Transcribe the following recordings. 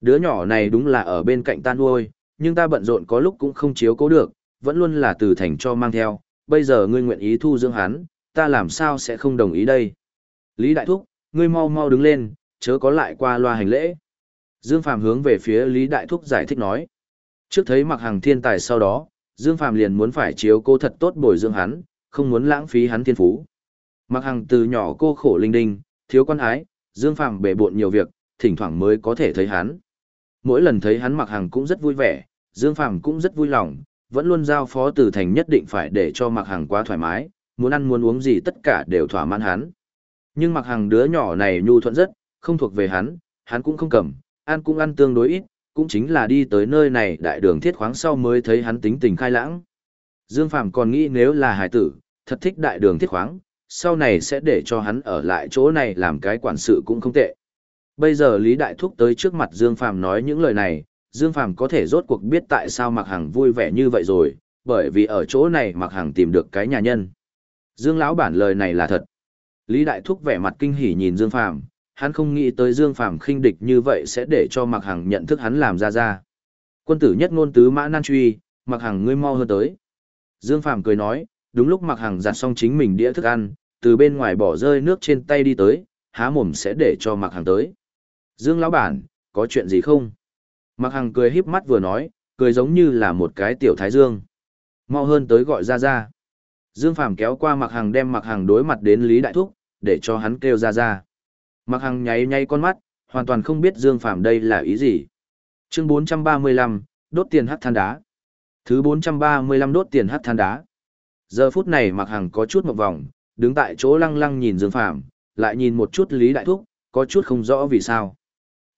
Đứa nhỏ này đúng là ở bên cạnh ta nuôi, nhưng ta bận rộn có lúc cũng không chiếu cố được, vẫn luôn là từ thành cho mang theo, bây giờ ngươi nguyện ý thu dưỡng hắn, ta làm sao sẽ không đồng ý đây. Lý Đại Thúc, ngươi mau mau đứng lên, chớ có lại qua loa hành lễ. Dương Phàm hướng về phía Lý Đại Thúc giải thích nói. Trước thấy mặc hàng thiên tài sau đó, Dương Phàm liền muốn phải chiếu cô thật tốt bồi dưỡng hắn, không muốn lãng phí hắn thiên phú. Mặc hàng từ nhỏ cô khổ linh đinh, thiếu quan ái, Dương Phàm bể bộn nhiều việc, thỉnh thoảng mới có thể thấy hắn. Mỗi lần thấy hắn mặc hàng cũng rất vui vẻ, Dương Phàm cũng rất vui lòng, vẫn luôn giao phó từ thành nhất định phải để cho mặc hàng quá thoải mái, muốn ăn muốn uống gì tất cả đều thỏa mãn hắn. Nhưng mặc hàng đứa nhỏ này nhu thuận rất, không thuộc về hắn, hắn cũng không cầm, ăn cũng ăn tương đối ít, cũng chính là đi tới nơi này đại đường thiết khoáng sau mới thấy hắn tính tình khai lãng. Dương Phàm còn nghĩ nếu là hải tử, thật thích đại đường thiết khoáng, sau này sẽ để cho hắn ở lại chỗ này làm cái quản sự cũng không tệ. Bây giờ Lý Đại Thúc tới trước mặt Dương Phàm nói những lời này, Dương Phàm có thể rốt cuộc biết tại sao Mạc Hằng vui vẻ như vậy rồi, bởi vì ở chỗ này Mạc Hằng tìm được cái nhà nhân. Dương lão bản lời này là thật. Lý Đại Thúc vẻ mặt kinh hỉ nhìn Dương Phàm, hắn không nghĩ tới Dương Phàm khinh địch như vậy sẽ để cho Mạc Hằng nhận thức hắn làm ra ra. Quân tử nhất ngôn tứ mã nan truy, Mạc Hằng ngươi mau hơn tới. Dương Phàm cười nói, đúng lúc Mạc Hằng giặt xong chính mình đĩa thức ăn, từ bên ngoài bỏ rơi nước trên tay đi tới, há mồm sẽ để cho Mạc Hằng tới. Dương lão bản, có chuyện gì không? Mạc Hằng cười híp mắt vừa nói, cười giống như là một cái tiểu thái dương. Mau hơn tới gọi ra ra. Dương Phàm kéo qua Mạc Hằng đem Mạc Hằng đối mặt đến Lý Đại Thúc, để cho hắn kêu ra ra. Mạc Hằng nháy nháy con mắt, hoàn toàn không biết Dương Phàm đây là ý gì. Chương 435, đốt tiền hắc than đá. Thứ 435 đốt tiền hắc than đá. Giờ phút này Mạc Hằng có chút một vòng, đứng tại chỗ lăng lăng nhìn Dương Phàm, lại nhìn một chút Lý Đại Thúc, có chút không rõ vì sao.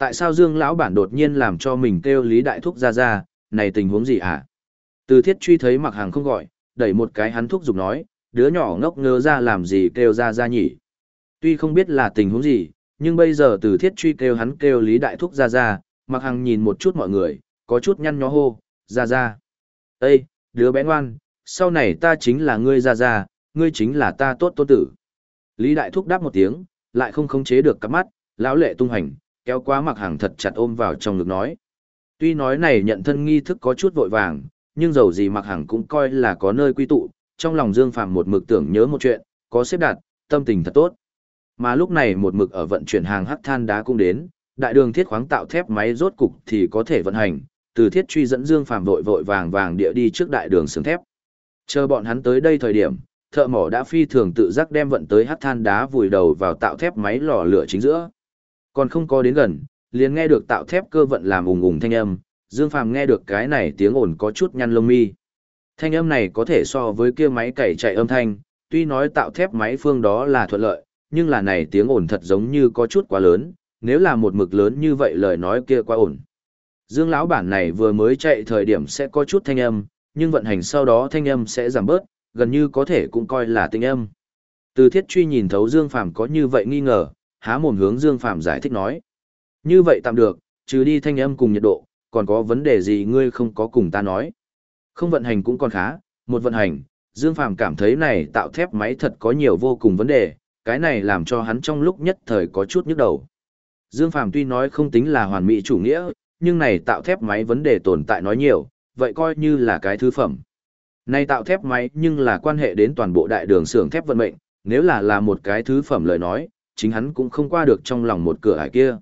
Tại sao Dương lão bản đột nhiên làm cho mình kêu Lý Đại Thúc ra ra, này tình huống gì hả? Từ thiết truy thấy Mặc Hằng không gọi, đẩy một cái hắn thúc giục nói, đứa nhỏ ngốc ngơ ra làm gì kêu ra ra nhỉ. Tuy không biết là tình huống gì, nhưng bây giờ từ thiết truy kêu hắn kêu Lý Đại Thúc ra ra, mặc hằng nhìn một chút mọi người, có chút nhăn nhó hô, ra ra. Ê, đứa bé ngoan, sau này ta chính là ngươi ra ra, ngươi chính là ta tốt tôn tử. Lý Đại Thúc đáp một tiếng, lại không khống chế được cắp mắt, lão lệ tung hành, kéo quá mặc hàng thật chặt ôm vào trong ngực nói. Tuy nói này nhận thân nghi thức có chút vội vàng, nhưng dầu gì mặc hàng cũng coi là có nơi quy tụ, trong lòng Dương Phàm một mực tưởng nhớ một chuyện, có xếp đặt, tâm tình thật tốt. Mà lúc này một mực ở vận chuyển hàng hắc than đá cũng đến, đại đường thiết khoáng tạo thép máy rốt cục thì có thể vận hành, từ thiết truy dẫn Dương Phàm vội vội vàng vàng địa đi trước đại đường xưởng thép. Chờ bọn hắn tới đây thời điểm, thợ mỏ đã phi thường tự giác đem vận tới hắc than đá vùi đầu vào tạo thép máy lò lửa chính giữa. Còn không có đến gần, liền nghe được tạo thép cơ vận làm ùng ùng thanh âm, Dương Phàm nghe được cái này tiếng ồn có chút nhăn lông mi. Thanh âm này có thể so với kia máy cày chạy âm thanh, tuy nói tạo thép máy phương đó là thuận lợi, nhưng là này tiếng ồn thật giống như có chút quá lớn, nếu là một mực lớn như vậy lời nói kia quá ổn. Dương lão bản này vừa mới chạy thời điểm sẽ có chút thanh âm, nhưng vận hành sau đó thanh âm sẽ giảm bớt, gần như có thể cũng coi là tinh âm. Từ thiết truy nhìn thấu Dương Phàm có như vậy nghi ngờ, há mồm hướng Dương Phạm giải thích nói. Như vậy tạm được, trừ đi thanh âm cùng nhiệt độ, còn có vấn đề gì ngươi không có cùng ta nói. Không vận hành cũng còn khá, một vận hành, Dương Phạm cảm thấy này tạo thép máy thật có nhiều vô cùng vấn đề, cái này làm cho hắn trong lúc nhất thời có chút nhức đầu. Dương Phạm tuy nói không tính là hoàn mỹ chủ nghĩa, nhưng này tạo thép máy vấn đề tồn tại nói nhiều, vậy coi như là cái thứ phẩm. Này tạo thép máy nhưng là quan hệ đến toàn bộ đại đường xưởng thép vận mệnh, nếu là là một cái thứ phẩm lời nói, chính hắn cũng không qua được trong lòng một cửa ải kia.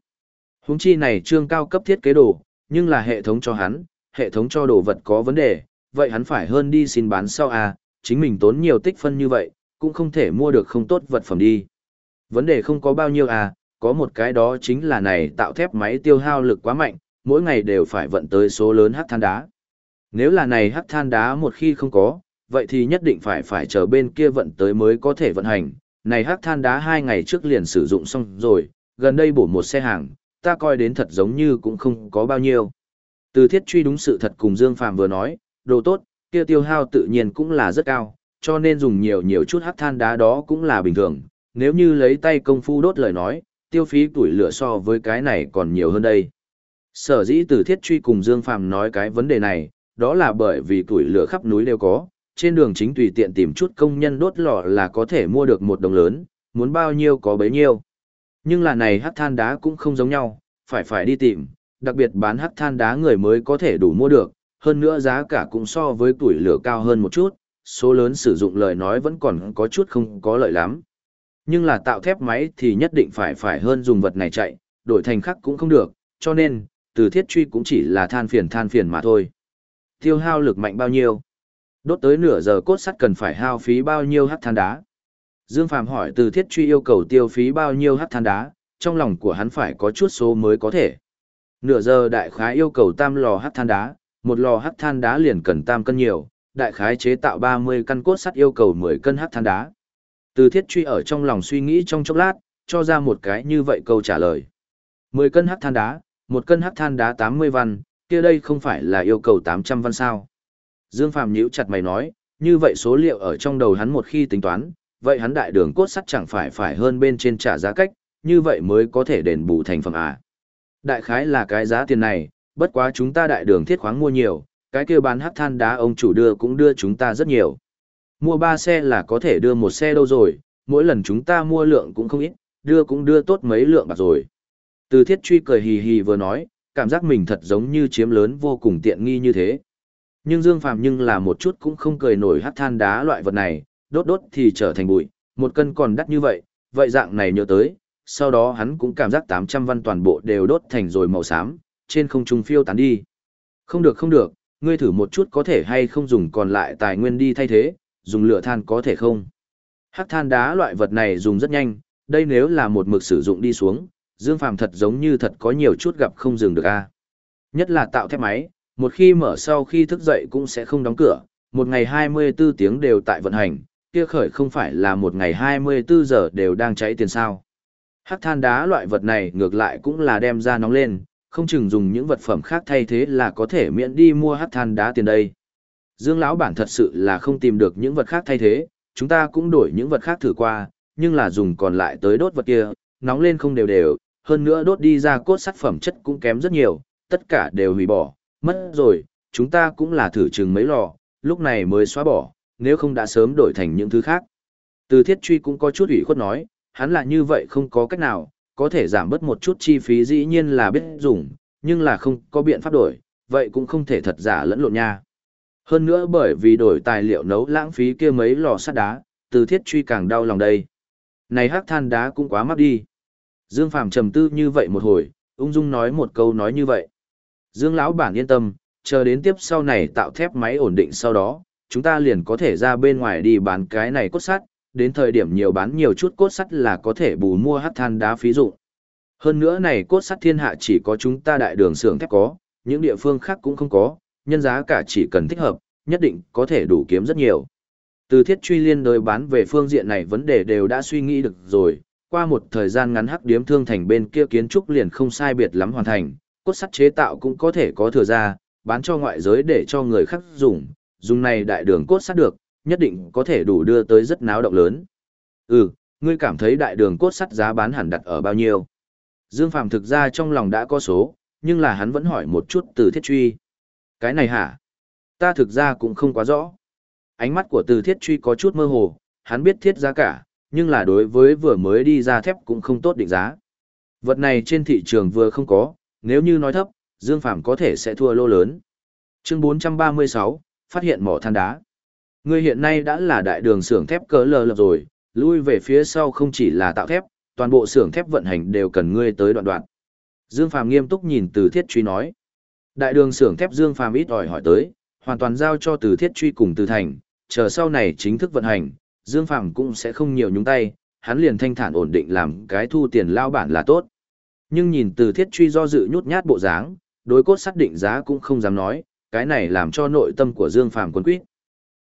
Húng chi này trương cao cấp thiết kế đồ, nhưng là hệ thống cho hắn, hệ thống cho đồ vật có vấn đề, vậy hắn phải hơn đi xin bán sau à, chính mình tốn nhiều tích phân như vậy, cũng không thể mua được không tốt vật phẩm đi. Vấn đề không có bao nhiêu à, có một cái đó chính là này tạo thép máy tiêu hao lực quá mạnh, mỗi ngày đều phải vận tới số lớn hắc than đá. Nếu là này hắc than đá một khi không có, vậy thì nhất định phải phải chờ bên kia vận tới mới có thể vận hành. Này hắc than đá hai ngày trước liền sử dụng xong rồi, gần đây bổ một xe hàng, ta coi đến thật giống như cũng không có bao nhiêu. Từ thiết truy đúng sự thật cùng Dương Phàm vừa nói, đồ tốt, kia tiêu hao tự nhiên cũng là rất cao, cho nên dùng nhiều nhiều chút hắc than đá đó cũng là bình thường. Nếu như lấy tay công phu đốt lời nói, tiêu phí tuổi lửa so với cái này còn nhiều hơn đây. Sở dĩ từ thiết truy cùng Dương Phàm nói cái vấn đề này, đó là bởi vì tuổi lửa khắp núi đều có, trên đường chính tùy tiện tìm chút công nhân đốt lò là có thể mua được một đồng lớn, muốn bao nhiêu có bấy nhiêu. Nhưng là này hắc than đá cũng không giống nhau, phải phải đi tìm, đặc biệt bán hắc than đá người mới có thể đủ mua được, hơn nữa giá cả cũng so với tuổi lửa cao hơn một chút, số lớn sử dụng lời nói vẫn còn có chút không có lợi lắm. Nhưng là tạo thép máy thì nhất định phải phải hơn dùng vật này chạy, đổi thành khác cũng không được, cho nên, từ thiết truy cũng chỉ là than phiền than phiền mà thôi. Tiêu hao lực mạnh bao nhiêu? Đốt tới nửa giờ cốt sắt cần phải hao phí bao nhiêu hắc than đá? Dương Phàm hỏi từ thiết truy yêu cầu tiêu phí bao nhiêu hắc than đá, trong lòng của hắn phải có chút số mới có thể. Nửa giờ đại khái yêu cầu tam lò hắc than đá, một lò hắc than đá liền cần tam cân nhiều, đại khái chế tạo 30 căn cốt sắt yêu cầu 10 cân hắc than đá. Từ thiết truy ở trong lòng suy nghĩ trong chốc lát, cho ra một cái như vậy câu trả lời. 10 cân hắc than đá, một cân hắc than đá 80 văn, kia đây không phải là yêu cầu 800 văn sao. Dương Phàm nhíu chặt mày nói, như vậy số liệu ở trong đầu hắn một khi tính toán, vậy hắn đại đường cốt sắt chẳng phải phải hơn bên trên trả giá cách, như vậy mới có thể đền bù thành phẩm à. Đại khái là cái giá tiền này, bất quá chúng ta đại đường thiết khoáng mua nhiều, cái kia bán hắc than đá ông chủ đưa cũng đưa chúng ta rất nhiều. Mua 3 xe là có thể đưa một xe đâu rồi, mỗi lần chúng ta mua lượng cũng không ít, đưa cũng đưa tốt mấy lượng bạc rồi. Từ thiết truy cười hì hì vừa nói, cảm giác mình thật giống như chiếm lớn vô cùng tiện nghi như thế. Nhưng Dương Phàm nhưng là một chút cũng không cười nổi hắc than đá loại vật này, đốt đốt thì trở thành bụi, một cân còn đắt như vậy, vậy dạng này nhớ tới, sau đó hắn cũng cảm giác 800 văn toàn bộ đều đốt thành rồi màu xám, trên không trung phiêu tán đi. Không được không được, ngươi thử một chút có thể hay không dùng còn lại tài nguyên đi thay thế, dùng lửa than có thể không? Hắc than đá loại vật này dùng rất nhanh, đây nếu là một mực sử dụng đi xuống, Dương Phàm thật giống như thật có nhiều chút gặp không dừng được a. Nhất là tạo thép máy, một khi mở sau khi thức dậy cũng sẽ không đóng cửa, một ngày 24 tiếng đều tại vận hành, kia khởi không phải là một ngày 24 giờ đều đang cháy tiền sao. Hắc than đá loại vật này ngược lại cũng là đem ra nóng lên, không chừng dùng những vật phẩm khác thay thế là có thể miễn đi mua hắc than đá tiền đây. Dương lão bản thật sự là không tìm được những vật khác thay thế, chúng ta cũng đổi những vật khác thử qua, nhưng là dùng còn lại tới đốt vật kia, nóng lên không đều đều, hơn nữa đốt đi ra cốt sắc phẩm chất cũng kém rất nhiều, tất cả đều hủy bỏ, mất rồi, chúng ta cũng là thử chừng mấy lò, lúc này mới xóa bỏ, nếu không đã sớm đổi thành những thứ khác. Từ thiết truy cũng có chút ủy khuất nói, hắn là như vậy không có cách nào, có thể giảm bớt một chút chi phí dĩ nhiên là biết dùng, nhưng là không có biện pháp đổi, vậy cũng không thể thật giả lẫn lộn nha. Hơn nữa bởi vì đổi tài liệu nấu lãng phí kia mấy lò sắt đá, từ thiết truy càng đau lòng đây. Này hắc than đá cũng quá mắc đi. Dương Phàm trầm tư như vậy một hồi, ung dung nói một câu nói như vậy. Dương lão bản yên tâm, chờ đến tiếp sau này tạo thép máy ổn định sau đó, chúng ta liền có thể ra bên ngoài đi bán cái này cốt sắt, đến thời điểm nhiều bán nhiều chút cốt sắt là có thể bù mua hắc than đá phí dụng. Hơn nữa này cốt sắt thiên hạ chỉ có chúng ta đại đường xưởng thép có, những địa phương khác cũng không có, nhân giá cả chỉ cần thích hợp, nhất định có thể đủ kiếm rất nhiều. Từ thiết truy liên đối bán về phương diện này vấn đề đều đã suy nghĩ được rồi, qua một thời gian ngắn hắc điếm thương thành bên kia kiến trúc liền không sai biệt lắm hoàn thành, cốt sắt chế tạo cũng có thể có thừa ra, bán cho ngoại giới để cho người khác dùng, dùng này đại đường cốt sắt được, nhất định có thể đủ đưa tới rất náo động lớn. Ừ, ngươi cảm thấy đại đường cốt sắt giá bán hẳn đặt ở bao nhiêu? Dương Phạm thực ra trong lòng đã có số, nhưng là hắn vẫn hỏi một chút từ thiết truy. Cái này hả? Ta thực ra cũng không quá rõ. Ánh mắt của từ thiết truy có chút mơ hồ, hắn biết thiết giá cả, nhưng là đối với vừa mới đi ra thép cũng không tốt định giá. Vật này trên thị trường vừa không có, nếu như nói thấp, Dương Phàm có thể sẽ thua lô lớn. Chương 436, phát hiện mỏ than đá. Ngươi hiện nay đã là đại đường xưởng thép cỡ lờ lập rồi, lui về phía sau không chỉ là tạo thép, toàn bộ xưởng thép vận hành đều cần ngươi tới đoạn đoạn. Dương Phàm nghiêm túc nhìn Từ Thiết Truy nói. Đại đường xưởng thép Dương Phàm ít ỏi hỏi tới, hoàn toàn giao cho Từ Thiết Truy cùng Từ Thành, chờ sau này chính thức vận hành, Dương Phàm cũng sẽ không nhiều nhúng tay, hắn liền thanh thản ổn định làm cái thu tiền lao bản là tốt. Nhưng nhìn Từ Thiết Truy do dự nhút nhát bộ dáng, đối cốt xác định giá cũng không dám nói, cái này làm cho nội tâm của Dương Phàm quân quyết.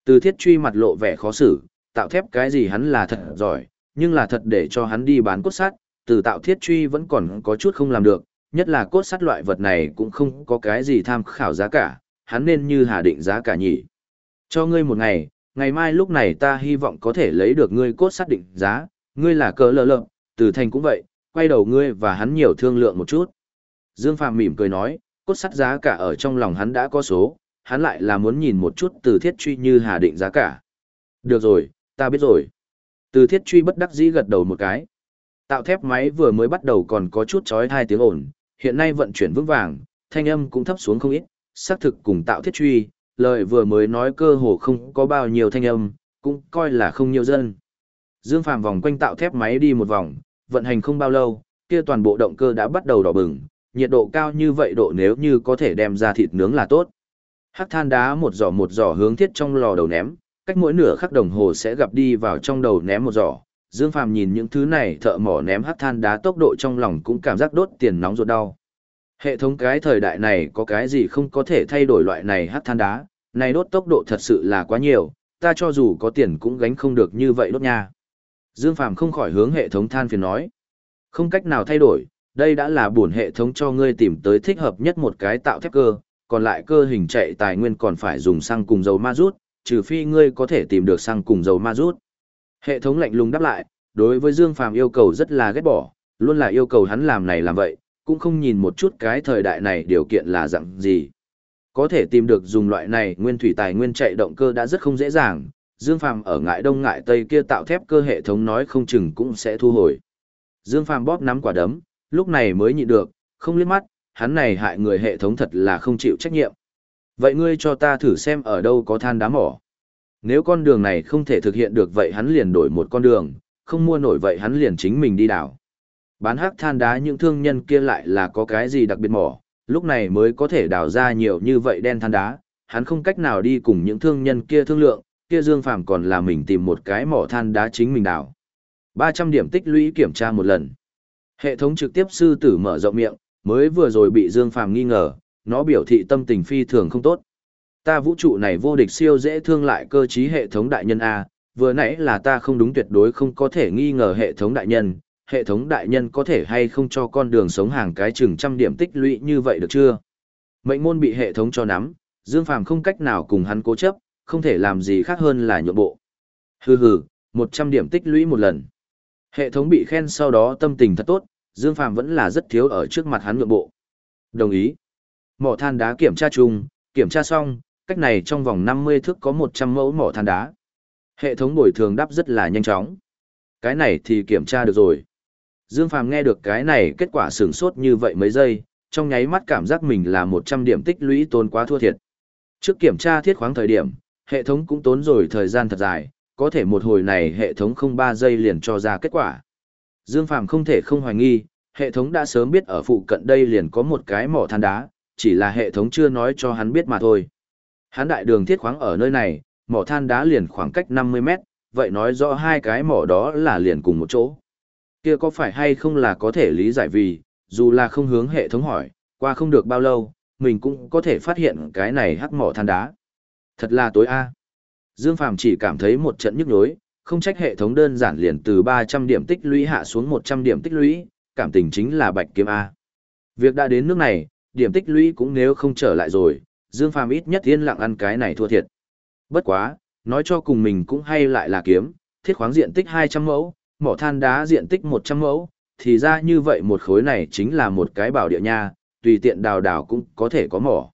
Từ thiết truy mặt lộ vẻ khó xử, tạo thép cái gì hắn là thật giỏi, nhưng là thật để cho hắn đi bán cốt sắt, từ tạo thiết truy vẫn còn có chút không làm được, nhất là cốt sắt loại vật này cũng không có cái gì tham khảo giá cả, hắn nên như hà định giá cả nhỉ. Cho ngươi một ngày, ngày mai lúc này ta hy vọng có thể lấy được ngươi cốt sắt định giá, ngươi là cỡ lờ lợm, từ thành cũng vậy, quay đầu ngươi và hắn nhiều thương lượng một chút. Dương Phạm mỉm cười nói, cốt sắt giá cả ở trong lòng hắn đã có số, hắn lại là muốn nhìn một chút từ thiết truy như hà định giá cả. Được rồi, ta biết rồi. Từ thiết truy bất đắc dĩ gật đầu một cái. Tạo thép máy vừa mới bắt đầu còn có chút chói hai tiếng ồn, hiện nay vận chuyển vững vàng, thanh âm cũng thấp xuống không ít, xác thực cùng tạo thiết truy, lời vừa mới nói cơ hồ không có bao nhiêu thanh âm, cũng coi là không nhiều dân. Dương Phàm vòng quanh tạo thép máy đi một vòng, vận hành không bao lâu, kia toàn bộ động cơ đã bắt đầu đỏ bừng, nhiệt độ cao như vậy độ nếu như có thể đem ra thịt nướng là tốt. Hắc than đá một giỏ một giỏ hướng thiết trong lò đầu ném, cách mỗi nửa khắc đồng hồ sẽ gặp đi vào trong đầu ném một giỏ. Dương Phàm nhìn những thứ này thợ mỏ ném hắc than đá tốc độ trong lòng cũng cảm giác đốt tiền nóng ruột đau. Hệ thống cái thời đại này có cái gì không có thể thay đổi loại này hắc than đá, này đốt tốc độ thật sự là quá nhiều, ta cho dù có tiền cũng gánh không được như vậy đốt nha. Dương Phàm không khỏi hướng hệ thống than phiền nói. Không cách nào thay đổi, đây đã là buồn hệ thống cho ngươi tìm tới thích hợp nhất một cái tạo thép cơ, còn lại cơ hình chạy tài nguyên còn phải dùng xăng cùng dầu ma rút, trừ phi ngươi có thể tìm được xăng cùng dầu ma rút. Hệ thống lạnh lùng đáp lại, đối với Dương Phàm yêu cầu rất là ghét bỏ, luôn là yêu cầu hắn làm này làm vậy, cũng không nhìn một chút cái thời đại này điều kiện là dạng gì. Có thể tìm được dùng loại này nguyên thủy tài nguyên chạy động cơ đã rất không dễ dàng, Dương Phàm ở ngại đông ngại tây kia tạo thép cơ hệ thống nói không chừng cũng sẽ thu hồi. Dương Phàm bóp nắm quả đấm, lúc này mới nhịn được, không liếc mắt, hắn này hại người hệ thống thật là không chịu trách nhiệm. Vậy ngươi cho ta thử xem ở đâu có than đá mỏ. Nếu con đường này không thể thực hiện được vậy hắn liền đổi một con đường, không mua nổi vậy hắn liền chính mình đi đảo. Bán hắc than đá những thương nhân kia lại là có cái gì đặc biệt mỏ, lúc này mới có thể đào ra nhiều như vậy đen than đá, hắn không cách nào đi cùng những thương nhân kia thương lượng, kia Dương Phàm còn là mình tìm một cái mỏ than đá chính mình đào. 300 điểm tích lũy kiểm tra một lần. Hệ thống trực tiếp sư tử mở rộng miệng, mới vừa rồi bị Dương Phàm nghi ngờ, nó biểu thị tâm tình phi thường không tốt. Ta vũ trụ này vô địch siêu dễ thương lại cơ trí hệ thống đại nhân A, vừa nãy là ta không đúng tuyệt đối không có thể nghi ngờ hệ thống đại nhân, hệ thống đại nhân có thể hay không cho con đường sống hàng cái chừng trăm điểm tích lũy như vậy được chưa? Mệnh môn bị hệ thống cho nắm, Dương Phàm không cách nào cùng hắn cố chấp, không thể làm gì khác hơn là nhượng bộ. Hừ hừ, 100 điểm tích lũy một lần. Hệ thống bị khen sau đó tâm tình thật tốt, Dương Phàm vẫn là rất thiếu ở trước mặt hắn nhượng bộ. Đồng ý. Mỏ than đá kiểm tra chung, kiểm tra xong, cách này trong vòng 50 thước có 100 mẫu mỏ than đá. Hệ thống bồi thường đáp rất là nhanh chóng. Cái này thì kiểm tra được rồi. Dương Phàm nghe được cái này kết quả sửng sốt như vậy mấy giây, trong nháy mắt cảm giác mình là 100 điểm tích lũy tốn quá thua thiệt. Trước kiểm tra thiết khoáng thời điểm, hệ thống cũng tốn rồi thời gian thật dài, có thể một hồi này hệ thống không 3 giây liền cho ra kết quả. Dương Phàm không thể không hoài nghi, hệ thống đã sớm biết ở phụ cận đây liền có một cái mỏ than đá, chỉ là hệ thống chưa nói cho hắn biết mà thôi. Hắn đại đường thiết khoáng ở nơi này, mỏ than đá liền khoảng cách 50 mét, vậy nói rõ hai cái mỏ đó là liền cùng một chỗ. Kia có phải hay không là có thể lý giải vì, dù là không hướng hệ thống hỏi, qua không được bao lâu, mình cũng có thể phát hiện cái này hắc mỏ than đá. Thật là tối a. Dương Phàm chỉ cảm thấy một trận nhức nhối, không trách hệ thống đơn giản liền từ 300 điểm tích lũy hạ xuống 100 điểm tích lũy, cảm tình chính là bạch kiếm A. Việc đã đến nước này, điểm tích lũy cũng nếu không trở lại rồi, Dương Phàm ít nhất yên lặng ăn cái này thua thiệt. Bất quá, nói cho cùng mình cũng hay lại là kiếm, thiết khoáng diện tích 200 mẫu, mỏ than đá diện tích 100 mẫu, thì ra như vậy một khối này chính là một cái bảo địa nha, tùy tiện đào đào cũng có thể có mỏ.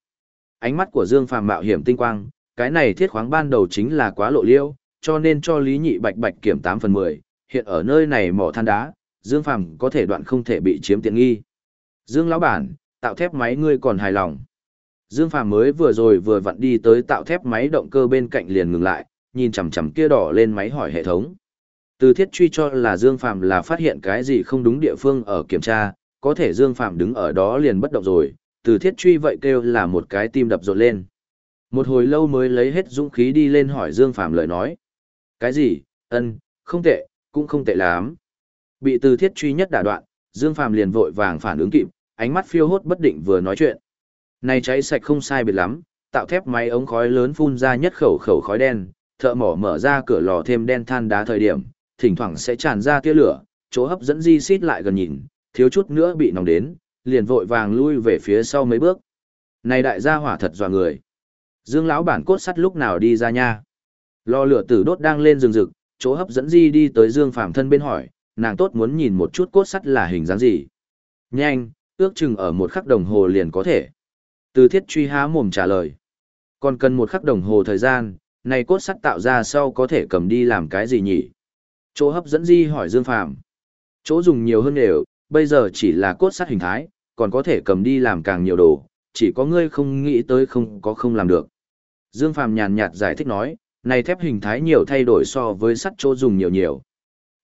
Ánh mắt của Dương Phàm mạo hiểm tinh quang, cái này thiết khoáng ban đầu chính là quá lộ liêu, cho nên cho Lý Nhị Bạch Bạch kiểm 8 phần 10, hiện ở nơi này mỏ than đá, Dương Phàm có thể đoạn không thể bị chiếm tiện nghi. Dương lão bản, tạo thép máy ngươi còn hài lòng. Dương Phàm mới vừa rồi vừa vặn đi tới tạo thép máy động cơ bên cạnh liền ngừng lại, nhìn chằm chằm kia đỏ lên máy hỏi hệ thống. Từ thiết truy cho là Dương Phàm là phát hiện cái gì không đúng địa phương ở kiểm tra, có thể Dương Phàm đứng ở đó liền bất động rồi, từ thiết truy vậy kêu là một cái tim đập rộn lên. Một hồi lâu mới lấy hết dũng khí đi lên hỏi Dương Phàm lời nói. Cái gì? Ân, không tệ, cũng không tệ lắm. Bị từ thiết truy nhất đả đoạn, Dương Phàm liền vội vàng phản ứng kịp, ánh mắt phiêu hốt bất định vừa nói chuyện. Này cháy sạch không sai biệt lắm, tạo thép máy ống khói lớn phun ra nhất khẩu khẩu khói đen, thợ mỏ mở ra cửa lò thêm đen than đá thời điểm, thỉnh thoảng sẽ tràn ra tia lửa, chỗ hấp dẫn di xít lại gần nhìn, thiếu chút nữa bị nóng đến, liền vội vàng lui về phía sau mấy bước. Này đại gia hỏa thật dọa người. Dương lão bản cốt sắt lúc nào đi ra nha? Lò lửa tử đốt đang lên rừng rực, chỗ hấp dẫn di đi tới Dương Phàm thân bên hỏi, nàng tốt muốn nhìn một chút cốt sắt là hình dáng gì. Nhanh, ước chừng ở một khắc đồng hồ liền có thể. Từ thiết truy há mồm trả lời. Còn cần một khắc đồng hồ thời gian, này cốt sắt tạo ra sau có thể cầm đi làm cái gì nhỉ? Chỗ hấp dẫn di hỏi Dương Phàm Chỗ dùng nhiều hơn đều, bây giờ chỉ là cốt sắt hình thái, còn có thể cầm đi làm càng nhiều đồ, chỉ có ngươi không nghĩ tới không có không làm được. Dương Phàm nhàn nhạt giải thích nói, này thép hình thái nhiều thay đổi so với sắt chỗ dùng nhiều nhiều.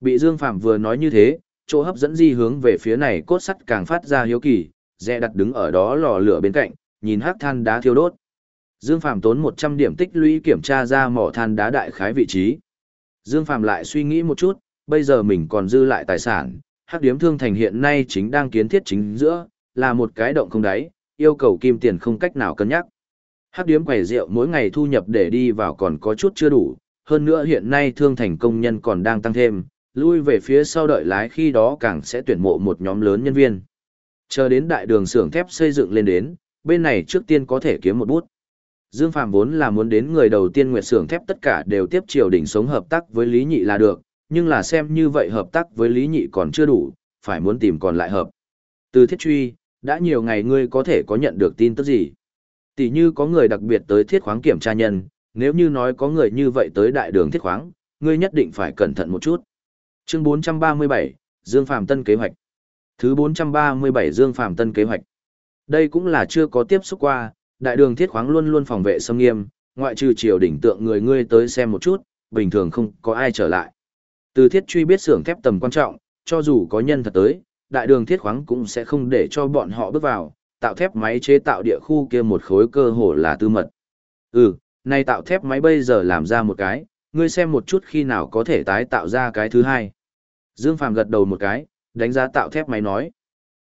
Bị Dương Phàm vừa nói như thế, chỗ hấp dẫn di hướng về phía này cốt sắt càng phát ra hiếu kỳ, dè đặt đứng ở đó lò lửa bên cạnh, nhìn hắc than đá thiêu đốt. Dương Phàm tốn 100 điểm tích lũy kiểm tra ra mỏ than đá đại khái vị trí. Dương Phàm lại suy nghĩ một chút, bây giờ mình còn dư lại tài sản, hắc điếm thương thành hiện nay chính đang kiến thiết chính giữa, là một cái động không đáy, yêu cầu kim tiền không cách nào cân nhắc. Hắc điếm quầy rượu mỗi ngày thu nhập để đi vào còn có chút chưa đủ, hơn nữa hiện nay thương thành công nhân còn đang tăng thêm, lui về phía sau đợi lái khi đó càng sẽ tuyển mộ một nhóm lớn nhân viên. Chờ đến đại đường xưởng thép xây dựng lên đến, bên này trước tiên có thể kiếm một bút. Dương Phạm vốn là muốn đến người đầu tiên nguyệt xưởng thép tất cả đều tiếp triều đỉnh sống hợp tác với Lý Nhị là được, nhưng là xem như vậy hợp tác với Lý Nhị còn chưa đủ, phải muốn tìm còn lại hợp. Từ thiết truy, đã nhiều ngày ngươi có thể có nhận được tin tức gì? Tỷ như có người đặc biệt tới thiết khoáng kiểm tra nhân, nếu như nói có người như vậy tới đại đường thiết khoáng, ngươi nhất định phải cẩn thận một chút. Chương 437, Dương Phạm Tân kế hoạch. Thứ 437 Dương Phạm Tân kế hoạch. Đây cũng là chưa có tiếp xúc qua, đại đường thiết khoáng luôn luôn phòng vệ sâm nghiêm, ngoại trừ triều đỉnh tượng người ngươi tới xem một chút, bình thường không có ai trở lại. Từ thiết truy biết xưởng thép tầm quan trọng, cho dù có nhân thật tới, đại đường thiết khoáng cũng sẽ không để cho bọn họ bước vào, tạo thép máy chế tạo địa khu kia một khối cơ hồ là tư mật. Ừ, nay tạo thép máy bây giờ làm ra một cái, ngươi xem một chút khi nào có thể tái tạo ra cái thứ hai. Dương Phàm gật đầu một cái, đánh giá tạo thép máy nói.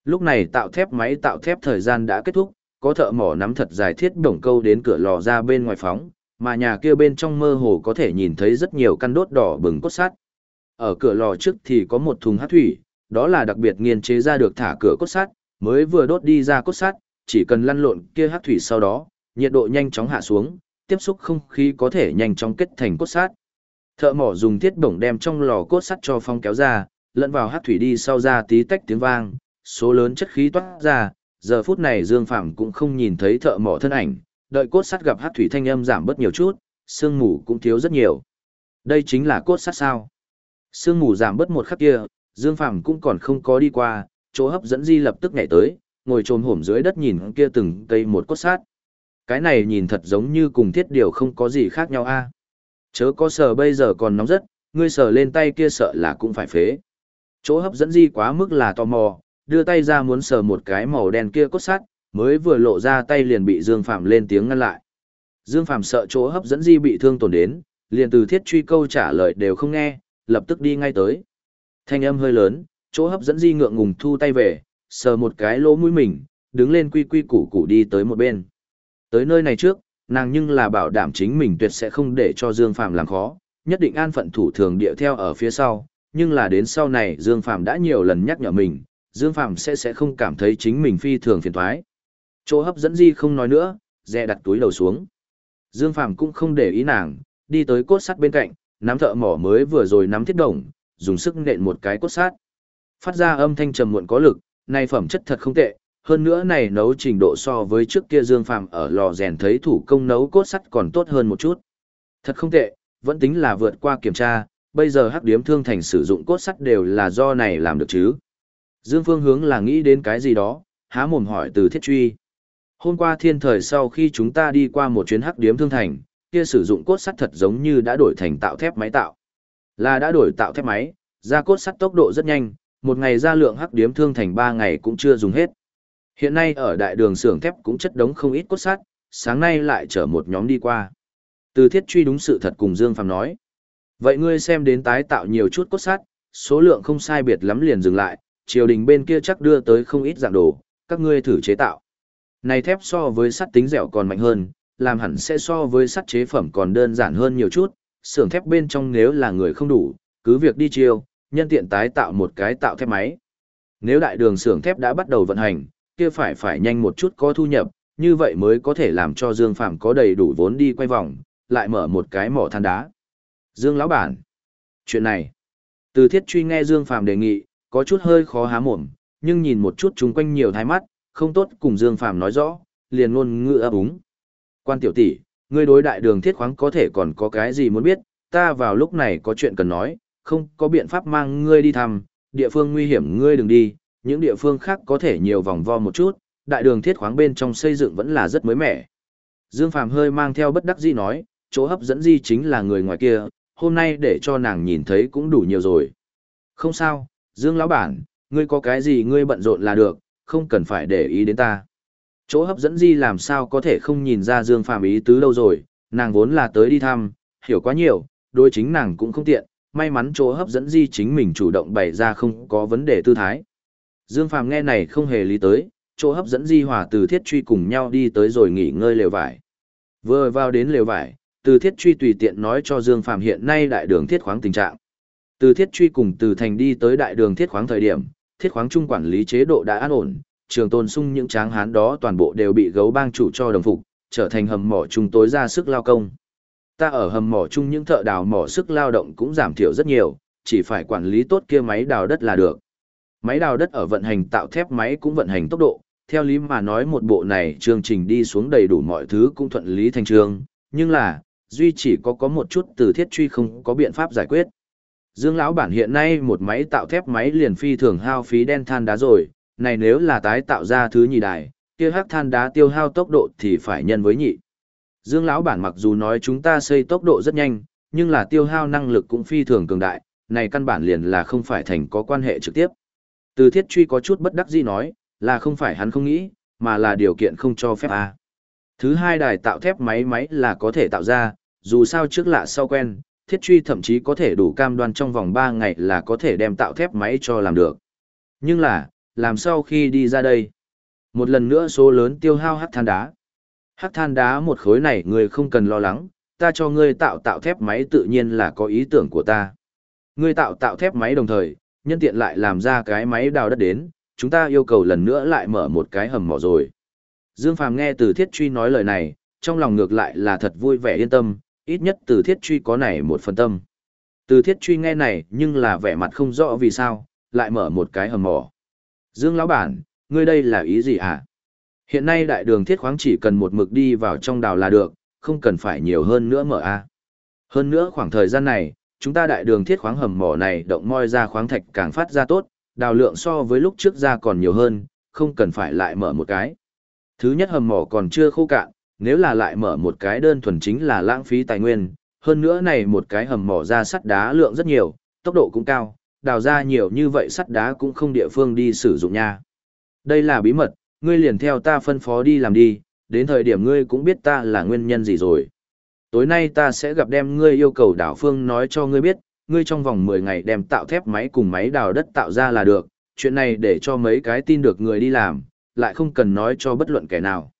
Lúc này tạo thép máy tạo thép thời gian đã kết thúc, có thợ mỏ nắm thật dài thiết đồng câu đến cửa lò ra bên ngoài phóng, mà nhà kia bên trong mơ hồ có thể nhìn thấy rất nhiều căn đốt đỏ bừng cốt sắt. Ở cửa lò trước thì có một thùng hát thủy, đó là đặc biệt nghiên chế ra được thả cửa cốt sắt, mới vừa đốt đi ra cốt sắt, chỉ cần lăn lộn kia hắc thủy sau đó, nhiệt độ nhanh chóng hạ xuống, tiếp xúc không khí có thể nhanh chóng kết thành cốt sắt. Thợ mỏ dùng thiết bổng đem trong lò cốt sắt cho phong kéo ra, lẫn vào hắc thủy đi sau ra tí tách tiếng vang, số lớn chất khí toát ra, giờ phút này Dương Phạm cũng không nhìn thấy thợ mỏ thân ảnh, đợi cốt sắt gặp hắc thủy thanh âm giảm bớt nhiều chút, sương mù cũng thiếu rất nhiều. Đây chính là cốt sắt sao? Sương mù giảm bớt một khắc kia, Dương Phạm cũng còn không có đi qua, chỗ hấp dẫn di lập tức nhảy tới, ngồi trồm hổm dưới đất nhìn kia từng cây một cốt sắt. Cái này nhìn thật giống như cùng thiết điều không có gì khác nhau a. Chớ có sờ bây giờ còn nóng rất, ngươi sờ lên tay kia sợ là cũng phải phế. Chỗ hấp dẫn di quá mức là tò mò, đưa tay ra muốn sờ một cái màu đen kia cốt sắt, mới vừa lộ ra tay liền bị Dương Phạm lên tiếng ngăn lại. Dương Phạm sợ chỗ hấp dẫn di bị thương tổn đến, liền từ thiết truy câu trả lời đều không nghe, lập tức đi ngay tới. Thanh âm hơi lớn, chỗ hấp dẫn di ngượng ngùng thu tay về, sờ một cái lỗ mũi mình, đứng lên quy quy củ củ đi tới một bên. Tới nơi này trước, nàng nhưng là bảo đảm chính mình tuyệt sẽ không để cho Dương Phạm làm khó, nhất định an phận thủ thường địa theo ở phía sau, nhưng là đến sau này Dương Phạm đã nhiều lần nhắc nhở mình, Dương Phạm sẽ sẽ không cảm thấy chính mình phi thường phiền thoái. Chỗ hấp dẫn di không nói nữa, dè đặt túi đầu xuống. Dương Phạm cũng không để ý nàng, đi tới cốt sắt bên cạnh, nắm thợ mỏ mới vừa rồi nắm thiết đồng, dùng sức nện một cái cốt sắt. Phát ra âm thanh trầm muộn có lực, này phẩm chất thật không tệ, hơn nữa này nấu trình độ so với trước kia Dương Phạm ở lò rèn thấy thủ công nấu cốt sắt còn tốt hơn một chút. Thật không tệ, vẫn tính là vượt qua kiểm tra, bây giờ hắc điếm thương thành sử dụng cốt sắt đều là do này làm được chứ. Dương Phương hướng là nghĩ đến cái gì đó, há mồm hỏi từ thiết truy. Hôm qua thiên thời sau khi chúng ta đi qua một chuyến hắc điếm thương thành, kia sử dụng cốt sắt thật giống như đã đổi thành tạo thép máy tạo. Là đã đổi tạo thép máy, ra cốt sắt tốc độ rất nhanh, một ngày ra lượng hắc điếm thương thành ba ngày cũng chưa dùng hết. Hiện nay ở đại đường xưởng thép cũng chất đống không ít cốt sắt, sáng nay lại chở một nhóm đi qua. Từ thiết truy đúng sự thật cùng Dương Phàm nói. Vậy ngươi xem đến tái tạo nhiều chút cốt sắt, số lượng không sai biệt lắm liền dừng lại, triều đình bên kia chắc đưa tới không ít dạng đồ, các ngươi thử chế tạo. Này thép so với sắt tính dẻo còn mạnh hơn, làm hẳn sẽ so với sắt chế phẩm còn đơn giản hơn nhiều chút, xưởng thép bên trong nếu là người không đủ, cứ việc đi chiêu, nhân tiện tái tạo một cái tạo thép máy. Nếu đại đường xưởng thép đã bắt đầu vận hành, kia phải phải nhanh một chút có thu nhập, như vậy mới có thể làm cho Dương Phạm có đầy đủ vốn đi quay vòng, lại mở một cái mỏ than đá. Dương lão bản, chuyện này, từ thiết truy nghe Dương Phạm đề nghị, có chút hơi khó há mồm, nhưng nhìn một chút chung quanh nhiều thái mắt, không tốt cùng Dương Phạm nói rõ, liền luôn ngựa ấp úng. Quan tiểu tỷ, ngươi đối đại đường thiết khoáng có thể còn có cái gì muốn biết, ta vào lúc này có chuyện cần nói, không có biện pháp mang ngươi đi thăm, địa phương nguy hiểm ngươi đừng đi, những địa phương khác có thể nhiều vòng vo một chút, đại đường thiết khoáng bên trong xây dựng vẫn là rất mới mẻ. Dương Phàm hơi mang theo bất đắc dĩ nói, chỗ hấp dẫn di chính là người ngoài kia, hôm nay để cho nàng nhìn thấy cũng đủ nhiều rồi. Không sao, Dương lão bản, ngươi có cái gì ngươi bận rộn là được, không cần phải để ý đến ta. Chỗ hấp dẫn di làm sao có thể không nhìn ra Dương Phàm ý tứ đâu rồi, nàng vốn là tới đi thăm, hiểu quá nhiều, đôi chính nàng cũng không tiện, may mắn chỗ hấp dẫn di chính mình chủ động bày ra không có vấn đề tư thái. Dương Phàm nghe này không hề lý tới, chỗ hấp dẫn di hòa từ thiết truy cùng nhau đi tới rồi nghỉ ngơi lều vải. Vừa vào đến lều vải, từ thiết truy tùy tiện nói cho Dương Phàm hiện nay đại đường thiết khoáng tình trạng. Từ thiết truy cùng từ thành đi tới đại đường thiết khoáng thời điểm, thiết khoáng trung quản lý chế độ đã an ổn, trường tôn sung những tráng hán đó toàn bộ đều bị gấu bang chủ cho đồng phục, trở thành hầm mỏ chúng tối ra sức lao công. Ta ở hầm mỏ chung những thợ đào mỏ sức lao động cũng giảm thiểu rất nhiều, chỉ phải quản lý tốt kia máy đào đất là được. Máy đào đất ở vận hành tạo thép máy cũng vận hành tốc độ, theo lý mà nói một bộ này chương trình đi xuống đầy đủ mọi thứ cũng thuận lý thành trường, nhưng là, duy chỉ có có một chút từ thiết truy không có biện pháp giải quyết. Dương lão bản hiện nay một máy tạo thép máy liền phi thường hao phí đen than đá rồi, này nếu là tái tạo ra thứ nhị đài, kia hắc than đá tiêu hao tốc độ thì phải nhân với nhị. Dương lão bản mặc dù nói chúng ta xây tốc độ rất nhanh, nhưng là tiêu hao năng lực cũng phi thường cường đại, này căn bản liền là không phải thành có quan hệ trực tiếp. Từ thiết truy có chút bất đắc dĩ nói, là không phải hắn không nghĩ, mà là điều kiện không cho phép a. Thứ hai đài tạo thép máy máy là có thể tạo ra, dù sao trước lạ sau quen, thiết truy thậm chí có thể đủ cam đoan trong vòng 3 ngày là có thể đem tạo thép máy cho làm được. Nhưng là, làm sao khi đi ra đây? Một lần nữa số lớn tiêu hao hắc than đá. Hắc than đá một khối này người không cần lo lắng, ta cho ngươi tạo tạo thép máy tự nhiên là có ý tưởng của ta. Ngươi tạo tạo thép máy đồng thời, nhân tiện lại làm ra cái máy đào đất đến, chúng ta yêu cầu lần nữa lại mở một cái hầm mỏ rồi. Dương Phàm nghe từ thiết truy nói lời này, trong lòng ngược lại là thật vui vẻ yên tâm, ít nhất từ thiết truy có này một phần tâm. Từ thiết truy nghe này nhưng là vẻ mặt không rõ vì sao, lại mở một cái hầm mỏ. Dương lão bản, ngươi đây là ý gì hả? Hiện nay đại đường thiết khoáng chỉ cần một mực đi vào trong đào là được, không cần phải nhiều hơn nữa mở a. Hơn nữa khoảng thời gian này, chúng ta đại đường thiết khoáng hầm mỏ này động moi ra khoáng thạch càng phát ra tốt, đào lượng so với lúc trước ra còn nhiều hơn, không cần phải lại mở một cái. Thứ nhất hầm mỏ còn chưa khô cạn, nếu là lại mở một cái đơn thuần chính là lãng phí tài nguyên, hơn nữa này một cái hầm mỏ ra sắt đá lượng rất nhiều, tốc độ cũng cao, đào ra nhiều như vậy sắt đá cũng không địa phương đi sử dụng nha. Đây là bí mật, ngươi liền theo ta phân phó đi làm đi, đến thời điểm ngươi cũng biết ta là nguyên nhân gì rồi. Tối nay ta sẽ gặp đem ngươi yêu cầu đảo phương nói cho ngươi biết, ngươi trong vòng 10 ngày đem tạo thép máy cùng máy đào đất tạo ra là được, chuyện này để cho mấy cái tin được người đi làm, lại không cần nói cho bất luận kẻ nào.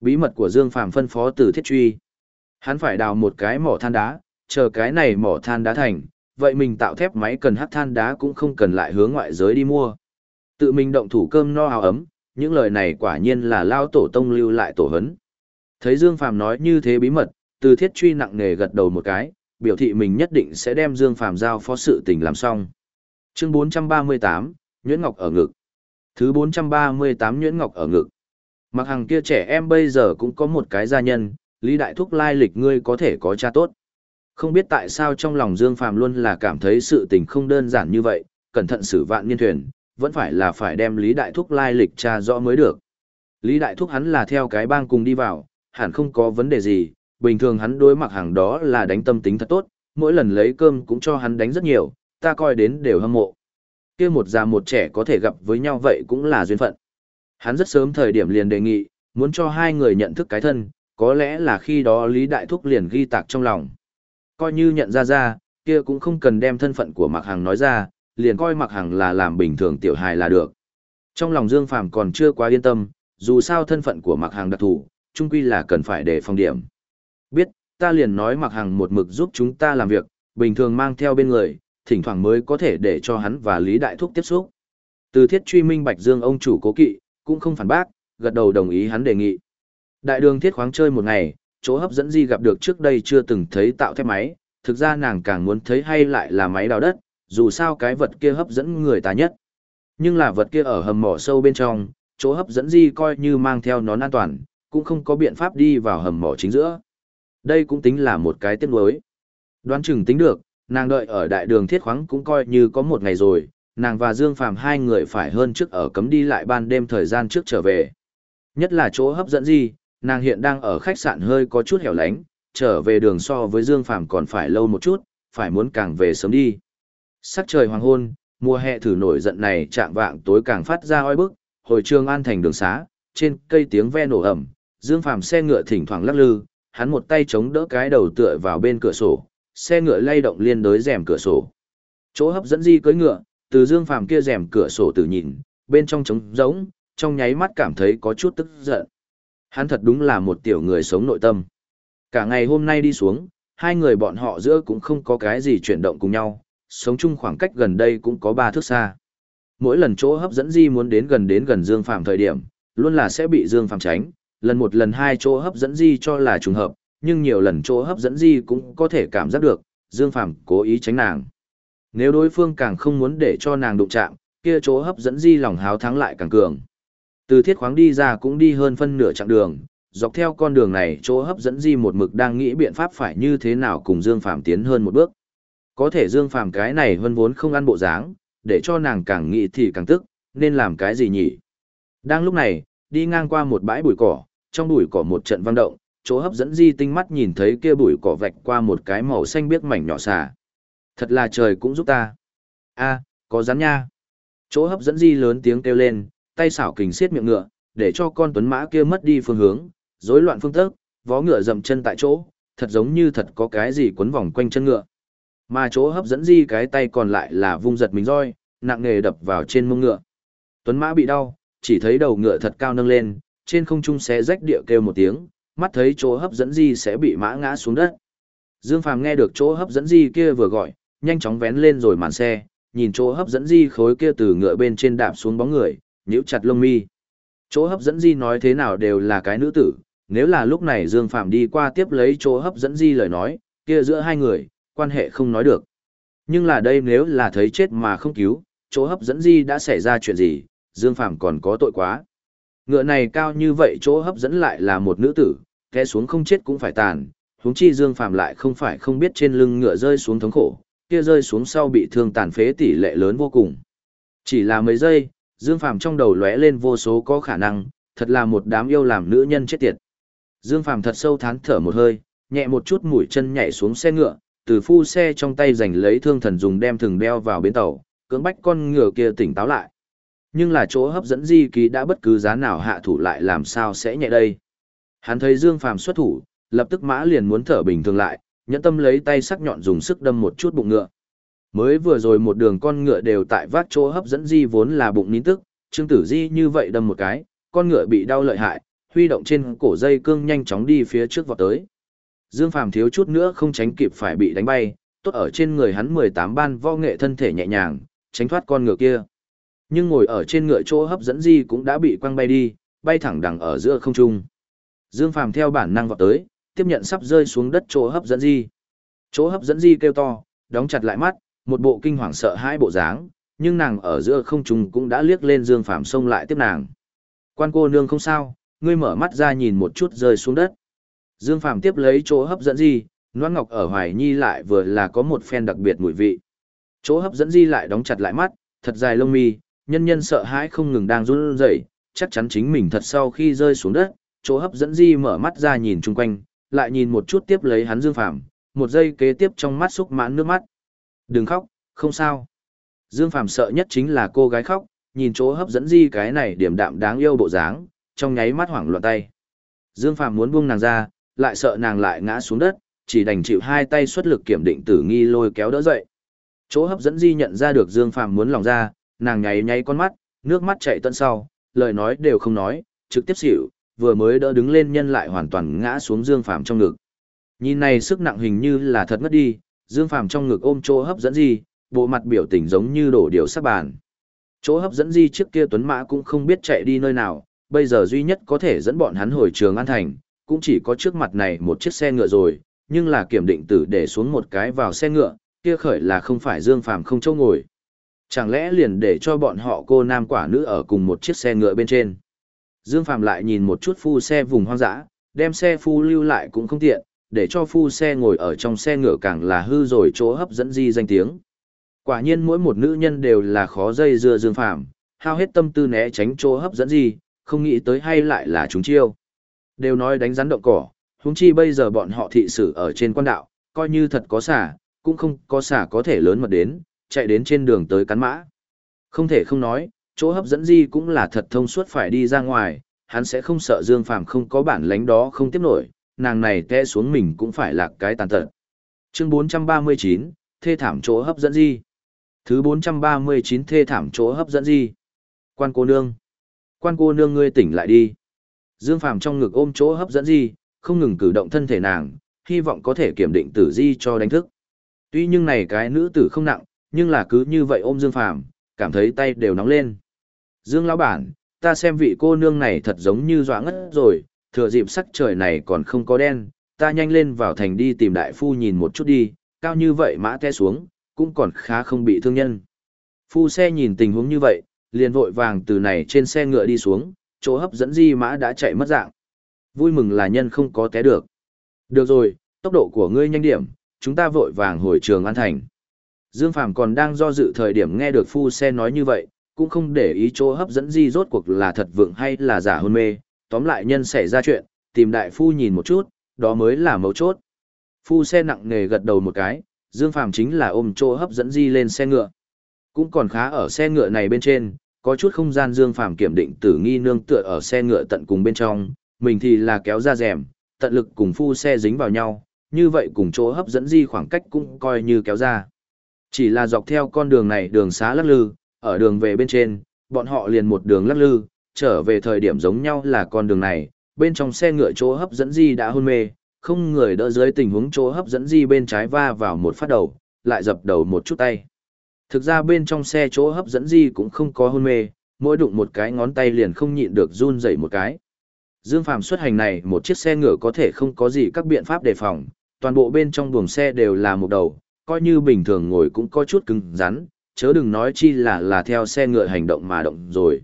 Bí mật của Dương Phàm phân phó từ thiết truy. Hắn phải đào một cái mỏ than đá, chờ cái này mỏ than đá thành, vậy mình tạo thép máy cần hắc than đá cũng không cần lại hướng ngoại giới đi mua. Tự mình động thủ cơm no áo ấm, những lời này quả nhiên là lao tổ tông lưu lại tổ hấn. Thấy Dương Phàm nói như thế bí mật, từ thiết truy nặng nề gật đầu một cái, biểu thị mình nhất định sẽ đem Dương Phàm giao phó sự tình làm xong. Chương 438, Nguyễn Ngọc ở ngực. Thứ 438 Nguyễn Ngọc ở ngực. Mặc hàng kia trẻ em bây giờ cũng có một cái gia nhân, Lý Đại Thúc lai lịch ngươi có thể có cha tốt. Không biết tại sao trong lòng Dương Phàm luôn là cảm thấy sự tình không đơn giản như vậy, cẩn thận xử vạn niên thuyền, vẫn phải là phải đem Lý Đại Thúc lai lịch tra rõ mới được. Lý Đại Thúc hắn là theo cái bang cùng đi vào, hẳn không có vấn đề gì, bình thường hắn đối mặt hàng đó là đánh tâm tính thật tốt, mỗi lần lấy cơm cũng cho hắn đánh rất nhiều, ta coi đến đều hâm mộ. kia một già một trẻ có thể gặp với nhau vậy cũng là duyên phận. Hắn rất sớm thời điểm liền đề nghị, muốn cho hai người nhận thức cái thân, có lẽ là khi đó Lý Đại Thúc liền ghi tạc trong lòng. Coi như nhận ra ra, kia cũng không cần đem thân phận của Mạc Hằng nói ra, liền coi Mặc Hằng là làm bình thường tiểu hài là được. Trong lòng Dương Phàm còn chưa quá yên tâm, dù sao thân phận của Mặc Hằng đặc thù, chung quy là cần phải để phòng điểm. Biết, ta liền nói Mặc Hằng một mực giúp chúng ta làm việc, bình thường mang theo bên người, thỉnh thoảng mới có thể để cho hắn và Lý Đại Thúc tiếp xúc. Từ thiết truy minh Bạch Dương ông chủ cố kỵ, cũng không phản bác, gật đầu đồng ý hắn đề nghị. Đại đường thiết khoáng chơi một ngày, chỗ hấp dẫn di gặp được trước đây chưa từng thấy tạo thép máy, thực ra nàng càng muốn thấy hay lại là máy đào đất, dù sao cái vật kia hấp dẫn người ta nhất. Nhưng là vật kia ở hầm mỏ sâu bên trong, chỗ hấp dẫn di coi như mang theo nón an toàn, cũng không có biện pháp đi vào hầm mỏ chính giữa. Đây cũng tính là một cái tiếc nuối. Đoán chừng tính được, nàng đợi ở đại đường thiết khoáng cũng coi như có một ngày rồi, nàng và Dương Phàm hai người phải hơn trước ở cấm đi lại ban đêm thời gian trước trở về. Nhất là chỗ hấp dẫn gì, nàng hiện đang ở khách sạn hơi có chút hẻo lánh, trở về đường so với Dương Phàm còn phải lâu một chút, phải muốn càng về sớm đi. Sắc trời hoàng hôn, mùa hè thử nổi giận này trạng vạng tối càng phát ra oi bức, hồi trường an thành đường xá, trên cây tiếng ve nổ ẩm, Dương Phàm xe ngựa thỉnh thoảng lắc lư, hắn một tay chống đỡ cái đầu tựa vào bên cửa sổ, xe ngựa lay động liên đối rèm cửa sổ. Chỗ hấp dẫn di cưỡi ngựa, từ Dương Phàm kia rèm cửa sổ tự nhìn, bên trong trống rỗng, trong nháy mắt cảm thấy có chút tức giận. Hắn thật đúng là một tiểu người sống nội tâm. Cả ngày hôm nay đi xuống, hai người bọn họ giữa cũng không có cái gì chuyển động cùng nhau, sống chung khoảng cách gần đây cũng có ba thước xa. Mỗi lần chỗ hấp dẫn Di muốn đến gần đến gần Dương Phàm thời điểm, luôn là sẽ bị Dương Phàm tránh, lần một lần hai chỗ hấp dẫn Di cho là trùng hợp, nhưng nhiều lần chỗ hấp dẫn Di cũng có thể cảm giác được, Dương Phàm cố ý tránh nàng. Nếu đối phương càng không muốn để cho nàng đụng chạm, kia chỗ hấp dẫn Di lòng háo thắng lại càng cường. Từ thiết khoáng đi ra cũng đi hơn phân nửa chặng đường, dọc theo con đường này chỗ hấp dẫn Di một mực đang nghĩ biện pháp phải như thế nào cùng Dương Phàm tiến hơn một bước. Có thể Dương Phàm cái này vân vốn không ăn bộ dáng, để cho nàng càng nghĩ thì càng tức, nên làm cái gì nhỉ? Đang lúc này, đi ngang qua một bãi bụi cỏ, trong bụi cỏ một trận vang động, chỗ hấp dẫn Di tinh mắt nhìn thấy kia bụi cỏ vạch qua một cái màu xanh biếc mảnh nhỏ xà. Thật là trời cũng giúp ta. A, có rắn nha. Chỗ hấp dẫn Di lớn tiếng kêu lên, tay xảo kình xiết miệng ngựa, để cho con tuấn mã kia mất đi phương hướng, rối loạn phương thức, vó ngựa dậm chân tại chỗ, thật giống như thật có cái gì quấn vòng quanh chân ngựa. Mà chỗ hấp dẫn di cái tay còn lại là vung giật mình roi, nặng nề đập vào trên mông ngựa. Tuấn mã bị đau, chỉ thấy đầu ngựa thật cao nâng lên, trên không trung xé rách địa kêu một tiếng, mắt thấy chỗ hấp dẫn di sẽ bị mã ngã xuống đất. Dương Phàm nghe được chỗ hấp dẫn di kia vừa gọi, nhanh chóng vén lên rồi màn xe, nhìn chỗ hấp dẫn di khối kia từ ngựa bên trên đạp xuống bóng người, nhíu chặt lông mi. Chỗ hấp dẫn di nói thế nào đều là cái nữ tử, nếu là lúc này Dương Phạm đi qua tiếp lấy chỗ hấp dẫn di lời nói, kia giữa hai người, quan hệ không nói được. Nhưng là đây nếu là thấy chết mà không cứu, chỗ hấp dẫn di đã xảy ra chuyện gì, Dương phàm còn có tội quá. Ngựa này cao như vậy chỗ hấp dẫn lại là một nữ tử, té xuống không chết cũng phải tàn, huống chi Dương phàm lại không phải không biết trên lưng ngựa rơi xuống thống khổ, kia rơi xuống sau bị thương tàn phế tỷ lệ lớn vô cùng. Chỉ là mấy giây, Dương Phàm trong đầu lóe lên vô số có khả năng, thật là một đám yêu làm nữ nhân chết tiệt. Dương Phàm thật sâu thán thở một hơi, nhẹ một chút mũi chân nhảy xuống xe ngựa, từ phu xe trong tay giành lấy thương thần dùng đem thừng đeo vào bến tàu, cưỡng bách con ngựa kia tỉnh táo lại. Nhưng là chỗ hấp dẫn di ký đã bất cứ giá nào hạ thủ lại làm sao sẽ nhẹ đây. Hắn thấy Dương Phàm xuất thủ, lập tức mã liền muốn thở bình thường lại, nhẫn tâm lấy tay sắc nhọn dùng sức đâm một chút bụng ngựa. Mới vừa rồi một đường con ngựa đều tại vác chỗ hấp dẫn di vốn là bụng nín tức, Trương Tử Di như vậy đâm một cái, con ngựa bị đau lợi hại, huy động trên cổ dây cương nhanh chóng đi phía trước vọt tới. Dương Phàm thiếu chút nữa không tránh kịp phải bị đánh bay, tốt ở trên người hắn 18 ban võ nghệ thân thể nhẹ nhàng, tránh thoát con ngựa kia. Nhưng ngồi ở trên ngựa chỗ hấp dẫn di cũng đã bị quăng bay đi, bay thẳng đằng ở giữa không trung. Dương Phàm theo bản năng vọt tới, tiếp nhận sắp rơi xuống đất chỗ hấp dẫn di. Chỗ hấp dẫn di kêu to, đóng chặt lại mắt, một bộ kinh hoàng sợ hãi bộ dáng, nhưng nàng ở giữa không trung cũng đã liếc lên Dương Phàm xông lại tiếp nàng. Quan cô nương không sao, ngươi mở mắt ra nhìn một chút rơi xuống đất. Dương Phàm tiếp lấy chỗ hấp dẫn gì, Loan Ngọc ở Hoài Nhi lại vừa là có một phen đặc biệt mùi vị. Chỗ hấp dẫn gì lại đóng chặt lại mắt, thật dài lông mi, nhân nhân sợ hãi không ngừng đang run rẩy, chắc chắn chính mình thật sau khi rơi xuống đất, chỗ hấp dẫn gì mở mắt ra nhìn chung quanh, lại nhìn một chút tiếp lấy hắn Dương Phàm, một giây kế tiếp trong mắt xúc mãn nước mắt. Đừng khóc, không sao. Dương Phàm sợ nhất chính là cô gái khóc, nhìn chỗ hấp dẫn di cái này điểm đạm đáng yêu bộ dáng, trong nháy mắt hoảng loạn tay. Dương Phàm muốn buông nàng ra, lại sợ nàng lại ngã xuống đất, chỉ đành chịu hai tay xuất lực kiểm định tử nghi lôi kéo đỡ dậy. Chỗ hấp dẫn di nhận ra được Dương Phàm muốn lòng ra, nàng nháy nháy con mắt, nước mắt chảy tận sau, lời nói đều không nói, trực tiếp xỉu, vừa mới đỡ đứng lên nhân lại hoàn toàn ngã xuống Dương Phàm trong ngực. Nhìn này sức nặng hình như là thật mất đi, Dương Phàm trong ngực ôm chỗ hấp dẫn di bộ mặt biểu tình giống như đổ điều sắp bàn. Chỗ hấp dẫn di trước kia Tuấn Mã cũng không biết chạy đi nơi nào, bây giờ duy nhất có thể dẫn bọn hắn hồi trường An Thành, cũng chỉ có trước mặt này một chiếc xe ngựa rồi, nhưng là kiểm định tử để xuống một cái vào xe ngựa, kia khởi là không phải Dương Phàm không châu ngồi. Chẳng lẽ liền để cho bọn họ cô nam quả nữ ở cùng một chiếc xe ngựa bên trên. Dương Phàm lại nhìn một chút phu xe vùng hoang dã, đem xe phu lưu lại cũng không tiện, để cho phu xe ngồi ở trong xe ngựa càng là hư rồi chỗ hấp dẫn di danh tiếng. Quả nhiên mỗi một nữ nhân đều là khó dây dưa dương phàm, hao hết tâm tư né tránh chỗ hấp dẫn gì, không nghĩ tới hay lại là chúng chiêu. Đều nói đánh rắn động cỏ, huống chi bây giờ bọn họ thị sử ở trên quan đạo, coi như thật có xả, cũng không có xả có thể lớn mật đến, chạy đến trên đường tới cắn mã. Không thể không nói, chỗ hấp dẫn di cũng là thật thông suốt phải đi ra ngoài, hắn sẽ không sợ Dương Phàm không có bản lãnh đó không tiếp nổi, nàng này té xuống mình cũng phải là cái tàn tật. Chương 439, thê thảm chỗ hấp dẫn di. Thứ 439 thê thảm chỗ hấp dẫn di. Quan cô nương. Quan cô nương ngươi tỉnh lại đi. Dương Phàm trong ngực ôm chỗ hấp dẫn di, không ngừng cử động thân thể nàng, hy vọng có thể kiểm định tử di cho đánh thức. Tuy nhưng này cái nữ tử không nặng, nhưng là cứ như vậy ôm Dương Phàm, cảm thấy tay đều nóng lên. Dương lão bản, ta xem vị cô nương này thật giống như dọa ngất rồi, thừa dịp sắc trời này còn không có đen, ta nhanh lên vào thành đi tìm đại phu nhìn một chút đi, cao như vậy mã té xuống, cũng còn khá không bị thương nhân. Phu xe nhìn tình huống như vậy, liền vội vàng từ này trên xe ngựa đi xuống, chỗ hấp dẫn di mã đã chạy mất dạng. Vui mừng là nhân không có té được. Được rồi, tốc độ của ngươi nhanh điểm, chúng ta vội vàng hồi trường an thành. Dương Phàm còn đang do dự thời điểm nghe được phu xe nói như vậy, cũng không để ý chỗ hấp dẫn di rốt cuộc là thật vượng hay là giả hôn mê, tóm lại nhân xảy ra chuyện, tìm đại phu nhìn một chút, đó mới là mấu chốt. Phu xe nặng nề gật đầu một cái, Dương Phàm chính là ôm chỗ hấp dẫn di lên xe ngựa. Cũng còn khá ở xe ngựa này bên trên, có chút không gian Dương Phàm kiểm định tử nghi nương tựa ở xe ngựa tận cùng bên trong, mình thì là kéo ra rèm, tận lực cùng phu xe dính vào nhau, như vậy cùng chỗ hấp dẫn di khoảng cách cũng coi như kéo ra. Chỉ là dọc theo con đường này đường xá lắc lư, ở đường về bên trên, bọn họ liền một đường lắc lư, trở về thời điểm giống nhau là con đường này, bên trong xe ngựa chỗ hấp dẫn di đã hôn mê, không người đỡ dưới tình huống chỗ hấp dẫn di bên trái va vào một phát đầu, lại dập đầu một chút tay. Thực ra bên trong xe chỗ hấp dẫn di cũng không có hôn mê, mỗi đụng một cái ngón tay liền không nhịn được run dậy một cái. Dương Phàm xuất hành này một chiếc xe ngựa có thể không có gì các biện pháp đề phòng, toàn bộ bên trong buồng xe đều là một đầu, coi như bình thường ngồi cũng có chút cứng rắn, chớ đừng nói chi là là theo xe ngựa hành động mà động rồi.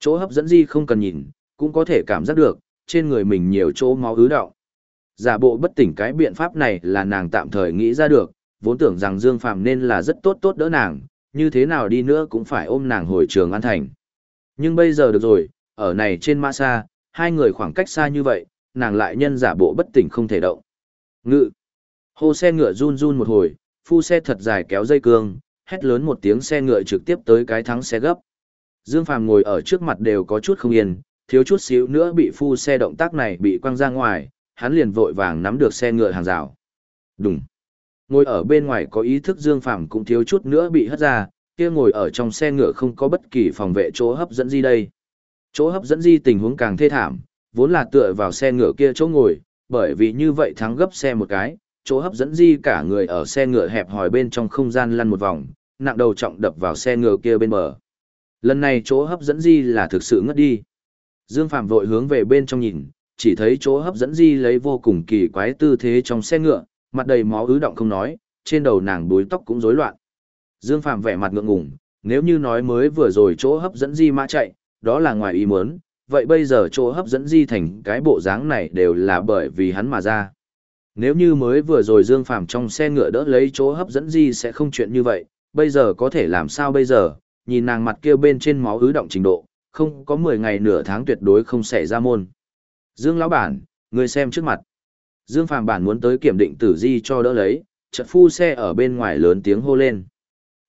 Chỗ hấp dẫn di không cần nhìn, cũng có thể cảm giác được, trên người mình nhiều chỗ máu ứ động. Giả bộ bất tỉnh cái biện pháp này là nàng tạm thời nghĩ ra được, vốn tưởng rằng Dương Phạm nên là rất tốt tốt đỡ nàng, như thế nào đi nữa cũng phải ôm nàng hồi trường an thành. Nhưng bây giờ được rồi, ở này trên mã xa, hai người khoảng cách xa như vậy, nàng lại nhân giả bộ bất tỉnh không thể động. Ngự. Hô xe ngựa run run một hồi, phu xe thật dài kéo dây cương, hét lớn một tiếng xe ngựa trực tiếp tới cái thắng xe gấp. Dương Phàm ngồi ở trước mặt đều có chút không yên, thiếu chút xíu nữa bị phu xe động tác này bị quăng ra ngoài, hắn liền vội vàng nắm được xe ngựa hàng rào. Đúng. Ngồi ở bên ngoài có ý thức Dương Phàm cũng thiếu chút nữa bị hất ra, kia ngồi ở trong xe ngựa không có bất kỳ phòng vệ chỗ hấp dẫn gì đây. Chỗ hấp dẫn di tình huống càng thê thảm, vốn là tựa vào xe ngựa kia chỗ ngồi, bởi vì như vậy thắng gấp xe một cái, chỗ hấp dẫn di cả người ở xe ngựa hẹp hòi bên trong không gian lăn một vòng, nặng đầu trọng đập vào xe ngựa kia bên bờ. Lần này chỗ hấp dẫn di là thực sự ngất đi. Dương Phạm vội hướng về bên trong nhìn, chỉ thấy chỗ hấp dẫn di lấy vô cùng kỳ quái tư thế trong xe ngựa, mặt đầy máu ứ động không nói, trên đầu nàng đuối tóc cũng rối loạn. Dương Phạm vẻ mặt ngượng ngùng, nếu như nói mới vừa rồi chỗ hấp dẫn di mã chạy, đó là ngoài ý muốn, vậy bây giờ chỗ hấp dẫn di thành cái bộ dáng này đều là bởi vì hắn mà ra. Nếu như mới vừa rồi Dương Phàm trong xe ngựa đỡ lấy chỗ hấp dẫn di sẽ không chuyện như vậy, bây giờ có thể làm sao bây giờ, nhìn nàng mặt kia bên trên máu ứ động trình độ, không có 10 ngày nửa tháng tuyệt đối không xảy ra môn. Dương lão bản, người xem trước mặt. Dương Phàm bản muốn tới kiểm định tử di cho đỡ lấy, chợt phu xe ở bên ngoài lớn tiếng hô lên.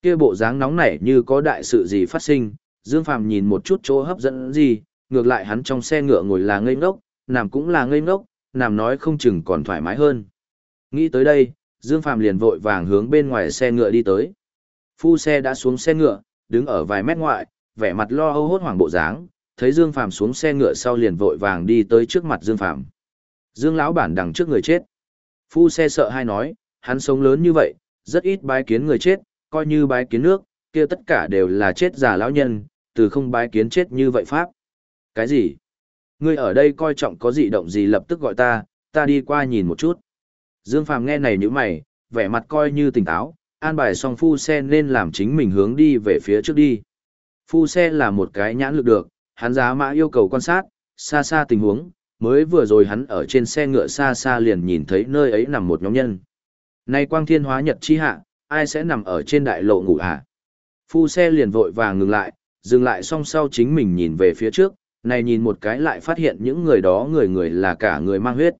Kia bộ dáng nóng nảy như có đại sự gì phát sinh, Dương Phàm nhìn một chút chỗ hấp dẫn gì, ngược lại hắn trong xe ngựa ngồi là ngây ngốc, nằm cũng là ngây ngốc, nằm nói không chừng còn thoải mái hơn. Nghĩ tới đây, Dương Phàm liền vội vàng hướng bên ngoài xe ngựa đi tới. Phu xe đã xuống xe ngựa, đứng ở vài mét ngoại, vẻ mặt lo âu hốt hoảng bộ dáng, thấy Dương Phàm xuống xe ngựa sau liền vội vàng đi tới trước mặt Dương Phàm. Dương lão bản đằng trước người chết. Phu xe sợ hai nói, hắn sống lớn như vậy, rất ít bái kiến người chết, coi như bái kiến nước, kia tất cả đều là chết già lão nhân, từ không bái kiến chết như vậy pháp. Cái gì? Ngươi ở đây coi trọng có dị động gì lập tức gọi ta, ta đi qua nhìn một chút. Dương Phàm nghe này nhíu mày, vẻ mặt coi như tỉnh táo, an bài xong phu xe nên làm chính mình hướng đi về phía trước đi. Phu xe là một cái nhãn lực được, hắn giá mã yêu cầu quan sát, xa xa tình huống, mới vừa rồi hắn ở trên xe ngựa xa xa liền nhìn thấy nơi ấy nằm một nhóm nhân. Nay quang thiên hóa nhật chi hạ, ai sẽ nằm ở trên đại lộ ngủ hả? Phu xe liền vội vàng ngừng lại, dừng lại song sau chính mình nhìn về phía trước, này nhìn một cái lại phát hiện những người đó người người là cả người mang huyết.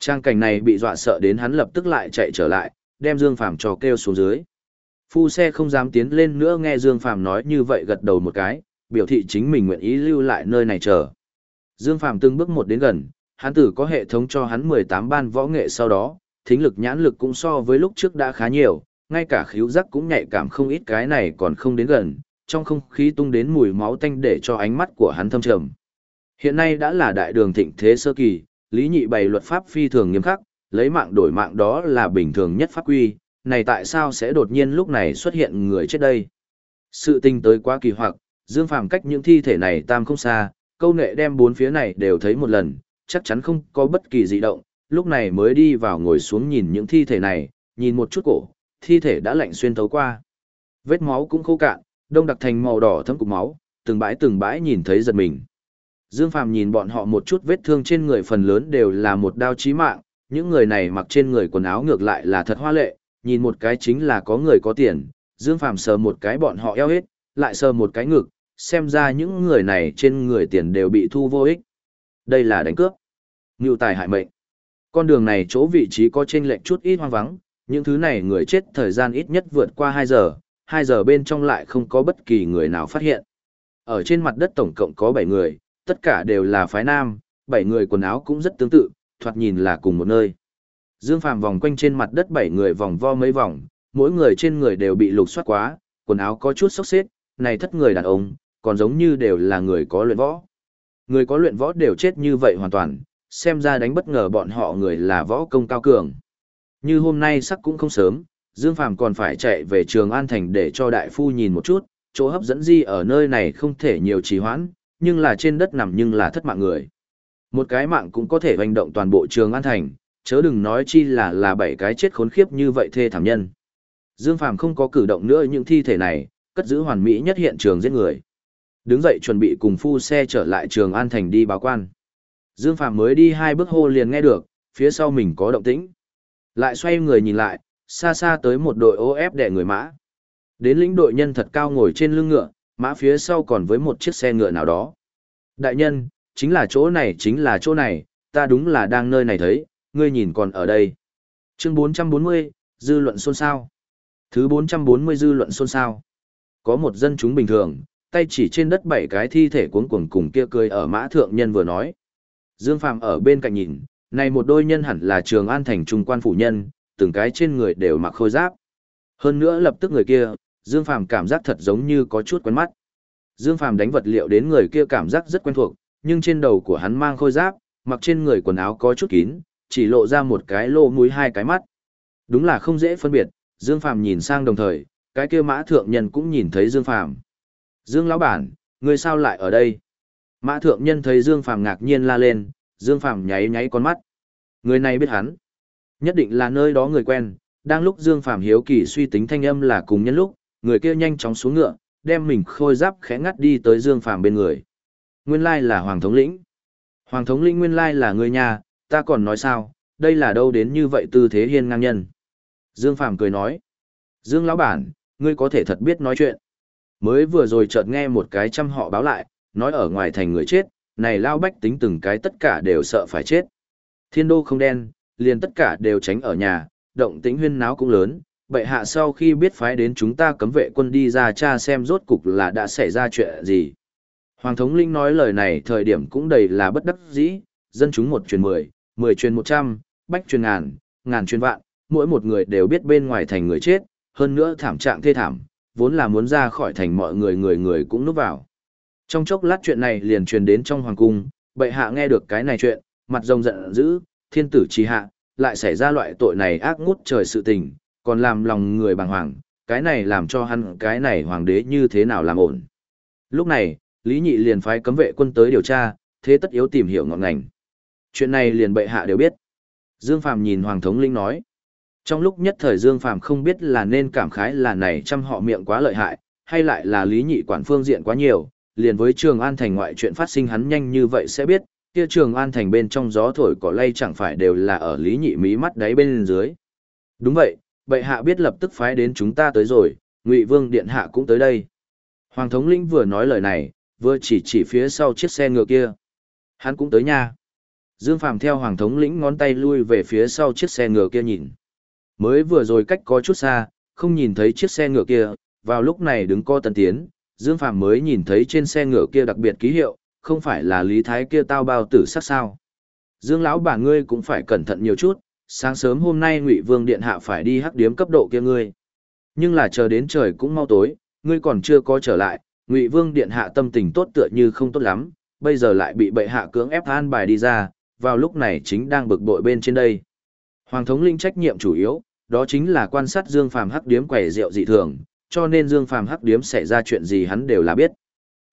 Trang cảnh này bị dọa sợ đến hắn lập tức lại chạy trở lại, đem Dương Phàm cho kêu xuống dưới. Phu xe không dám tiến lên nữa nghe Dương Phàm nói như vậy gật đầu một cái, biểu thị chính mình nguyện ý lưu lại nơi này chờ. Dương Phàm từng bước một đến gần, hắn tử có hệ thống cho hắn 18 ban võ nghệ sau đó, thính lực nhãn lực cũng so với lúc trước đã khá nhiều, ngay cả khíu giác cũng nhạy cảm không ít cái này còn không đến gần, trong không khí tung đến mùi máu tanh để cho ánh mắt của hắn thâm trầm. Hiện nay đã là đại đường thịnh thế sơ kỳ, lý nhị bày luật pháp phi thường nghiêm khắc, lấy mạng đổi mạng đó là bình thường nhất pháp quy, này tại sao sẽ đột nhiên lúc này xuất hiện người chết đây? Sự tình tới quá kỳ hoặc, Dương Phàm cách những thi thể này tam không xa, câu nệ đem bốn phía này đều thấy một lần, chắc chắn không có bất kỳ dị động, lúc này mới đi vào ngồi xuống nhìn những thi thể này, nhìn một chút cổ, thi thể đã lạnh xuyên thấu qua. Vết máu cũng khô cạn, đông đặc thành màu đỏ thấm cục máu, từng bãi từng bãi nhìn thấy giật mình. Dương Phàm nhìn bọn họ một chút vết thương trên người phần lớn đều là một đao chí mạng, những người này mặc trên người quần áo ngược lại là thật hoa lệ, nhìn một cái chính là có người có tiền, Dương Phàm sờ một cái bọn họ eo hết, lại sờ một cái ngực, xem ra những người này trên người tiền đều bị thu vô ích. Đây là đánh cướp. Ngưu tài hại mệnh. Con đường này chỗ vị trí có trên lệnh chút ít hoang vắng, những thứ này người chết thời gian ít nhất vượt qua 2 giờ, 2 giờ bên trong lại không có bất kỳ người nào phát hiện. Ở trên mặt đất tổng cộng có 7 người, tất cả đều là phái nam, 7 người quần áo cũng rất tương tự, thoạt nhìn là cùng một nơi. Dương Phàm vòng quanh trên mặt đất 7 người vòng vo mấy vòng, mỗi người trên người đều bị lục soát quá, quần áo có chút xốc xếp, này thất người đàn ông, còn giống như đều là người có luyện võ. Người có luyện võ đều chết như vậy hoàn toàn, xem ra đánh bất ngờ bọn họ người là võ công cao cường. Như hôm nay sắc cũng không sớm, Dương Phàm còn phải chạy về trường An Thành để cho đại phu nhìn một chút, chỗ hấp dẫn di ở nơi này không thể nhiều trì hoãn, nhưng là trên đất nằm nhưng là thất mạng người. Một cái mạng cũng có thể hành động toàn bộ trường An Thành, chớ đừng nói chi là là bảy cái chết khốn khiếp như vậy thê thảm nhân. Dương Phàm không có cử động nữa những thi thể này, cất giữ hoàn mỹ nhất hiện trường giết người. Đứng dậy chuẩn bị cùng phu xe trở lại trường An Thành đi báo quan. Dương Phàm mới đi hai bước hô liền nghe được, phía sau mình có động tĩnh. Lại xoay người nhìn lại, xa xa tới một đội ô ép đẻ người mã. Đến lĩnh đội nhân thật cao ngồi trên lưng ngựa, mã phía sau còn với một chiếc xe ngựa nào đó. Đại nhân, chính là chỗ này chính là chỗ này, ta đúng là đang nơi này thấy, ngươi nhìn còn ở đây. Chương 440, dư luận xôn xao. Thứ 440 dư luận xôn xao. Có một dân chúng bình thường, tay chỉ trên đất bảy cái thi thể cuống cuồng cùng kia cười ở mã thượng nhân vừa nói. Dương phàm ở bên cạnh nhìn, này một đôi nhân hẳn là trường an thành trung quan phủ nhân, từng cái trên người đều mặc khôi giáp. Hơn nữa lập tức người kia, Dương phàm cảm giác thật giống như có chút quen mắt. Dương phàm đánh vật liệu đến người kia cảm giác rất quen thuộc, nhưng trên đầu của hắn mang khôi giáp, mặc trên người quần áo có chút kín, chỉ lộ ra một cái lô mũi hai cái mắt. Đúng là không dễ phân biệt, Dương phàm nhìn sang đồng thời, cái kia mã thượng nhân cũng nhìn thấy Dương phàm, Dương lão bản, người sao lại ở đây? Mã thượng nhân thấy Dương phàm ngạc nhiên la lên, Dương phàm nháy nháy con mắt. Người này biết hắn. Nhất định là nơi đó người quen, đang lúc Dương phàm hiếu kỳ suy tính thanh âm là cùng nhân lúc, người kia nhanh chóng xuống ngựa, đem mình khôi giáp khẽ ngắt đi tới Dương phàm bên người. Nguyên lai là Hoàng thống lĩnh. Hoàng thống lĩnh nguyên lai là người nhà, ta còn nói sao, đây là đâu đến như vậy tư thế hiên ngang nhân. Dương phàm cười nói. Dương lão bản, ngươi có thể thật biết nói chuyện. Mới vừa rồi chợt nghe một cái trăm họ báo lại, nói ở ngoài thành người chết, này lao bách tính từng cái tất cả đều sợ phải chết. Thiên đô không đen, liền tất cả đều tránh ở nhà, động tĩnh huyên náo cũng lớn, bệ hạ sau khi biết phái đến chúng ta cấm vệ quân đi ra cha xem rốt cục là đã xảy ra chuyện gì. Hoàng thống linh nói lời này thời điểm cũng đầy là bất đắc dĩ, dân chúng một truyền mười, mười truyền một trăm, bách truyền ngàn, ngàn truyền vạn, mỗi một người đều biết bên ngoài thành người chết, hơn nữa thảm trạng thê thảm, vốn là muốn ra khỏi thành mọi người người người cũng núp vào. Trong chốc lát chuyện này liền truyền đến trong hoàng cung, bệ hạ nghe được cái này chuyện, mặt rồng giận dữ, thiên tử trì hạ, lại xảy ra loại tội này ác ngút trời sự tình, còn làm lòng người bàng hoàng, cái này làm cho hắn cái này hoàng đế như thế nào làm ổn. Lúc này, Lý Nhị liền phái cấm vệ quân tới điều tra, thế tất yếu tìm hiểu ngọn ngành. Chuyện này liền bệ hạ đều biết. Dương Phàm nhìn Hoàng thống linh nói. Trong lúc nhất thời Dương Phàm không biết là nên cảm khái là này trăm họ miệng quá lợi hại, hay lại là Lý Nhị quản phương diện quá nhiều, liền với Trường An Thành ngoại chuyện phát sinh hắn nhanh như vậy sẽ biết, kia Trường An Thành bên trong gió thổi cỏ lay chẳng phải đều là ở Lý Nhị mí mắt đáy bên dưới. Đúng vậy, bệ hạ biết lập tức phái đến chúng ta tới rồi, Ngụy Vương Điện Hạ cũng tới đây. Hoàng thống lĩnh vừa nói lời này, Vừa chỉ chỉ phía sau chiếc xe ngựa kia. Hắn cũng tới nha. Dương Phàm theo Hoàng thống lĩnh ngón tay lui về phía sau chiếc xe ngựa kia nhìn. Mới vừa rồi cách có chút xa, không nhìn thấy chiếc xe ngựa kia, vào lúc này đứng co tân tiến, Dương Phàm mới nhìn thấy trên xe ngựa kia đặc biệt ký hiệu, không phải là Lý Thái kia tao bao tử sắc sao. Dương lão bà ngươi cũng phải cẩn thận nhiều chút, sáng sớm hôm nay Ngụy Vương điện hạ phải đi hắc điếm cấp độ kia ngươi. Nhưng là chờ đến trời cũng mau tối, ngươi còn chưa có trở lại, Ngụy Vương điện hạ tâm tình tốt tựa như không tốt lắm, bây giờ lại bị bệ hạ cưỡng ép an bài đi ra, vào lúc này chính đang bực bội bên trên đây. Hoàng thống linh trách nhiệm chủ yếu, đó chính là quan sát Dương Phàm hắc điếm quẻ rượu dị thường, cho nên Dương Phàm hắc điếm xảy ra chuyện gì hắn đều là biết.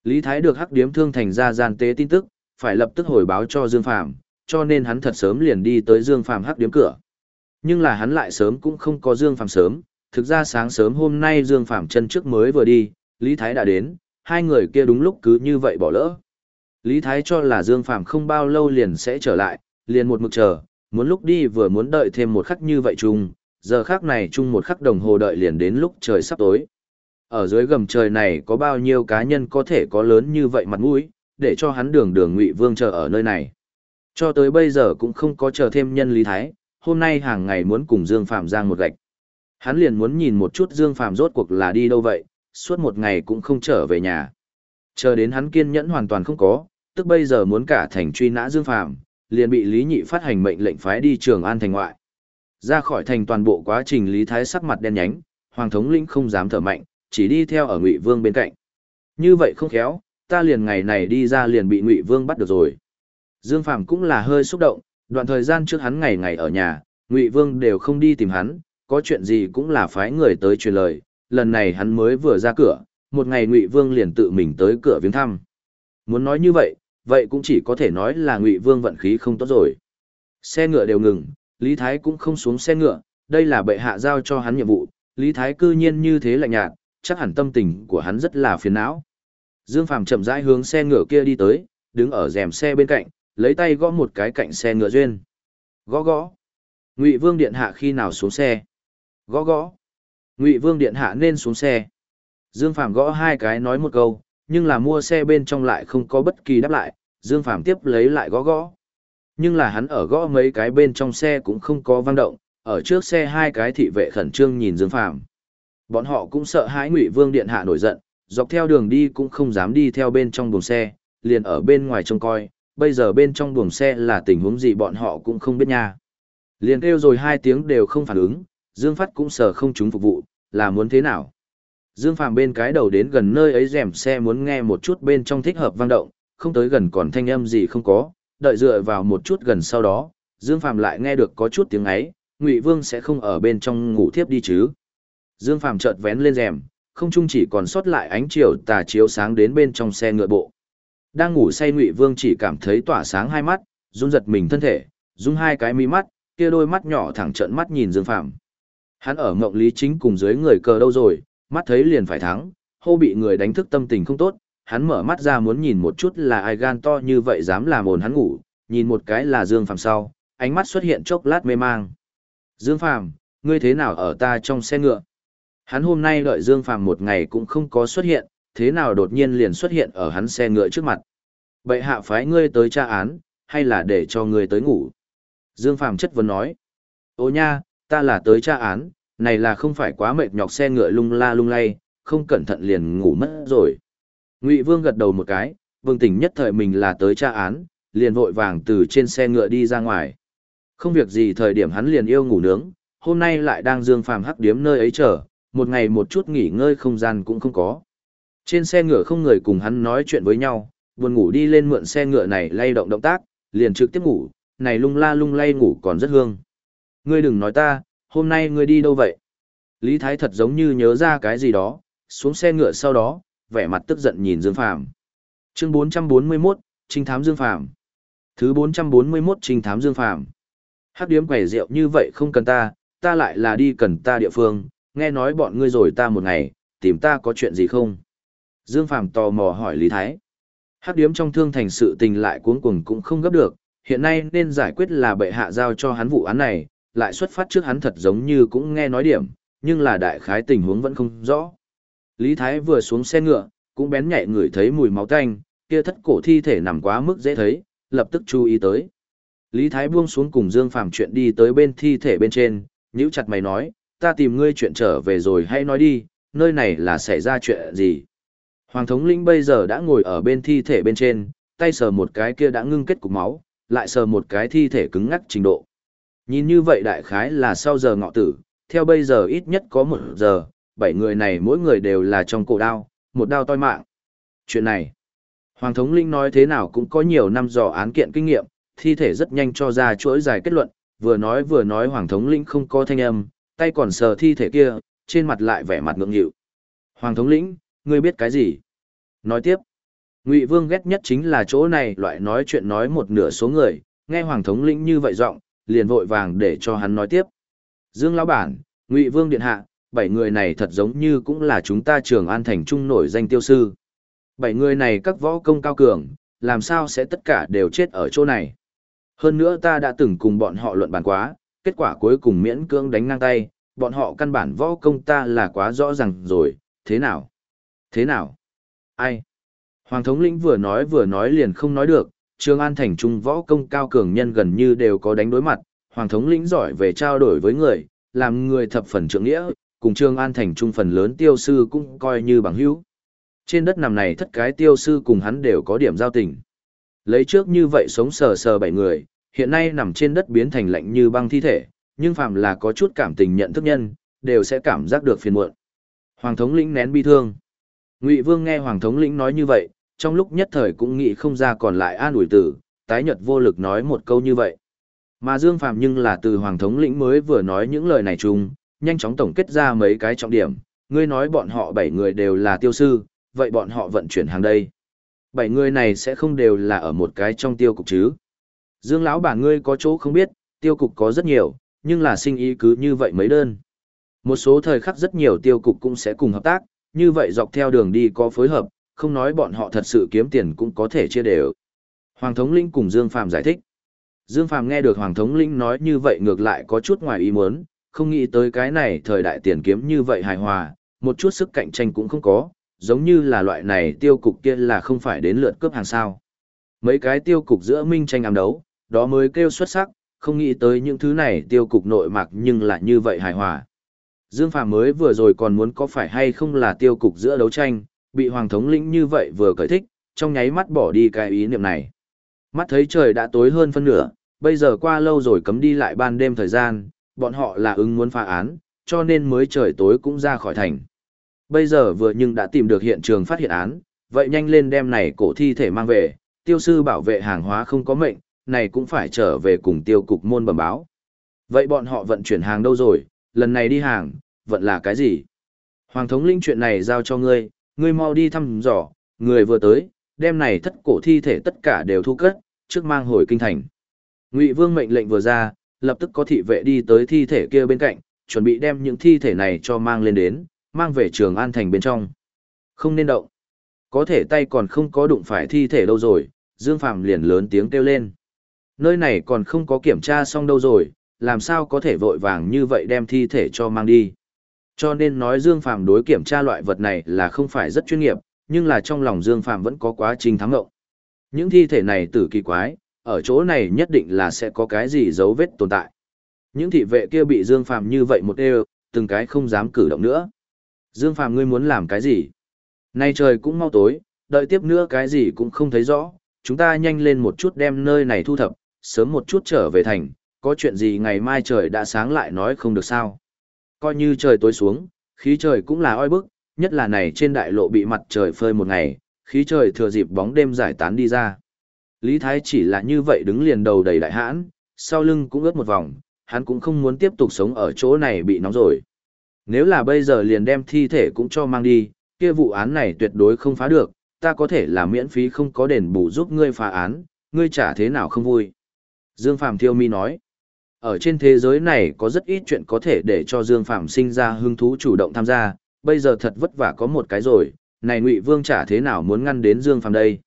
Lý Thái được hắc điếm thương thành ra gian tế tin tức, phải lập tức hồi báo cho Dương Phàm, cho nên hắn thật sớm liền đi tới Dương Phàm hắc điếm cửa. Nhưng là hắn lại sớm cũng không có Dương Phàm sớm, thực ra sáng sớm hôm nay Dương Phàm chân trước mới vừa đi, Lý Thái đã đến, hai người kia đúng lúc cứ như vậy bỏ lỡ. Lý Thái cho là Dương Phàm không bao lâu liền sẽ trở lại, liền một mực chờ, muốn lúc đi vừa muốn đợi thêm một khắc như vậy chung, giờ khắc này chung một khắc đồng hồ đợi liền đến lúc trời sắp tối. Ở dưới gầm trời này có bao nhiêu cá nhân có thể có lớn như vậy mặt mũi, để cho hắn đường đường ngụy vương chờ ở nơi này. Cho tới bây giờ cũng không có chờ thêm nhân Lý Thái, hôm nay hàng ngày muốn cùng Dương Phạm giang một gạch. Hắn liền muốn nhìn một chút Dương Phạm rốt cuộc là đi đâu vậy, suốt một ngày cũng không trở về nhà. Chờ đến hắn kiên nhẫn hoàn toàn không có, tức bây giờ muốn cả thành truy nã Dương Phạm, liền bị Lý Nhị phát hành mệnh lệnh phái đi trường an thành ngoại. Ra khỏi thành toàn bộ quá trình Lý Thái sắc mặt đen nhánh, Hoàng thống lĩnh không dám thở mạnh, chỉ đi theo ở Ngụy Vương bên cạnh. Như vậy không khéo, ta liền ngày này đi ra liền bị Ngụy Vương bắt được rồi. Dương Phàm cũng là hơi xúc động, đoạn thời gian trước hắn ngày ngày ở nhà, Ngụy Vương đều không đi tìm hắn, có chuyện gì cũng là phái người tới truyền lời, lần này hắn mới vừa ra cửa, một ngày Ngụy Vương liền tự mình tới cửa viếng thăm. Muốn nói như vậy, vậy cũng chỉ có thể nói là Ngụy Vương vận khí không tốt rồi. Xe ngựa đều ngừng, Lý Thái cũng không xuống xe ngựa, đây là bệ hạ giao cho hắn nhiệm vụ, Lý Thái cư nhiên như thế lạnh nhạt, chắc hẳn tâm tình của hắn rất là phiền não. Dương Phàm chậm rãi hướng xe ngựa kia đi tới, đứng ở rèm xe bên cạnh, lấy tay gõ một cái cạnh xe ngựa duyên. Gõ gõ. Ngụy Vương điện hạ khi nào xuống xe? Gõ gõ. Ngụy Vương điện hạ nên xuống xe. Dương Phàm gõ hai cái nói một câu, nhưng là mua xe bên trong lại không có bất kỳ đáp lại, Dương Phàm tiếp lấy lại gõ gõ. Nhưng là hắn ở gõ mấy cái bên trong xe cũng không có vang động, ở trước xe hai cái thị vệ khẩn trương nhìn Dương Phàm. Bọn họ cũng sợ hãi Ngụy Vương điện hạ nổi giận, dọc theo đường đi cũng không dám đi theo bên trong buồng xe, liền ở bên ngoài trông coi, bây giờ bên trong buồng xe là tình huống gì bọn họ cũng không biết nha. Liền kêu rồi hai tiếng đều không phản ứng, Dương Phát cũng sợ không chúng phục vụ, là muốn thế nào. Dương Phàm bên cái đầu đến gần nơi ấy rèm xe muốn nghe một chút bên trong thích hợp vang động, không tới gần còn thanh âm gì không có, đợi dựa vào một chút gần sau đó, Dương Phàm lại nghe được có chút tiếng ấy, Ngụy Vương sẽ không ở bên trong ngủ thiếp đi chứ. Dương Phàm chợt vén lên rèm, không chung chỉ còn sót lại ánh chiều tà chiếu sáng đến bên trong xe ngựa bộ. Đang ngủ say Ngụy Vương chỉ cảm thấy tỏa sáng hai mắt, run giật mình thân thể, rung hai cái mí mắt, kia đôi mắt nhỏ thẳng trợn mắt nhìn Dương Phàm. Hắn ở ngộng lý chính cùng dưới người cờ đâu rồi, mắt thấy liền phải thắng, hô bị người đánh thức tâm tình không tốt, hắn mở mắt ra muốn nhìn một chút là ai gan to như vậy dám làm ồn hắn ngủ, nhìn một cái là Dương Phàm sau, ánh mắt xuất hiện chốc lát mê mang. Dương Phàm, ngươi thế nào ở ta trong xe ngựa? Hắn hôm nay đợi Dương Phàm một ngày cũng không có xuất hiện, thế nào đột nhiên liền xuất hiện ở hắn xe ngựa trước mặt. Bệ hạ phái ngươi tới tra án, hay là để cho ngươi tới ngủ? Dương Phàm chất vấn nói. Ô nha, ta là tới tra án, này là không phải quá mệt nhọc xe ngựa lung la lung lay, không cẩn thận liền ngủ mất rồi. Ngụy Vương gật đầu một cái, vương tỉnh nhất thời mình là tới tra án, liền vội vàng từ trên xe ngựa đi ra ngoài. Không việc gì thời điểm hắn liền yêu ngủ nướng, hôm nay lại đang dương phàm hắc điếm nơi ấy chờ, một ngày một chút nghỉ ngơi không gian cũng không có. Trên xe ngựa không người cùng hắn nói chuyện với nhau, buồn ngủ đi lên mượn xe ngựa này lay động động tác, liền trực tiếp ngủ, này lung la lung lay ngủ còn rất hương. Ngươi đừng nói ta, hôm nay ngươi đi đâu vậy? Lý Thái thật giống như nhớ ra cái gì đó, xuống xe ngựa sau đó, vẻ mặt tức giận nhìn Dương Phàm. Chương 441, Trinh thám Dương Phàm. Thứ 441 Trinh thám Dương Phàm. Hát điếm quẩy rượu như vậy không cần ta, ta lại là đi cần ta địa phương, nghe nói bọn ngươi rồi ta một ngày, tìm ta có chuyện gì không? Dương Phàm tò mò hỏi Lý Thái. Hát điếm trong thương thành sự tình lại cuống cuồng cũng không gấp được, hiện nay nên giải quyết là bệ hạ giao cho hắn vụ án này, lại xuất phát trước hắn thật giống như cũng nghe nói điểm, nhưng là đại khái tình huống vẫn không rõ. Lý Thái vừa xuống xe ngựa, cũng bén nhạy ngửi thấy mùi máu tanh, kia thất cổ thi thể nằm quá mức dễ thấy, lập tức chú ý tới. Lý Thái buông xuống cùng Dương Phàm chuyện đi tới bên thi thể bên trên, nhíu chặt mày nói, ta tìm ngươi chuyện trở về rồi hay nói đi, nơi này là xảy ra chuyện gì. Hoàng thống lĩnh bây giờ đã ngồi ở bên thi thể bên trên, tay sờ một cái kia đã ngưng kết cục máu, lại sờ một cái thi thể cứng ngắc trình độ. Nhìn như vậy đại khái là sau giờ ngọ tử, theo bây giờ ít nhất có một giờ, bảy người này mỗi người đều là trong cổ đao, một đao toi mạng. Chuyện này, Hoàng thống lĩnh nói thế nào cũng có nhiều năm dò án kiện kinh nghiệm, thi thể rất nhanh cho ra chuỗi dài kết luận, vừa nói vừa nói Hoàng thống lĩnh không có thanh âm, tay còn sờ thi thể kia, trên mặt lại vẻ mặt ngượng nghịu. Hoàng thống lĩnh, ngươi biết cái gì? Nói tiếp, Ngụy Vương ghét nhất chính là chỗ này loại nói chuyện nói một nửa số người, nghe Hoàng thống lĩnh như vậy giọng, liền vội vàng để cho hắn nói tiếp. Dương lão bản, Ngụy Vương điện hạ, bảy người này thật giống như cũng là chúng ta Trường An thành trung nổi danh tiêu sư. Bảy người này các võ công cao cường, làm sao sẽ tất cả đều chết ở chỗ này? Hơn nữa ta đã từng cùng bọn họ luận bàn quá, kết quả cuối cùng miễn cưỡng đánh ngang tay, bọn họ căn bản võ công ta là quá rõ ràng rồi, thế nào? Thế nào? Ai? Hoàng thống lĩnh vừa nói vừa nói liền không nói được, Trương An thành trung võ công cao cường nhân gần như đều có đánh đối mặt, Hoàng thống lĩnh giỏi về trao đổi với người, làm người thập phần trưởng nghĩa, cùng Trương An thành trung phần lớn tiêu sư cũng coi như bằng hữu. Trên đất nằm này thất cái tiêu sư cùng hắn đều có điểm giao tình. Lấy trước như vậy sống sờ sờ bảy người, hiện nay nằm trên đất biến thành lạnh như băng thi thể, nhưng phàm là có chút cảm tình nhận thức nhân, đều sẽ cảm giác được phiền muộn. Hoàng thống lĩnh nén bi thương. Ngụy Vương nghe Hoàng thống lĩnh nói như vậy, trong lúc nhất thời cũng nghĩ không ra còn lại an ủi tử, tái nhật vô lực nói một câu như vậy. Mà Dương Phàm nhưng là từ Hoàng thống lĩnh mới vừa nói những lời này chung, nhanh chóng tổng kết ra mấy cái trọng điểm, ngươi nói bọn họ bảy người đều là tiêu sư, vậy bọn họ vận chuyển hàng đây. Bảy người này sẽ không đều là ở một cái trong tiêu cục chứ. Dương lão bản ngươi có chỗ không biết, tiêu cục có rất nhiều, nhưng là sinh ý cứ như vậy mấy đơn. Một số thời khắc rất nhiều tiêu cục cũng sẽ cùng hợp tác, như vậy dọc theo đường đi có phối hợp, không nói bọn họ thật sự kiếm tiền cũng có thể chia đều. Hoàng thống linh cùng Dương Phàm giải thích. Dương Phàm nghe được Hoàng thống linh nói như vậy ngược lại có chút ngoài ý muốn, không nghĩ tới cái này thời đại tiền kiếm như vậy hài hòa, một chút sức cạnh tranh cũng không có, giống như là loại này tiêu cục kia là không phải đến lượt cướp hàng sao. Mấy cái tiêu cục giữa minh tranh ám đấu, đó mới kêu xuất sắc, không nghĩ tới những thứ này tiêu cục nội mạc nhưng lại như vậy hài hòa. Dương Phàm mới vừa rồi còn muốn có phải hay không là tiêu cục giữa đấu tranh, bị Hoàng thống lĩnh như vậy vừa cởi thích, trong nháy mắt bỏ đi cái ý niệm này. Mắt thấy trời đã tối hơn phân nửa, bây giờ qua lâu rồi cấm đi lại ban đêm thời gian, bọn họ là ứng muốn phá án, cho nên mới trời tối cũng ra khỏi thành. Bây giờ vừa nhưng đã tìm được hiện trường phát hiện án, vậy nhanh lên đem này cổ thi thể mang về, tiêu sư bảo vệ hàng hóa không có mệnh, này cũng phải trở về cùng tiêu cục môn bẩm báo. Vậy bọn họ vận chuyển hàng đâu rồi, lần này đi hàng, vận là cái gì? Hoàng thống linh chuyện này giao cho ngươi, ngươi mau đi thăm dò, người vừa tới, đem này thất cổ thi thể tất cả đều thu cất, trước mang hồi kinh thành. Ngụy Vương mệnh lệnh vừa ra, lập tức có thị vệ đi tới thi thể kia bên cạnh, chuẩn bị đem những thi thể này cho mang lên đến, mang về trường an thành bên trong. Không nên động. Có thể tay còn không có đụng phải thi thể đâu rồi, Dương Phàm liền lớn tiếng kêu lên. Nơi này còn không có kiểm tra xong đâu rồi, làm sao có thể vội vàng như vậy đem thi thể cho mang đi. Cho nên nói Dương phàm đối kiểm tra loại vật này là không phải rất chuyên nghiệp, nhưng là trong lòng Dương phàm vẫn có quá trình thắng ngộng. Những thi thể này tử kỳ quái, ở chỗ này nhất định là sẽ có cái gì dấu vết tồn tại. Những thị vệ kia bị Dương phàm như vậy một đều, từng cái không dám cử động nữa. Dương Phàm ngươi muốn làm cái gì? Nay trời cũng mau tối, đợi tiếp nữa cái gì cũng không thấy rõ, chúng ta nhanh lên một chút đem nơi này thu thập, sớm một chút trở về thành, có chuyện gì ngày mai trời đã sáng lại nói không được sao. Coi như trời tối xuống, khí trời cũng là oi bức, nhất là này trên đại lộ bị mặt trời phơi một ngày, khí trời thừa dịp bóng đêm giải tán đi ra. Lý Thái chỉ là như vậy đứng liền đầu đầy đại hãn, sau lưng cũng ướt một vòng, hắn cũng không muốn tiếp tục sống ở chỗ này bị nóng rồi. Nếu là bây giờ liền đem thi thể cũng cho mang đi, kia vụ án này tuyệt đối không phá được, ta có thể là miễn phí không có đền bù giúp ngươi phá án, ngươi trả thế nào không vui. Dương Phạm Thiêu Mi nói, ở trên thế giới này có rất ít chuyện có thể để cho Dương Phạm sinh ra hứng thú chủ động tham gia, bây giờ thật vất vả có một cái rồi, này Ngụy Vương trả thế nào muốn ngăn đến Dương Phạm đây.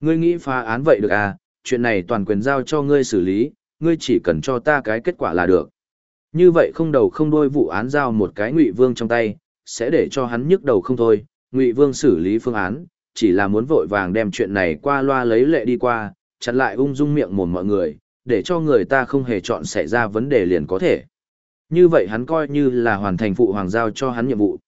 Ngươi nghĩ phá án vậy được à, chuyện này toàn quyền giao cho ngươi xử lý, ngươi chỉ cần cho ta cái kết quả là được. Như vậy không đầu không đuôi vụ án giao một cái ngụy vương trong tay, sẽ để cho hắn nhức đầu không thôi, Ngụy Vương xử lý phương án, chỉ là muốn vội vàng đem chuyện này qua loa lấy lệ đi qua, chặn lại ung dung miệng mồm mọi người, để cho người ta không hề chọn xảy ra vấn đề liền có thể. Như vậy hắn coi như là hoàn thành phụ hoàng giao cho hắn nhiệm vụ.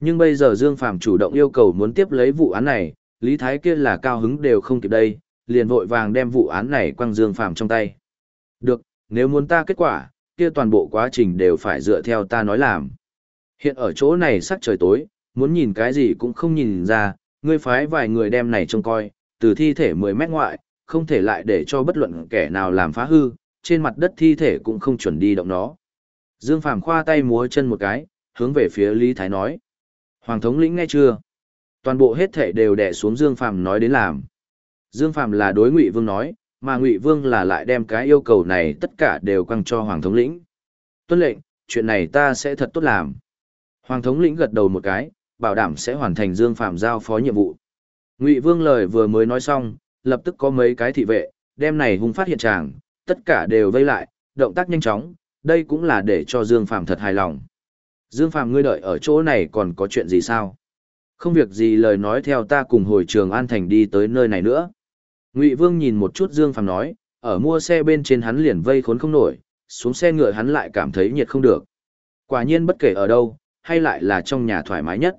Nhưng bây giờ Dương Phàm chủ động yêu cầu muốn tiếp lấy vụ án này, Lý Thái kia là cao hứng đều không kịp đây, liền vội vàng đem vụ án này quăng Dương Phàm trong tay. Được, nếu muốn ta kết quả, kia toàn bộ quá trình đều phải dựa theo ta nói làm. Hiện ở chỗ này sắc trời tối, muốn nhìn cái gì cũng không nhìn ra, ngươi phái vài người đem này trông coi, từ thi thể 10 mét ngoại, không thể lại để cho bất luận kẻ nào làm phá hư, trên mặt đất thi thể cũng không chuẩn đi động nó. Dương Phàm khoa tay múa chân một cái, hướng về phía Lý Thái nói. Hoàng thống lĩnh nghe chưa? Toàn bộ hết thể đều đè xuống Dương Phàm nói đến làm. Dương Phàm là đối Ngụy Vương nói, mà Ngụy Vương là lại đem cái yêu cầu này tất cả đều quăng cho Hoàng thống lĩnh. Tuân lệnh, chuyện này ta sẽ thật tốt làm. Hoàng thống lĩnh gật đầu một cái, bảo đảm sẽ hoàn thành Dương Phàm giao phó nhiệm vụ. Ngụy Vương lời vừa mới nói xong, lập tức có mấy cái thị vệ, đem này hung phát hiện tràng, tất cả đều vây lại, động tác nhanh chóng, đây cũng là để cho Dương Phàm thật hài lòng. Dương Phàm ngươi đợi ở chỗ này còn có chuyện gì sao? Không việc gì lời nói theo ta cùng hồi trường An Thành đi tới nơi này nữa. Ngụy Vương nhìn một chút Dương Phàm nói, ở mua xe bên trên hắn liền vây khốn không nổi, xuống xe ngựa hắn lại cảm thấy nhiệt không được. Quả nhiên bất kể ở đâu, hay lại là trong nhà thoải mái nhất.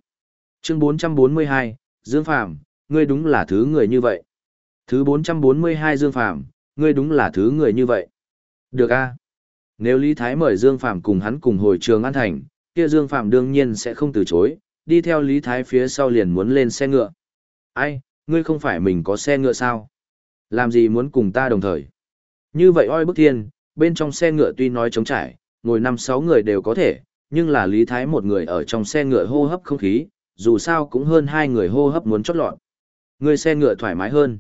Chương 442, Dương Phàm, ngươi đúng là thứ người như vậy. Thứ 442 Dương Phàm, ngươi đúng là thứ người như vậy. Được a. Nếu Lý Thái mời Dương Phàm cùng hắn cùng hồi trường An Thành, kia Dương Phàm đương nhiên sẽ không từ chối, đi theo Lý Thái phía sau liền muốn lên xe ngựa. Ai, ngươi không phải mình có xe ngựa sao? Làm gì muốn cùng ta đồng thời? Như vậy oi bức thiên, bên trong xe ngựa tuy nói trống trải, ngồi năm sáu người đều có thể, nhưng là Lý Thái một người ở trong xe ngựa hô hấp không khí, dù sao cũng hơn hai người hô hấp muốn chót lọt. Người xe ngựa thoải mái hơn.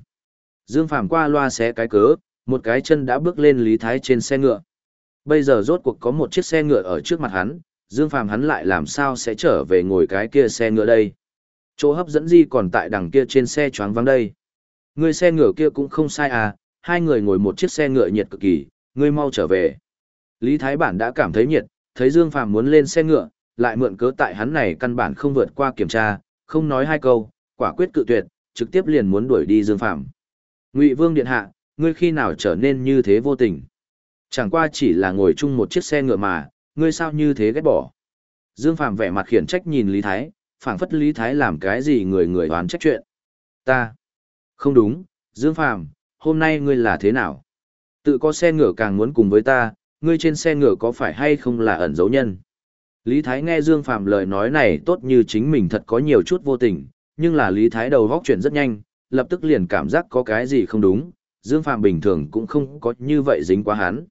Dương Phàm qua loa xé cái cớ, một cái chân đã bước lên Lý Thái trên xe ngựa. Bây giờ rốt cuộc có một chiếc xe ngựa ở trước mặt hắn, Dương Phàm hắn lại làm sao sẽ trở về ngồi cái kia xe ngựa đây. Chỗ hấp dẫn gì còn tại đằng kia trên xe choáng vắng đây. Người xe ngựa kia cũng không sai à, hai người ngồi một chiếc xe ngựa nhiệt cực kỳ, ngươi mau trở về. Lý Thái Bản đã cảm thấy nhiệt, thấy Dương Phàm muốn lên xe ngựa, lại mượn cớ tại hắn này căn bản không vượt qua kiểm tra, không nói hai câu, quả quyết cự tuyệt, trực tiếp liền muốn đuổi đi Dương Phàm. Ngụy Vương điện hạ, ngươi khi nào trở nên như thế vô tình? Chẳng qua chỉ là ngồi chung một chiếc xe ngựa mà, ngươi sao như thế ghét bỏ? Dương Phàm vẻ mặt khiển trách nhìn Lý Thái, phảng phất Lý Thái làm cái gì người người đoán trách chuyện. Ta. Không đúng, Dương Phàm, hôm nay ngươi là thế nào? Tự có xe ngựa càng muốn cùng với ta, ngươi trên xe ngựa có phải hay không là ẩn dấu nhân? Lý Thái nghe Dương Phàm lời nói này tốt như chính mình thật có nhiều chút vô tình, nhưng là Lý Thái đầu góc chuyển rất nhanh, lập tức liền cảm giác có cái gì không đúng, Dương Phàm bình thường cũng không có như vậy dính quá hắn.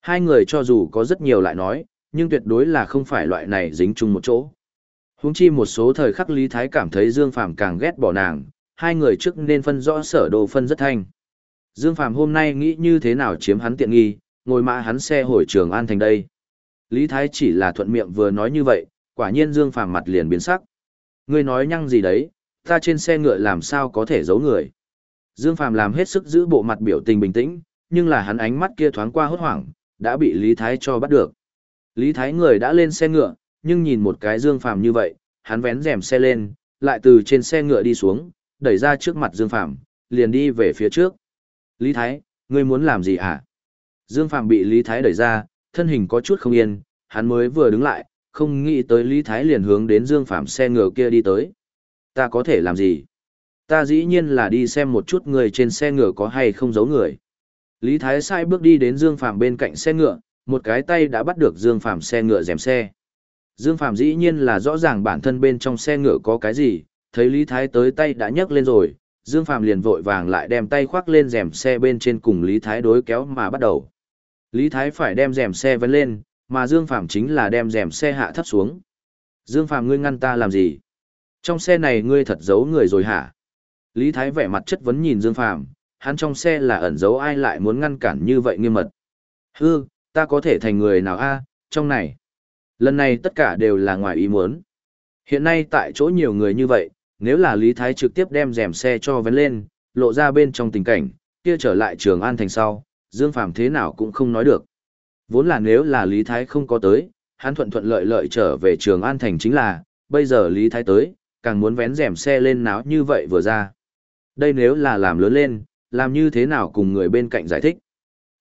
Hai người cho dù có rất nhiều lại nói, nhưng tuyệt đối là không phải loại này dính chung một chỗ. Huống chi một số thời khắc Lý Thái cảm thấy Dương Phàm càng ghét bỏ nàng, hai người trước nên phân rõ sở đồ phân rất thanh. Dương Phàm hôm nay nghĩ như thế nào chiếm hắn tiện nghi, ngồi mã hắn xe hồi trường an thành đây. Lý Thái chỉ là thuận miệng vừa nói như vậy, quả nhiên Dương Phàm mặt liền biến sắc. Ngươi nói nhăng gì đấy, ta trên xe ngựa làm sao có thể giấu người. Dương Phàm làm hết sức giữ bộ mặt biểu tình bình tĩnh, nhưng là hắn ánh mắt kia thoáng qua hốt hoảng, đã bị Lý Thái cho bắt được. Lý Thái người đã lên xe ngựa, nhưng nhìn một cái Dương Phàm như vậy, hắn vén rèm xe lên, lại từ trên xe ngựa đi xuống, đẩy ra trước mặt Dương Phàm, liền đi về phía trước. Lý Thái, ngươi muốn làm gì hả? Dương Phàm bị Lý Thái đẩy ra, thân hình có chút không yên, hắn mới vừa đứng lại, không nghĩ tới Lý Thái liền hướng đến Dương Phàm xe ngựa kia đi tới. Ta có thể làm gì? Ta dĩ nhiên là đi xem một chút người trên xe ngựa có hay không giấu người. Lý Thái sai bước đi đến Dương Phàm bên cạnh xe ngựa, một cái tay đã bắt được Dương Phàm xe ngựa dèm xe. Dương Phàm dĩ nhiên là rõ ràng bản thân bên trong xe ngựa có cái gì, thấy Lý Thái tới tay đã nhấc lên rồi, Dương Phàm liền vội vàng lại đem tay khoác lên rèm xe bên trên cùng Lý Thái đối kéo mà bắt đầu. Lý Thái phải đem rèm xe vấn lên, mà Dương Phàm chính là đem rèm xe hạ thấp xuống. Dương Phàm ngươi ngăn ta làm gì? Trong xe này ngươi thật giấu người rồi hả? Lý Thái vẻ mặt chất vấn nhìn Dương Phàm, hắn trong xe là ẩn giấu ai lại muốn ngăn cản như vậy nghiêm mật. Hư, ta có thể thành người nào a? trong này. Lần này tất cả đều là ngoài ý muốn. Hiện nay tại chỗ nhiều người như vậy, nếu là Lý Thái trực tiếp đem rèm xe cho vén lên, lộ ra bên trong tình cảnh, kia trở lại trường An Thành sau, Dương Phàm thế nào cũng không nói được. Vốn là nếu là Lý Thái không có tới, hắn thuận thuận lợi lợi trở về trường An Thành chính là, bây giờ Lý Thái tới, càng muốn vén rèm xe lên náo như vậy vừa ra. Đây nếu là làm lớn lên, làm như thế nào cùng người bên cạnh giải thích.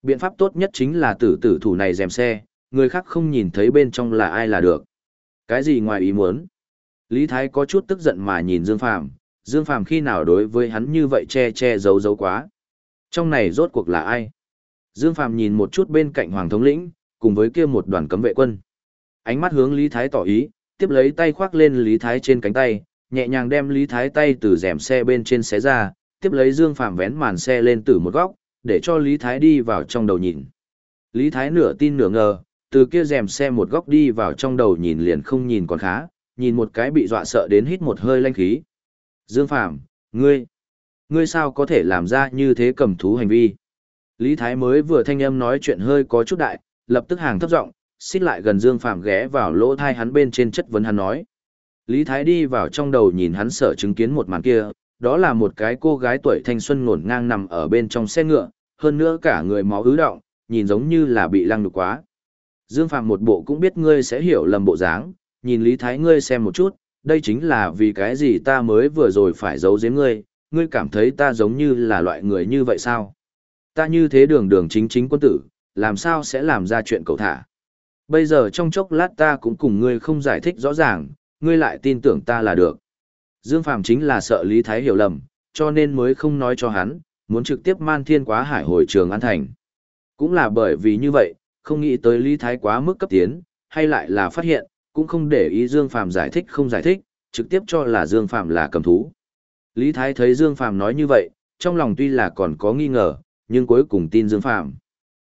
Biện pháp tốt nhất chính là tử tử thủ này rèm xe, người khác không nhìn thấy bên trong là ai là được. Cái gì ngoài ý muốn? Lý Thái có chút tức giận mà nhìn Dương Phàm, Dương Phàm khi nào đối với hắn như vậy che che giấu giấu quá. Trong này rốt cuộc là ai? Dương Phàm nhìn một chút bên cạnh Hoàng thống lĩnh, cùng với kia một đoàn cấm vệ quân. Ánh mắt hướng Lý Thái tỏ ý, tiếp lấy tay khoác lên Lý Thái trên cánh tay, nhẹ nhàng đem Lý Thái tay từ rèm xe bên trên xé ra, tiếp lấy Dương Phàm vén màn xe lên từ một góc, để cho Lý Thái đi vào trong đầu nhìn. Lý Thái nửa tin nửa ngờ, từ kia rèm xe một góc đi vào trong đầu nhìn liền không nhìn còn khá, nhìn một cái bị dọa sợ đến hít một hơi lanh khí. Dương Phàm ngươi, ngươi sao có thể làm ra như thế cầm thú hành vi? Lý Thái mới vừa thanh âm nói chuyện hơi có chút đại, lập tức hàng thấp giọng, xích lại gần Dương Phàm ghé vào lỗ thai hắn bên trên chất vấn hắn nói. Lý Thái đi vào trong đầu nhìn hắn sợ chứng kiến một màn kia, đó là một cái cô gái tuổi thanh xuân ngổn ngang nằm ở bên trong xe ngựa, hơn nữa cả người máu ứ động, nhìn giống như là bị lăng nhục quá. Dương Phàm một bộ cũng biết ngươi sẽ hiểu lầm bộ dáng, nhìn Lý Thái ngươi xem một chút, đây chính là vì cái gì ta mới vừa rồi phải giấu giếm ngươi, ngươi cảm thấy ta giống như là loại người như vậy sao? Ta như thế đường đường chính chính quân tử, làm sao sẽ làm ra chuyện cầu thả? Bây giờ trong chốc lát ta cũng cùng ngươi không giải thích rõ ràng, ngươi lại tin tưởng ta là được. Dương Phàm chính là sợ Lý Thái hiểu lầm, cho nên mới không nói cho hắn, muốn trực tiếp man thiên quá hải hồi trường an thành. Cũng là bởi vì như vậy, không nghĩ tới Lý Thái quá mức cấp tiến, hay lại là phát hiện, cũng không để ý Dương Phàm giải thích không giải thích, trực tiếp cho là Dương Phàm là cầm thú. Lý Thái thấy Dương Phàm nói như vậy, trong lòng tuy là còn có nghi ngờ, nhưng cuối cùng tin Dương Phàm.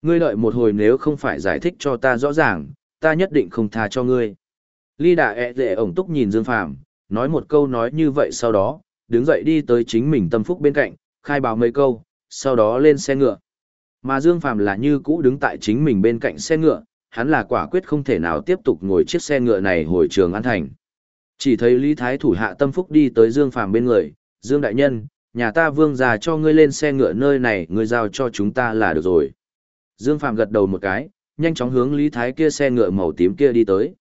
Ngươi đợi một hồi nếu không phải giải thích cho ta rõ ràng, ta nhất định không tha cho ngươi. Lý Đà ẹ dệ ổng túc nhìn Dương Phàm, nói một câu nói như vậy sau đó, đứng dậy đi tới chính mình tâm phúc bên cạnh, khai báo mấy câu, sau đó lên xe ngựa. Mà Dương Phàm là như cũ đứng tại chính mình bên cạnh xe ngựa, hắn là quả quyết không thể nào tiếp tục ngồi chiếc xe ngựa này hồi trường An Thành. Chỉ thấy Lý Thái thủ hạ tâm phúc đi tới Dương Phàm bên người, Dương Đại Nhân, nhà ta vương già cho ngươi lên xe ngựa nơi này, ngươi giao cho chúng ta là được rồi. Dương Phàm gật đầu một cái, nhanh chóng hướng Lý Thái kia xe ngựa màu tím kia đi tới.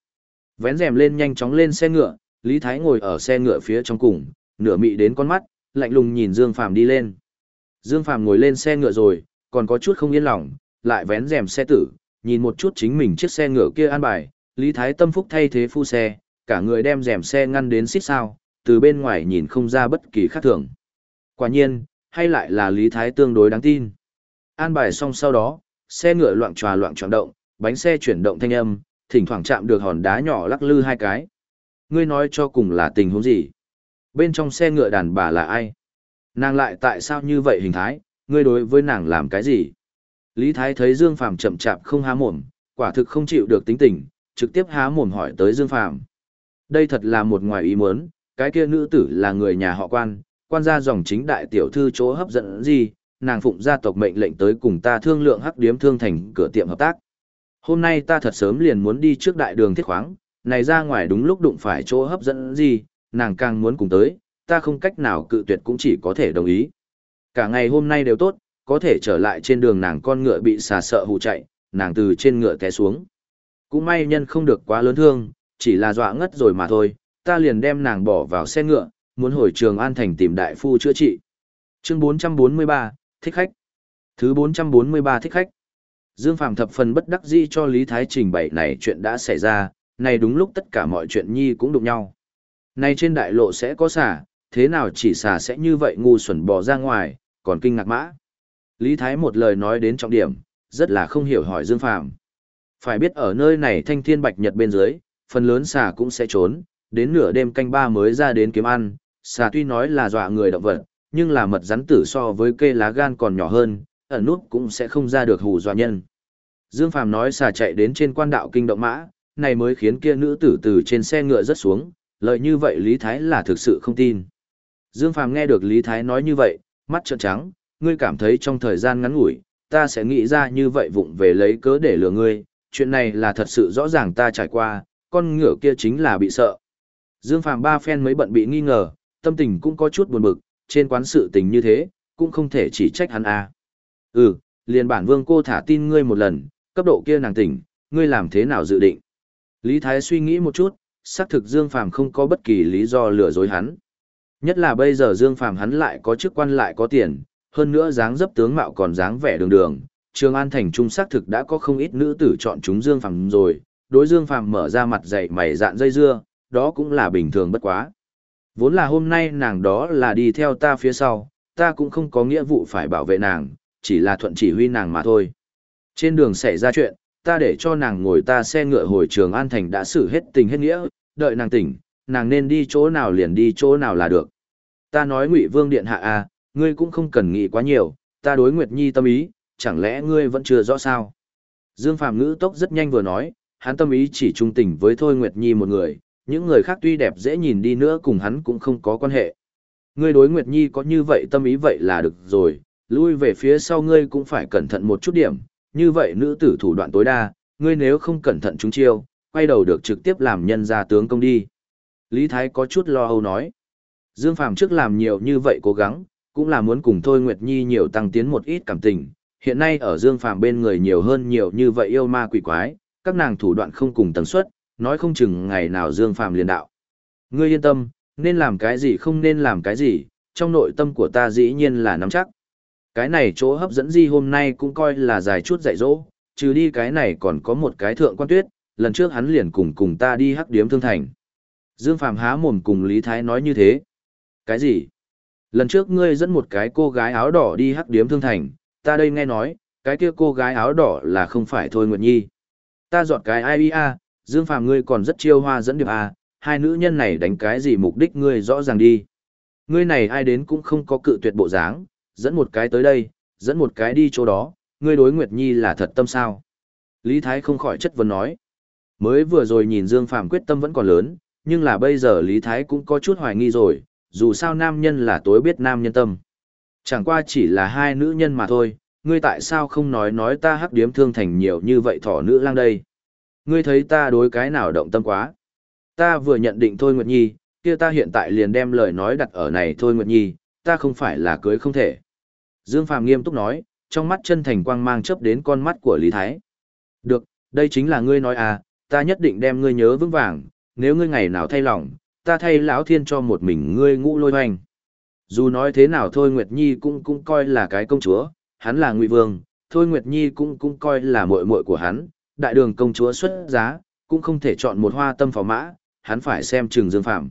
Vén rèm lên nhanh chóng lên xe ngựa, Lý Thái ngồi ở xe ngựa phía trong cùng, nửa mị đến con mắt, lạnh lùng nhìn Dương Phàm đi lên. Dương Phàm ngồi lên xe ngựa rồi, còn có chút không yên lòng, lại vén rèm xe tử, nhìn một chút chính mình chiếc xe ngựa kia an bài, Lý Thái tâm phúc thay thế phu xe, cả người đem rèm xe ngăn đến xít sao, từ bên ngoài nhìn không ra bất kỳ khác thường. Quả nhiên, hay lại là Lý Thái tương đối đáng tin. An bài xong sau đó, xe ngựa loạn tròa loạn tròn động, bánh xe chuyển động thanh âm, thỉnh thoảng chạm được hòn đá nhỏ lắc lư hai cái. Ngươi nói cho cùng là tình huống gì? Bên trong xe ngựa đàn bà là ai? Nàng lại tại sao như vậy hình thái, ngươi đối với nàng làm cái gì? Lý Thái thấy Dương Phàm chậm chạp không há mồm, quả thực không chịu được tính tình, trực tiếp há mồm hỏi tới Dương Phàm. Đây thật là một ngoài ý muốn, cái kia nữ tử là người nhà họ quan, quan gia dòng chính đại tiểu thư chỗ hấp dẫn gì, nàng phụng gia tộc mệnh lệnh tới cùng ta thương lượng hắc điếm thương thành cửa tiệm hợp tác. Hôm nay ta thật sớm liền muốn đi trước đại đường thiết khoáng, này ra ngoài đúng lúc đụng phải chỗ hấp dẫn gì, nàng càng muốn cùng tới, ta không cách nào cự tuyệt cũng chỉ có thể đồng ý. Cả ngày hôm nay đều tốt, có thể trở lại trên đường nàng con ngựa bị xà sợ hù chạy, nàng từ trên ngựa té xuống. Cũng may nhân không được quá lớn thương, chỉ là dọa ngất rồi mà thôi, ta liền đem nàng bỏ vào xe ngựa, muốn hồi trường An Thành tìm đại phu chữa trị. Chương 443, thích khách. Thứ 443 thích khách. Dương Phàm thập phần bất đắc dĩ cho Lý Thái trình bày này chuyện đã xảy ra, này đúng lúc tất cả mọi chuyện nhi cũng đụng nhau. Này trên đại lộ sẽ có xà, thế nào chỉ xà sẽ như vậy ngu xuẩn bỏ ra ngoài, còn kinh ngạc mã. Lý Thái một lời nói đến trọng điểm, rất là không hiểu hỏi Dương Phàm. Phải biết ở nơi này thanh thiên bạch nhật bên dưới, phần lớn xà cũng sẽ trốn, đến nửa đêm canh ba mới ra đến kiếm ăn, xà tuy nói là dọa người động vật, nhưng là mật rắn tử so với cây lá gan còn nhỏ hơn, ẩn nút cũng sẽ không ra được hù dọa nhân. Dương Phàm nói xà chạy đến trên quan đạo kinh động mã, này mới khiến kia nữ tử từ trên xe ngựa rất xuống, lợi như vậy Lý Thái là thực sự không tin. Dương Phàm nghe được Lý Thái nói như vậy, mắt trợn trắng, ngươi cảm thấy trong thời gian ngắn ngủi, ta sẽ nghĩ ra như vậy vụng về lấy cớ để lừa ngươi, chuyện này là thật sự rõ ràng ta trải qua, con ngựa kia chính là bị sợ. Dương Phàm ba phen mới bận bị nghi ngờ, tâm tình cũng có chút buồn bực, trên quán sự tình như thế, cũng không thể chỉ trách hắn à. Ừ, liền bản vương cô thả tin ngươi một lần, cấp độ kia nàng tỉnh, ngươi làm thế nào dự định. Lý Thái suy nghĩ một chút, xác thực Dương Phàm không có bất kỳ lý do lừa dối hắn. Nhất là bây giờ Dương Phàm hắn lại có chức quan lại có tiền, hơn nữa dáng dấp tướng mạo còn dáng vẻ đường đường, Trường An thành trung xác thực đã có không ít nữ tử chọn chúng Dương Phàm rồi, đối Dương Phàm mở ra mặt dày mày dạn dây dưa, đó cũng là bình thường bất quá. Vốn là hôm nay nàng đó là đi theo ta phía sau, ta cũng không có nghĩa vụ phải bảo vệ nàng, chỉ là thuận chỉ huy nàng mà thôi. Trên đường xảy ra chuyện, ta để cho nàng ngồi ta xe ngựa hồi trường An Thành đã xử hết tình hết nghĩa, đợi nàng tỉnh, nàng nên đi chỗ nào liền đi chỗ nào là được. Ta nói Ngụy Vương Điện Hạ à, ngươi cũng không cần nghĩ quá nhiều, ta đối Nguyệt Nhi tâm ý, chẳng lẽ ngươi vẫn chưa rõ sao? Dương Phạm ngữ tốc rất nhanh vừa nói, hắn tâm ý chỉ trung tình với Thôi Nguyệt Nhi một người, những người khác tuy đẹp dễ nhìn đi nữa cùng hắn cũng không có quan hệ. Ngươi đối Nguyệt Nhi có như vậy tâm ý vậy là được rồi, lui về phía sau ngươi cũng phải cẩn thận một chút điểm, như vậy nữ tử thủ đoạn tối đa, ngươi nếu không cẩn thận chúng chiêu, quay đầu được trực tiếp làm nhân gia tướng công đi. Lý Thái có chút lo âu nói. Dương Phàm trước làm nhiều như vậy cố gắng, cũng là muốn cùng Thôi Nguyệt Nhi nhiều tăng tiến một ít cảm tình. Hiện nay ở Dương Phàm bên người nhiều hơn nhiều như vậy yêu ma quỷ quái, các nàng thủ đoạn không cùng tần suất, nói không chừng ngày nào Dương Phàm liền đạo. Ngươi yên tâm, nên làm cái gì không nên làm cái gì, trong nội tâm của ta dĩ nhiên là nắm chắc. Cái này chỗ hấp dẫn gì hôm nay cũng coi là dài chút dạy dỗ, trừ đi cái này còn có một cái thượng quan tuyết, lần trước hắn liền cùng cùng ta đi hắc điếm thương thành. Dương Phàm há mồm cùng Lý Thái nói như thế. Cái gì? Lần trước ngươi dẫn một cái cô gái áo đỏ đi hắc điếm thương thành, ta đây nghe nói, cái kia cô gái áo đỏ là không phải Thôi Nguyệt Nhi. Ta dọn cái ai a, Dương Phàm ngươi còn rất chiêu hoa dẫn điệp à, hai nữ nhân này đánh cái gì mục đích ngươi rõ ràng đi. Ngươi này ai đến cũng không có cự tuyệt bộ dáng, dẫn một cái tới đây, dẫn một cái đi chỗ đó, ngươi đối Nguyệt Nhi là thật tâm sao. Lý Thái không khỏi chất vấn nói. Mới vừa rồi nhìn Dương Phàm quyết tâm vẫn còn lớn, nhưng là bây giờ Lý Thái cũng có chút hoài nghi rồi, dù sao nam nhân là tối biết nam nhân tâm. Chẳng qua chỉ là hai nữ nhân mà thôi, ngươi tại sao không nói nói ta hắc điếm thương thành nhiều như vậy thỏ nữ lang đây. Ngươi thấy ta đối cái nào động tâm quá. Ta vừa nhận định thôi Nguyệt Nhi, kia ta hiện tại liền đem lời nói đặt ở này thôi Nguyệt Nhi, ta không phải là cưới không thể. Dương Phàm nghiêm túc nói, trong mắt chân thành quang mang chớp đến con mắt của Lý Thái. Được, đây chính là ngươi nói à, ta nhất định đem ngươi nhớ vững vàng, nếu ngươi ngày nào thay lòng, ta thay lão thiên cho một mình ngươi ngũ lôi hoành. Dù nói thế nào thôi Nguyệt Nhi cũng cũng coi là cái công chúa, hắn là ngụy vương, thôi Nguyệt Nhi cũng cũng coi là muội muội của hắn, đại đường công chúa xuất giá, cũng không thể chọn một hoa tâm phò mã, hắn phải xem chừng Dương Phạm.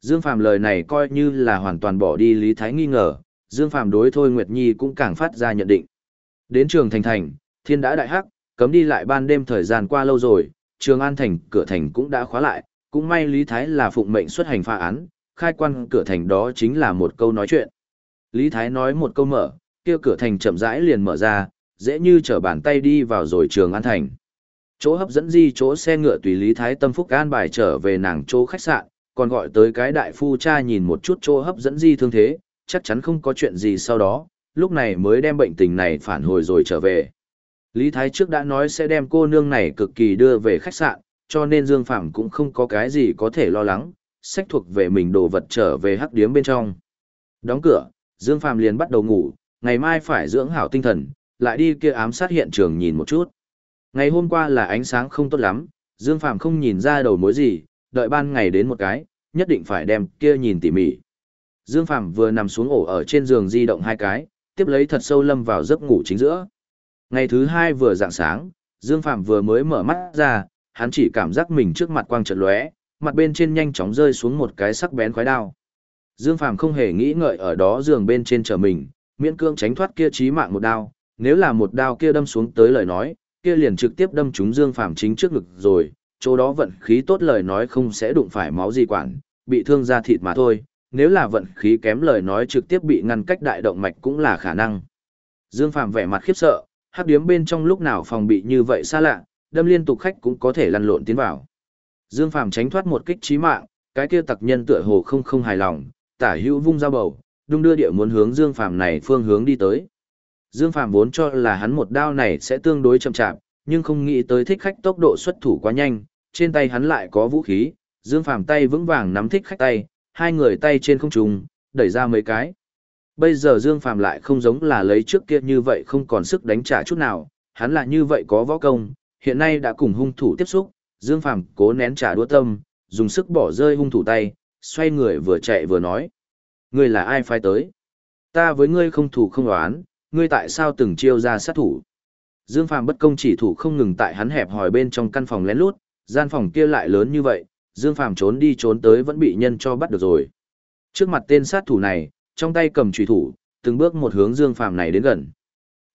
Dương Phạm lời này coi như là hoàn toàn bỏ đi Lý Thái nghi ngờ, Dương Phạm đối Thôi Nguyệt Nhi cũng càng phát ra nhận định. Đến trường thành thành, thiên đã đại hắc, cấm đi lại ban đêm thời gian qua lâu rồi, trường an thành, cửa thành cũng đã khóa lại, cũng may Lý Thái là phụng mệnh xuất hành pha án, khai quan cửa thành đó chính là một câu nói chuyện. Lý Thái nói một câu mở, kia cửa thành chậm rãi liền mở ra, dễ như trở bàn tay đi vào rồi trường an thành. Chỗ hấp dẫn di chỗ xe ngựa tùy Lý Thái tâm phúc an bài trở về nàng chỗ khách sạn, còn gọi tới cái đại phu cha nhìn một chút chỗ hấp dẫn di thương thế, chắc chắn không có chuyện gì sau đó, lúc này mới đem bệnh tình này phản hồi rồi trở về. Lý Thái trước đã nói sẽ đem cô nương này cực kỳ đưa về khách sạn, cho nên Dương Phạm cũng không có cái gì có thể lo lắng, sách thuộc về mình đồ vật trở về hắc điếm bên trong. Đóng cửa, Dương Phạm liền bắt đầu ngủ, ngày mai phải dưỡng hảo tinh thần, lại đi kia ám sát hiện trường nhìn một chút. Ngày hôm qua là ánh sáng không tốt lắm, Dương Phạm không nhìn ra đầu mối gì, đợi ban ngày đến một cái, nhất định phải đem kia nhìn tỉ mỉ. Dương Phạm vừa nằm xuống ổ ở trên giường di động hai cái, tiếp lấy thật sâu lâm vào giấc ngủ chính giữa. Ngày thứ hai vừa dạng sáng, Dương Phạm vừa mới mở mắt ra, hắn chỉ cảm giác mình trước mặt quang trật lóe, mặt bên trên nhanh chóng rơi xuống một cái sắc bén khoái đao. Dương Phạm không hề nghĩ ngợi ở đó giường bên trên chờ mình, miễn cương tránh thoát kia chí mạng một đao, nếu là một đao kia đâm xuống tới lời nói, kia liền trực tiếp đâm trúng Dương Phạm chính trước ngực rồi, chỗ đó vận khí tốt lời nói không sẽ đụng phải máu gì quản, bị thương da thịt mà thôi, nếu là vận khí kém lời nói trực tiếp bị ngăn cách đại động mạch cũng là khả năng. Dương Phạm vẻ mặt khiếp sợ, hắc điếm bên trong lúc nào phòng bị như vậy xa lạ, đâm liên tục khách cũng có thể lăn lộn tiến vào. Dương Phạm tránh thoát một kích chí mạng, cái kia tặc nhân tựa hồ không không hài lòng, tả hữu vung ra bầu, đung đưa địa muốn hướng Dương Phạm này phương hướng đi tới. Dương Phạm vốn cho là hắn một đao này sẽ tương đối chậm chạp, nhưng không nghĩ tới thích khách tốc độ xuất thủ quá nhanh, trên tay hắn lại có vũ khí, Dương Phạm tay vững vàng nắm thích khách tay, hai người tay trên không trùng đẩy ra mấy cái. Bây giờ Dương phàm lại không giống là lấy trước kia như vậy không còn sức đánh trả chút nào, hắn là như vậy có võ công, hiện nay đã cùng hung thủ tiếp xúc, Dương phàm cố nén trả đũa tâm, dùng sức bỏ rơi hung thủ tay, xoay người vừa chạy vừa nói. Ngươi là ai phái tới? Ta với ngươi không thủ không đoán, ngươi tại sao từng chiêu ra sát thủ? Dương Phàm bất công chỉ thủ không ngừng tại hắn hẹp hỏi bên trong căn phòng lén lút, gian phòng kia lại lớn như vậy, Dương Phàm trốn đi trốn tới vẫn bị nhân cho bắt được rồi. Trước mặt tên sát thủ này, trong tay cầm chùy thủ, từng bước một hướng Dương Phàm này đến gần.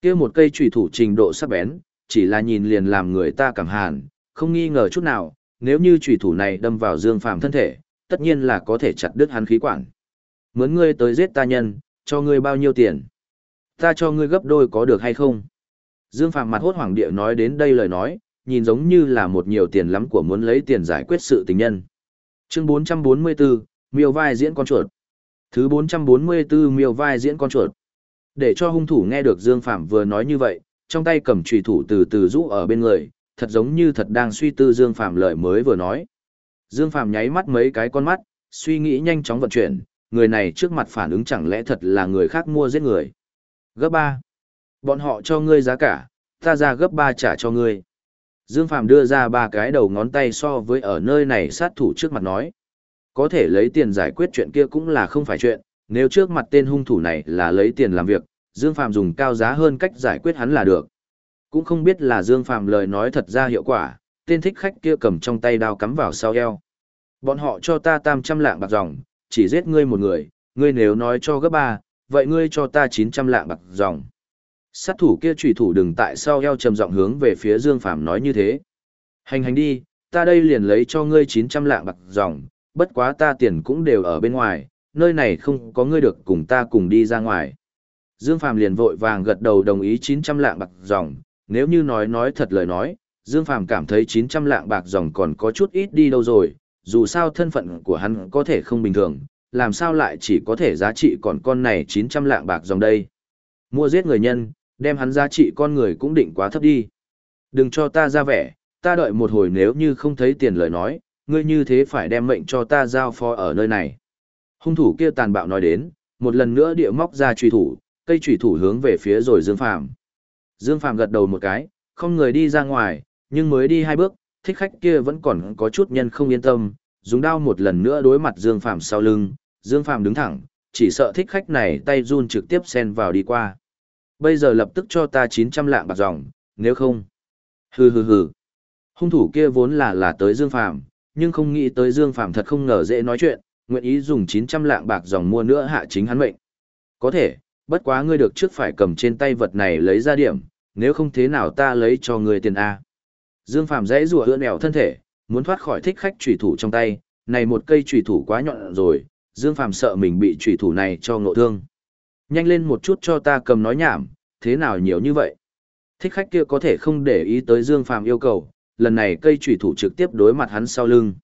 Kia một cây chùy thủ trình độ sắc bén, chỉ là nhìn liền làm người ta cảm hàn, không nghi ngờ chút nào, nếu như chùy thủ này đâm vào Dương Phàm thân thể, tất nhiên là có thể chặt đứt hắn khí quản. Muốn ngươi tới giết ta nhân, cho ngươi bao nhiêu tiền? Ta cho ngươi gấp đôi có được hay không? Dương Phàm mặt hốt hoảng địa nói đến đây lời nói, nhìn giống như là một nhiều tiền lắm của muốn lấy tiền giải quyết sự tình nhân. Chương 444, miêu vai diễn con chuột. Thứ 444 miêu vai diễn con chuột. Để cho hung thủ nghe được Dương Phạm vừa nói như vậy, trong tay cầm trùy thủ từ từ rũ ở bên người, thật giống như thật đang suy tư Dương Phạm lời mới vừa nói. Dương Phạm nháy mắt mấy cái con mắt, suy nghĩ nhanh chóng vận chuyển, người này trước mặt phản ứng chẳng lẽ thật là người khác mua giết người. Gấp 3. Bọn họ cho ngươi giá cả, ta ra gấp 3 trả cho ngươi. Dương Phạm đưa ra ba cái đầu ngón tay so với ở nơi này sát thủ trước mặt nói. Có thể lấy tiền giải quyết chuyện kia cũng là không phải chuyện, nếu trước mặt tên hung thủ này là lấy tiền làm việc, Dương Phạm dùng cao giá hơn cách giải quyết hắn là được. Cũng không biết là Dương Phạm lời nói thật ra hiệu quả, tên thích khách kia cầm trong tay đao cắm vào sau eo. Bọn họ cho ta tam trăm lạng bạc dòng, chỉ giết ngươi một người, ngươi nếu nói cho gấp ba, vậy ngươi cho ta chín trăm lạng bạc dòng. Sát thủ kia chủy thủ đừng tại sau eo trầm giọng hướng về phía Dương Phạm nói như thế. Hành hành đi, ta đây liền lấy cho ngươi 900 lạng bạc dòng, bất quá ta tiền cũng đều ở bên ngoài, nơi này không có ngươi được cùng ta cùng đi ra ngoài. Dương Phạm liền vội vàng gật đầu đồng ý 900 lạng bạc dòng, nếu như nói nói thật lời nói, Dương Phạm cảm thấy 900 lạng bạc dòng còn có chút ít đi đâu rồi, dù sao thân phận của hắn có thể không bình thường, làm sao lại chỉ có thể giá trị còn con này 900 lạng bạc dòng đây. Mua giết người nhân, đem hắn giá trị con người cũng định quá thấp đi. Đừng cho ta ra vẻ, ta đợi một hồi nếu như không thấy tiền lời nói, ngươi như thế phải đem mệnh cho ta giao phó ở nơi này. Hung thủ kia tàn bạo nói đến, một lần nữa địa móc ra truy thủ, cây truy thủ hướng về phía rồi Dương Phàm. Dương Phàm gật đầu một cái, không người đi ra ngoài, nhưng mới đi hai bước, thích khách kia vẫn còn có chút nhân không yên tâm, dùng đao một lần nữa đối mặt Dương Phàm sau lưng, Dương Phàm đứng thẳng, chỉ sợ thích khách này tay run trực tiếp xen vào đi qua. Bây giờ lập tức cho ta 900 lạng bạc dòng, nếu không. Hừ hừ hừ. Hung thủ kia vốn là là tới Dương Phàm, nhưng không nghĩ tới Dương Phàm thật không ngờ dễ nói chuyện, nguyện ý dùng 900 lạng bạc dòng mua nữa hạ chính hắn mệnh. Có thể, bất quá ngươi được trước phải cầm trên tay vật này lấy ra điểm, nếu không thế nào ta lấy cho ngươi tiền A. Dương Phàm dãy rủa ưỡn mèo thân thể, muốn thoát khỏi thích khách chủy thủ trong tay, này một cây chủy thủ quá nhọn rồi, Dương Phàm sợ mình bị chủy thủ này cho ngộ thương. Nhanh lên một chút cho ta cầm nói nhảm, thế nào nhiều như vậy? Thích khách kia có thể không để ý tới Dương Phàm yêu cầu, lần này cây chủy thủ trực tiếp đối mặt hắn sau lưng.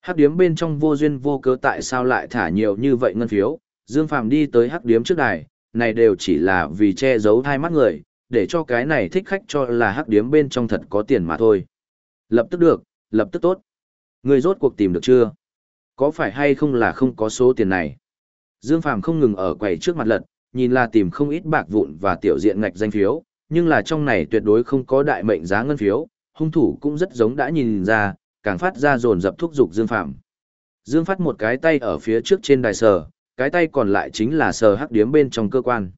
Hắc điếm bên trong vô duyên vô cớ tại sao lại thả nhiều như vậy ngân phiếu, Dương Phàm đi tới hắc điếm trước đài, này đều chỉ là vì che giấu hai mắt người, để cho cái này thích khách cho là hắc điếm bên trong thật có tiền mà thôi. Lập tức được, lập tức tốt. Người rốt cuộc tìm được chưa? Có phải hay không là không có số tiền này? Dương Phàm không ngừng ở quầy trước mặt lật, nhìn là tìm không ít bạc vụn và tiểu diện ngạch danh phiếu, nhưng là trong này tuyệt đối không có đại mệnh giá ngân phiếu, hung thủ cũng rất giống đã nhìn ra, càng phát ra dồn dập thúc dục Dương Phạm. Dương phát một cái tay ở phía trước trên đài sờ, cái tay còn lại chính là sờ hắc điếm bên trong cơ quan.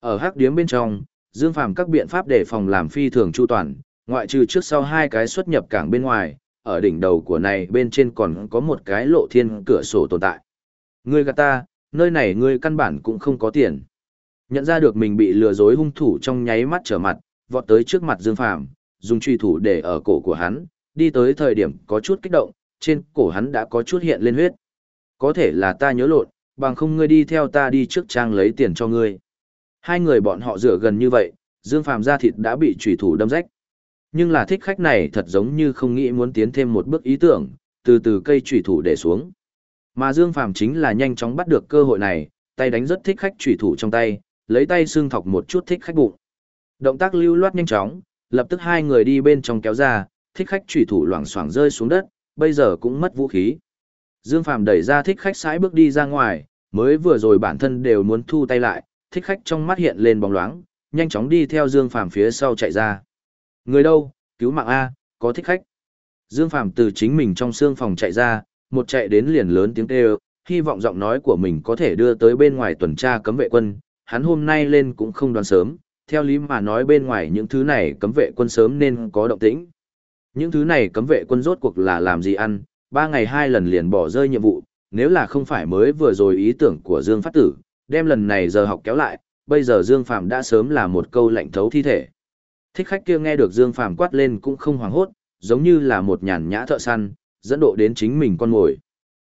Ở hắc điếm bên trong, Dương Phạm các biện pháp để phòng làm phi thường chu toàn, ngoại trừ trước sau hai cái xuất nhập cảng bên ngoài, ở đỉnh đầu của này bên trên còn có một cái lộ thiên cửa sổ tồn tại. Ngươi gạt ta, nơi này ngươi căn bản cũng không có tiền. Nhận ra được mình bị lừa dối hung thủ trong nháy mắt trở mặt, vọt tới trước mặt Dương Phàm, dùng truy thủ để ở cổ của hắn, đi tới thời điểm có chút kích động, trên cổ hắn đã có chút hiện lên huyết. Có thể là ta nhớ lộn, bằng không ngươi đi theo ta đi trước trang lấy tiền cho ngươi. Hai người bọn họ rửa gần như vậy, Dương Phàm da thịt đã bị truy thủ đâm rách. Nhưng là thích khách này thật giống như không nghĩ muốn tiến thêm một bước ý tưởng, từ từ cây truy thủ để xuống. Mà Dương Phàm chính là nhanh chóng bắt được cơ hội này, tay đánh rất thích khách chủy thủ trong tay, lấy tay xương thọc một chút thích khách bụng. Động tác lưu loát nhanh chóng, lập tức hai người đi bên trong kéo ra, thích khách chủy thủ loảng xoảng rơi xuống đất, bây giờ cũng mất vũ khí. Dương Phàm đẩy ra thích khách sải bước đi ra ngoài, mới vừa rồi bản thân đều muốn thu tay lại, thích khách trong mắt hiện lên bóng loáng, nhanh chóng đi theo Dương Phàm phía sau chạy ra. Người đâu, cứu mạng A, có thích khách. Dương Phàm từ chính mình trong xương phòng chạy ra, một chạy đến liền lớn tiếng kêu, hy vọng giọng nói của mình có thể đưa tới bên ngoài tuần tra cấm vệ quân, hắn hôm nay lên cũng không đoán sớm, theo lý mà nói bên ngoài những thứ này cấm vệ quân sớm nên có động tĩnh. Những thứ này cấm vệ quân rốt cuộc là làm gì ăn, ba ngày hai lần liền bỏ rơi nhiệm vụ, nếu là không phải mới vừa rồi ý tưởng của Dương Phát Tử, đem lần này giờ học kéo lại, bây giờ Dương Phạm đã sớm là một câu lạnh thấu thi thể. Thích khách kia nghe được Dương Phạm quát lên cũng không hoảng hốt, giống như là một nhàn nhã thợ săn, dẫn độ đến chính mình con mồi.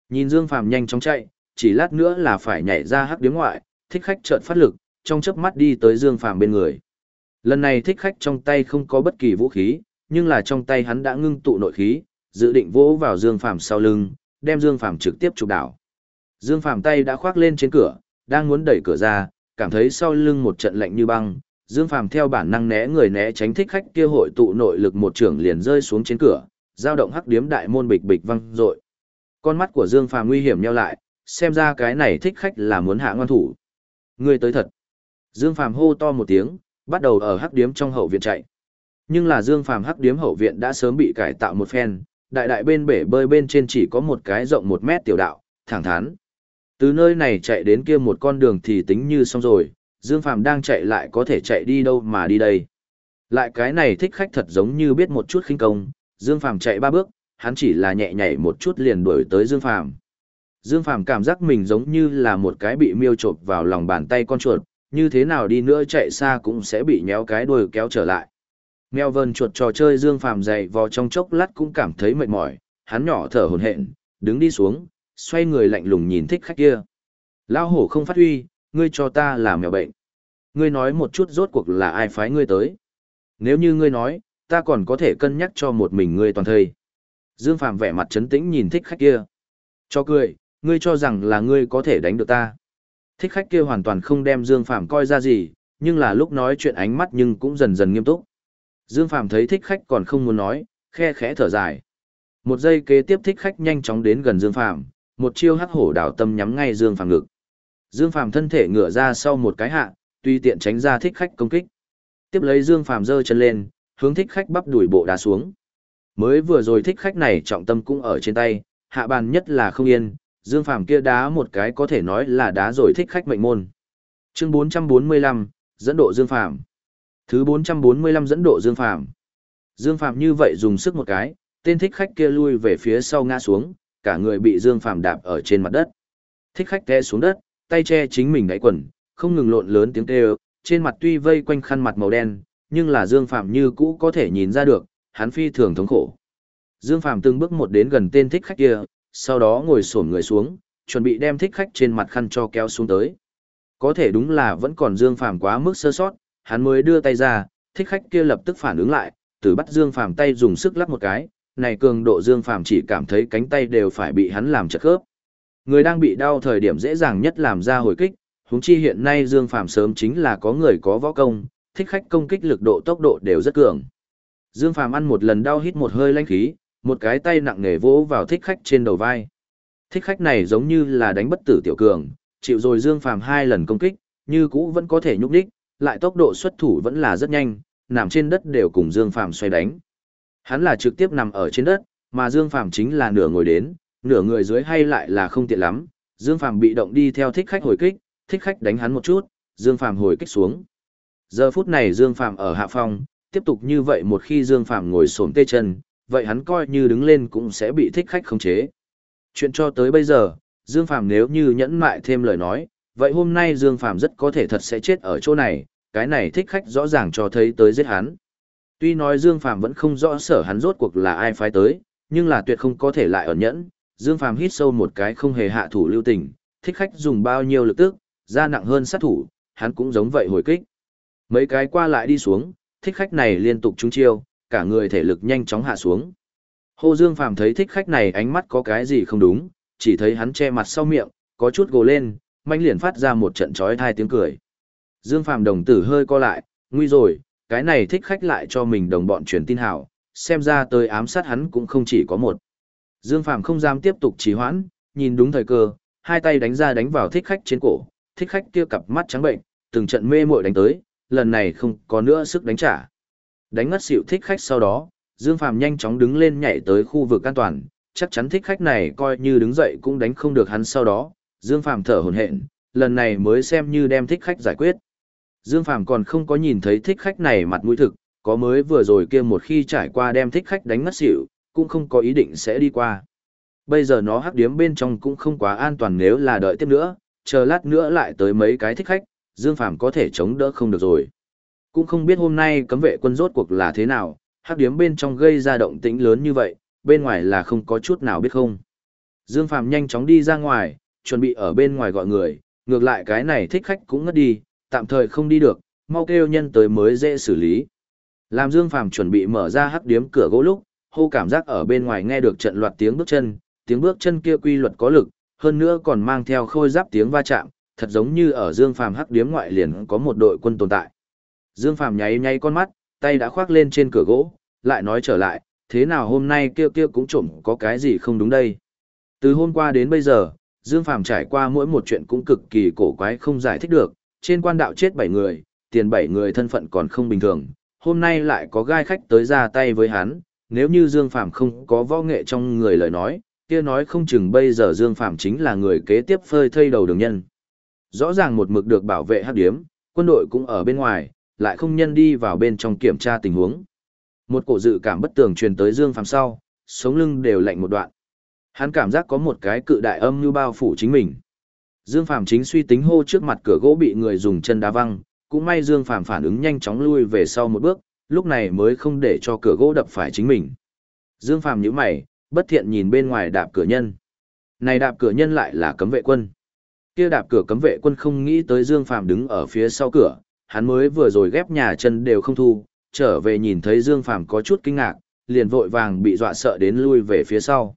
Nhìn Dương Phạm nhanh chóng chạy, chỉ lát nữa là phải nhảy ra hắc điếm ngoại, thích khách chợt phát lực, trong chớp mắt đi tới Dương Phạm bên người. Lần này thích khách trong tay không có bất kỳ vũ khí, nhưng là trong tay hắn đã ngưng tụ nội khí, dự định vỗ vào Dương Phạm sau lưng, đem Dương Phạm trực tiếp chụp đảo. Dương Phạm tay đã khoác lên trên cửa, đang muốn đẩy cửa ra, cảm thấy sau lưng một trận lạnh như băng, Dương Phàm theo bản năng né người né tránh thích khách kia hội tụ nội lực một trường liền rơi xuống trên cửa, dao động hắc điếm đại môn bịch bịch văng rội. Con mắt của Dương Phàm nguy hiểm nheo lại, xem ra cái này thích khách là muốn hạ ngoan thủ. Người tới thật. Dương Phàm hô to một tiếng, bắt đầu ở hắc điếm trong hậu viện chạy. Nhưng là Dương Phàm hắc điếm hậu viện đã sớm bị cải tạo một phen, đại đại bên bể bơi bên trên chỉ có một cái rộng một mét tiểu đạo, thẳng thắn. Từ nơi này chạy đến kia một con đường thì tính như xong rồi, Dương Phàm đang chạy lại có thể chạy đi đâu mà đi đây. Lại cái này thích khách thật giống như biết một chút khinh công, Dương Phàm chạy ba bước, hắn chỉ là nhẹ nhảy một chút liền đuổi tới Dương Phàm. Dương Phàm cảm giác mình giống như là một cái bị miêu chộp vào lòng bàn tay con chuột, như thế nào đi nữa chạy xa cũng sẽ bị nhéo cái đuôi kéo trở lại. Mèo vần chuột trò chơi Dương Phàm dày vò trong chốc lát cũng cảm thấy mệt mỏi, hắn nhỏ thở hổn hển, đứng đi xuống, xoay người lạnh lùng nhìn thích khách kia. Lao hổ không phát huy, ngươi cho ta làm mèo bệnh. Ngươi nói một chút rốt cuộc là ai phái ngươi tới. Nếu như ngươi nói, ta còn có thể cân nhắc cho một mình ngươi toàn thây. Dương Phạm vẻ mặt trấn tĩnh nhìn thích khách kia. Cho cười, ngươi cho rằng là ngươi có thể đánh được ta. Thích khách kia hoàn toàn không đem Dương Phạm coi ra gì, nhưng là lúc nói chuyện ánh mắt nhưng cũng dần dần nghiêm túc. Dương Phạm thấy thích khách còn không muốn nói, khe khẽ thở dài. Một giây kế tiếp thích khách nhanh chóng đến gần Dương Phạm, một chiêu hắc hổ đảo tâm nhắm ngay Dương Phạm ngực. Dương Phạm thân thể ngửa ra sau một cái hạ, tùy tiện tránh ra thích khách công kích. Tiếp lấy Dương Phạm giơ chân lên, hướng thích khách bắp đuổi bộ đá xuống. Mới vừa rồi thích khách này trọng tâm cũng ở trên tay, hạ bàn nhất là không yên, Dương Phàm kia đá một cái có thể nói là đá rồi thích khách mệnh môn. Chương 445, dẫn độ Dương Phàm. Thứ 445 dẫn độ Dương Phàm. Dương Phàm như vậy dùng sức một cái, tên thích khách kia lui về phía sau ngã xuống, cả người bị Dương Phàm đạp ở trên mặt đất. Thích khách té xuống đất, tay che chính mình đáy quần, không ngừng lộn lớn tiếng kêu, trên mặt tuy vây quanh khăn mặt màu đen, nhưng là Dương phạm như cũ có thể nhìn ra được, hắn phi thường thống khổ. Dương phạm từng bước một đến gần tên thích khách kia, sau đó ngồi xổm người xuống, chuẩn bị đem thích khách trên mặt khăn cho kéo xuống tới. Có thể đúng là vẫn còn Dương phạm quá mức sơ sót, hắn mới đưa tay ra, thích khách kia lập tức phản ứng lại, từ bắt Dương phạm tay dùng sức lắc một cái, này cường độ Dương phạm chỉ cảm thấy cánh tay đều phải bị hắn làm chật khớp. Người đang bị đau thời điểm dễ dàng nhất làm ra hồi kích, huống chi hiện nay Dương phạm sớm chính là có người có võ công, thích khách công kích lực độ tốc độ đều rất cường. Dương Phàm ăn một lần đau hít một hơi lãnh khí, một cái tay nặng nề vỗ vào thích khách trên đầu vai. Thích khách này giống như là đánh bất tử tiểu cường, chịu rồi Dương Phàm hai lần công kích, như cũ vẫn có thể nhúc đích, lại tốc độ xuất thủ vẫn là rất nhanh, nằm trên đất đều cùng Dương Phàm xoay đánh. Hắn là trực tiếp nằm ở trên đất, mà Dương Phàm chính là nửa ngồi đến, nửa người dưới hay lại là không tiện lắm. Dương Phàm bị động đi theo thích khách hồi kích, thích khách đánh hắn một chút, Dương Phàm hồi kích xuống. Giờ phút này Dương Phàm ở hạ phong, tiếp tục như vậy một khi Dương Phàm ngồi xổm tê chân, vậy hắn coi như đứng lên cũng sẽ bị thích khách khống chế. Chuyện cho tới bây giờ, Dương Phàm nếu như nhẫn mại thêm lời nói, vậy hôm nay Dương Phàm rất có thể thật sẽ chết ở chỗ này, cái này thích khách rõ ràng cho thấy tới giết hắn. Tuy nói Dương Phàm vẫn không rõ sở hắn rốt cuộc là ai phái tới, nhưng là tuyệt không có thể lại ẩn nhẫn. Dương Phàm hít sâu một cái không hề hạ thủ lưu tình, thích khách dùng bao nhiêu lực tức, ra nặng hơn sát thủ, hắn cũng giống vậy hồi kích. Mấy cái qua lại đi xuống, thích khách này liên tục trúng chiêu, cả người thể lực nhanh chóng hạ xuống. Hồ Dương Phàm thấy thích khách này ánh mắt có cái gì không đúng, chỉ thấy hắn che mặt sau miệng, có chút gồ lên, manh liền phát ra một trận chói tai tiếng cười. Dương Phàm đồng tử hơi co lại, nguy rồi, cái này thích khách lại cho mình đồng bọn truyền tin hảo, xem ra tới ám sát hắn cũng không chỉ có một. Dương Phàm không dám tiếp tục trì hoãn, nhìn đúng thời cơ, hai tay đánh ra đánh vào thích khách trên cổ, thích khách kia cặp mắt trắng bệnh, từng trận mê muội đánh tới, lần này không có nữa sức đánh trả. Đánh ngất xỉu thích khách sau đó, Dương Phàm nhanh chóng đứng lên nhảy tới khu vực an toàn, chắc chắn thích khách này coi như đứng dậy cũng đánh không được hắn sau đó, Dương Phàm thở hổn hển, lần này mới xem như đem thích khách giải quyết. Dương Phàm còn không có nhìn thấy thích khách này mặt mũi thực, có mới vừa rồi kia một khi trải qua đem thích khách đánh ngất xỉu, cũng không có ý định sẽ đi qua. Bây giờ nó hắc điếm bên trong cũng không quá an toàn nếu là đợi tiếp nữa, chờ lát nữa lại tới mấy cái thích khách, Dương Phàm có thể chống đỡ không được rồi. Cũng không biết hôm nay cấm vệ quân rốt cuộc là thế nào, hắc điếm bên trong gây ra động tĩnh lớn như vậy, bên ngoài là không có chút nào biết không. Dương Phàm nhanh chóng đi ra ngoài, chuẩn bị ở bên ngoài gọi người, ngược lại cái này thích khách cũng ngất đi, tạm thời không đi được, mau kêu nhân tới mới dễ xử lý. Làm Dương Phàm chuẩn bị mở ra hắc điếm cửa gỗ lúc, hô cảm giác ở bên ngoài nghe được trận loạt tiếng bước chân, tiếng bước chân kia quy luật có lực, hơn nữa còn mang theo khôi giáp tiếng va chạm, thật giống như ở Dương Phàm hắc điếm ngoại liền có một đội quân tồn tại. Dương Phàm nháy nháy con mắt, tay đã khoác lên trên cửa gỗ, lại nói trở lại, thế nào hôm nay kia kia cũng trộm có cái gì không đúng đây. Từ hôm qua đến bây giờ, Dương Phàm trải qua mỗi một chuyện cũng cực kỳ cổ quái không giải thích được, trên quan đạo chết 7 người, tiền 7 người thân phận còn không bình thường, hôm nay lại có gai khách tới ra tay với hắn, nếu như Dương Phàm không có võ nghệ trong người lời nói, kia nói không chừng bây giờ Dương Phàm chính là người kế tiếp phơi thây đầu đường nhân. Rõ ràng một mực được bảo vệ hắc điếm, quân đội cũng ở bên ngoài, lại không nhân đi vào bên trong kiểm tra tình huống. Một cổ dự cảm bất tường truyền tới Dương Phàm sau, sống lưng đều lạnh một đoạn. Hắn cảm giác có một cái cự đại âm như bao phủ chính mình. Dương Phàm chính suy tính hô trước mặt cửa gỗ bị người dùng chân đá văng, cũng may Dương Phàm phản ứng nhanh chóng lui về sau một bước, lúc này mới không để cho cửa gỗ đập phải chính mình. Dương Phàm nhíu mày, bất thiện nhìn bên ngoài đạp cửa nhân. Này đạp cửa nhân lại là cấm vệ quân. Kia đạp cửa cấm vệ quân không nghĩ tới Dương Phàm đứng ở phía sau cửa, hắn mới vừa rồi ghép nhà chân đều không thu, trở về nhìn thấy Dương Phàm có chút kinh ngạc, liền vội vàng bị dọa sợ đến lui về phía sau.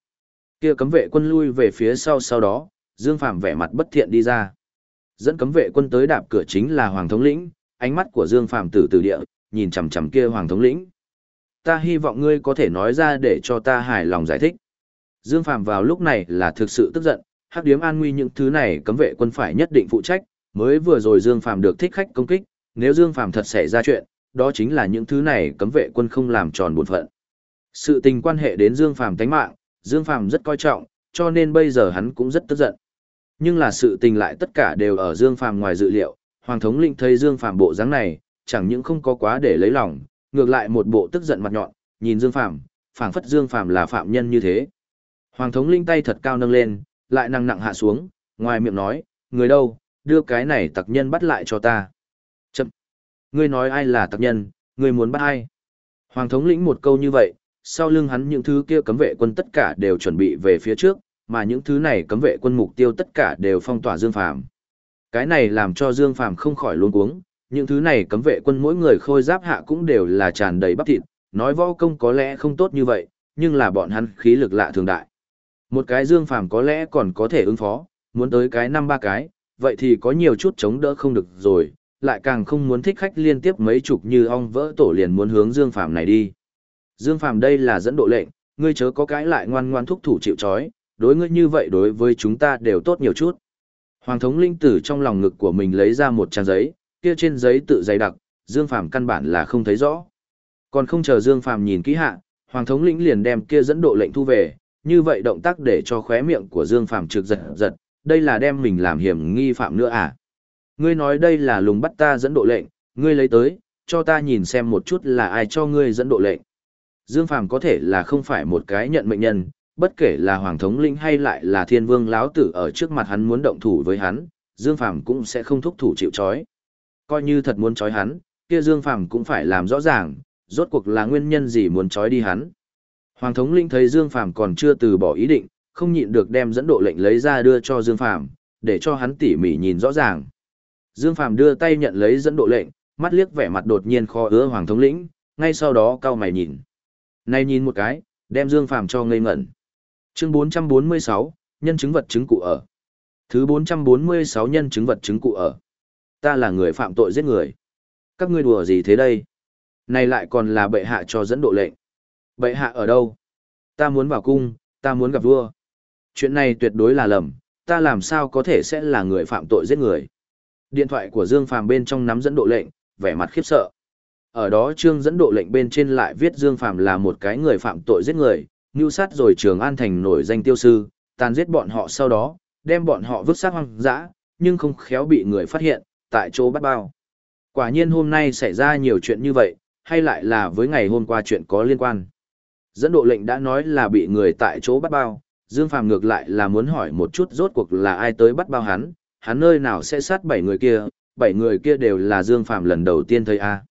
Kia cấm vệ quân lui về phía sau sau đó, Dương Phàm vẻ mặt bất thiện đi ra. Dẫn cấm vệ quân tới đạp cửa chính là Hoàng thống lĩnh, ánh mắt của Dương Phàm từ từ địa, nhìn chằm chằm kia Hoàng thống lĩnh. Ta hy vọng ngươi có thể nói ra để cho ta hài lòng giải thích. Dương Phàm vào lúc này là thực sự tức giận, hắc điếm an nguy những thứ này cấm vệ quân phải nhất định phụ trách, mới vừa rồi Dương Phàm được thích khách công kích, nếu Dương Phàm thật xảy ra chuyện, đó chính là những thứ này cấm vệ quân không làm tròn bổn phận. Sự tình quan hệ đến Dương Phàm tánh mạng, Dương Phàm rất coi trọng, cho nên bây giờ hắn cũng rất tức giận. Nhưng là sự tình lại tất cả đều ở Dương Phàm ngoài dự liệu, Hoàng thống lĩnh thấy Dương Phàm bộ dáng này, chẳng những không có quá để lấy lòng, ngược lại một bộ tức giận mặt nhọn, nhìn Dương Phàm, phảng phất Dương Phàm là phạm nhân như thế. Hoàng thống linh tay thật cao nâng lên, lại nặng nặng hạ xuống, ngoài miệng nói, người đâu, đưa cái này tặc nhân bắt lại cho ta. Chậm. Ngươi nói ai là tặc nhân, ngươi muốn bắt ai? Hoàng thống lĩnh một câu như vậy, sau lưng hắn những thứ kia cấm vệ quân tất cả đều chuẩn bị về phía trước, mà những thứ này cấm vệ quân mục tiêu tất cả đều phong tỏa Dương Phàm. Cái này làm cho Dương Phàm không khỏi luống cuống, những thứ này cấm vệ quân mỗi người khôi giáp hạ cũng đều là tràn đầy bắp thịt, nói võ công có lẽ không tốt như vậy, nhưng là bọn hắn khí lực lạ thường đại. Một cái Dương Phàm có lẽ còn có thể ứng phó, muốn tới cái năm ba cái, vậy thì có nhiều chút chống đỡ không được rồi, lại càng không muốn thích khách liên tiếp mấy chục như ong vỡ tổ liền muốn hướng Dương Phàm này đi. Dương Phàm đây là dẫn độ lệnh, ngươi chớ có cái lại ngoan ngoan thúc thủ chịu trói, đối ngươi như vậy đối với chúng ta đều tốt nhiều chút. Hoàng thống linh tử trong lòng ngực của mình lấy ra một trang giấy, kia trên giấy tự dày đặc, Dương Phàm căn bản là không thấy rõ. Còn không chờ Dương Phàm nhìn kỹ hạ, Hoàng thống lĩnh liền đem kia dẫn độ lệnh thu về, như vậy động tác để cho khóe miệng của Dương Phàm trực giật giật, đây là đem mình làm hiểm nghi phạm nữa à? Ngươi nói đây là lùng bắt ta dẫn độ lệnh, ngươi lấy tới, cho ta nhìn xem một chút là ai cho ngươi dẫn độ lệnh. Dương Phàm có thể là không phải một cái nhận mệnh nhân, bất kể là Hoàng thống lĩnh hay lại là Thiên Vương lão tử ở trước mặt hắn muốn động thủ với hắn, Dương Phàm cũng sẽ không thúc thủ chịu trói. Coi như thật muốn trói hắn, kia Dương Phàm cũng phải làm rõ ràng, rốt cuộc là nguyên nhân gì muốn trói đi hắn. Hoàng thống linh thấy Dương Phàm còn chưa từ bỏ ý định, không nhịn được đem dẫn độ lệnh lấy ra đưa cho Dương Phàm, để cho hắn tỉ mỉ nhìn rõ ràng. Dương Phàm đưa tay nhận lấy dẫn độ lệnh, mắt liếc vẻ mặt đột nhiên khó ứa Hoàng thống lĩnh, ngay sau đó cao mày nhìn. Này nhìn một cái, đem Dương Phàm cho ngây ngẩn. Chương 446, nhân chứng vật chứng cụ ở. Thứ 446 nhân chứng vật chứng cụ ở. Ta là người phạm tội giết người. Các ngươi đùa gì thế đây? Này lại còn là bệ hạ cho dẫn độ lệnh. Bệ hạ ở đâu? Ta muốn vào cung, ta muốn gặp vua. Chuyện này tuyệt đối là lầm, ta làm sao có thể sẽ là người phạm tội giết người. Điện thoại của Dương Phàm bên trong nắm dẫn độ lệnh, vẻ mặt khiếp sợ. Ở đó Trương dẫn độ lệnh bên trên lại viết Dương Phàm là một cái người phạm tội giết người, ngưu sát rồi Trường An thành nổi danh tiêu sư, tàn giết bọn họ sau đó, đem bọn họ vứt xác hoang dã, nhưng không khéo bị người phát hiện, tại chỗ bắt bao. Quả nhiên hôm nay xảy ra nhiều chuyện như vậy, hay lại là với ngày hôm qua chuyện có liên quan. Dẫn độ lệnh đã nói là bị người tại chỗ bắt bao, Dương Phàm ngược lại là muốn hỏi một chút rốt cuộc là ai tới bắt bao hắn, hắn nơi nào sẽ sát bảy người kia, bảy người kia đều là Dương Phàm lần đầu tiên thấy a.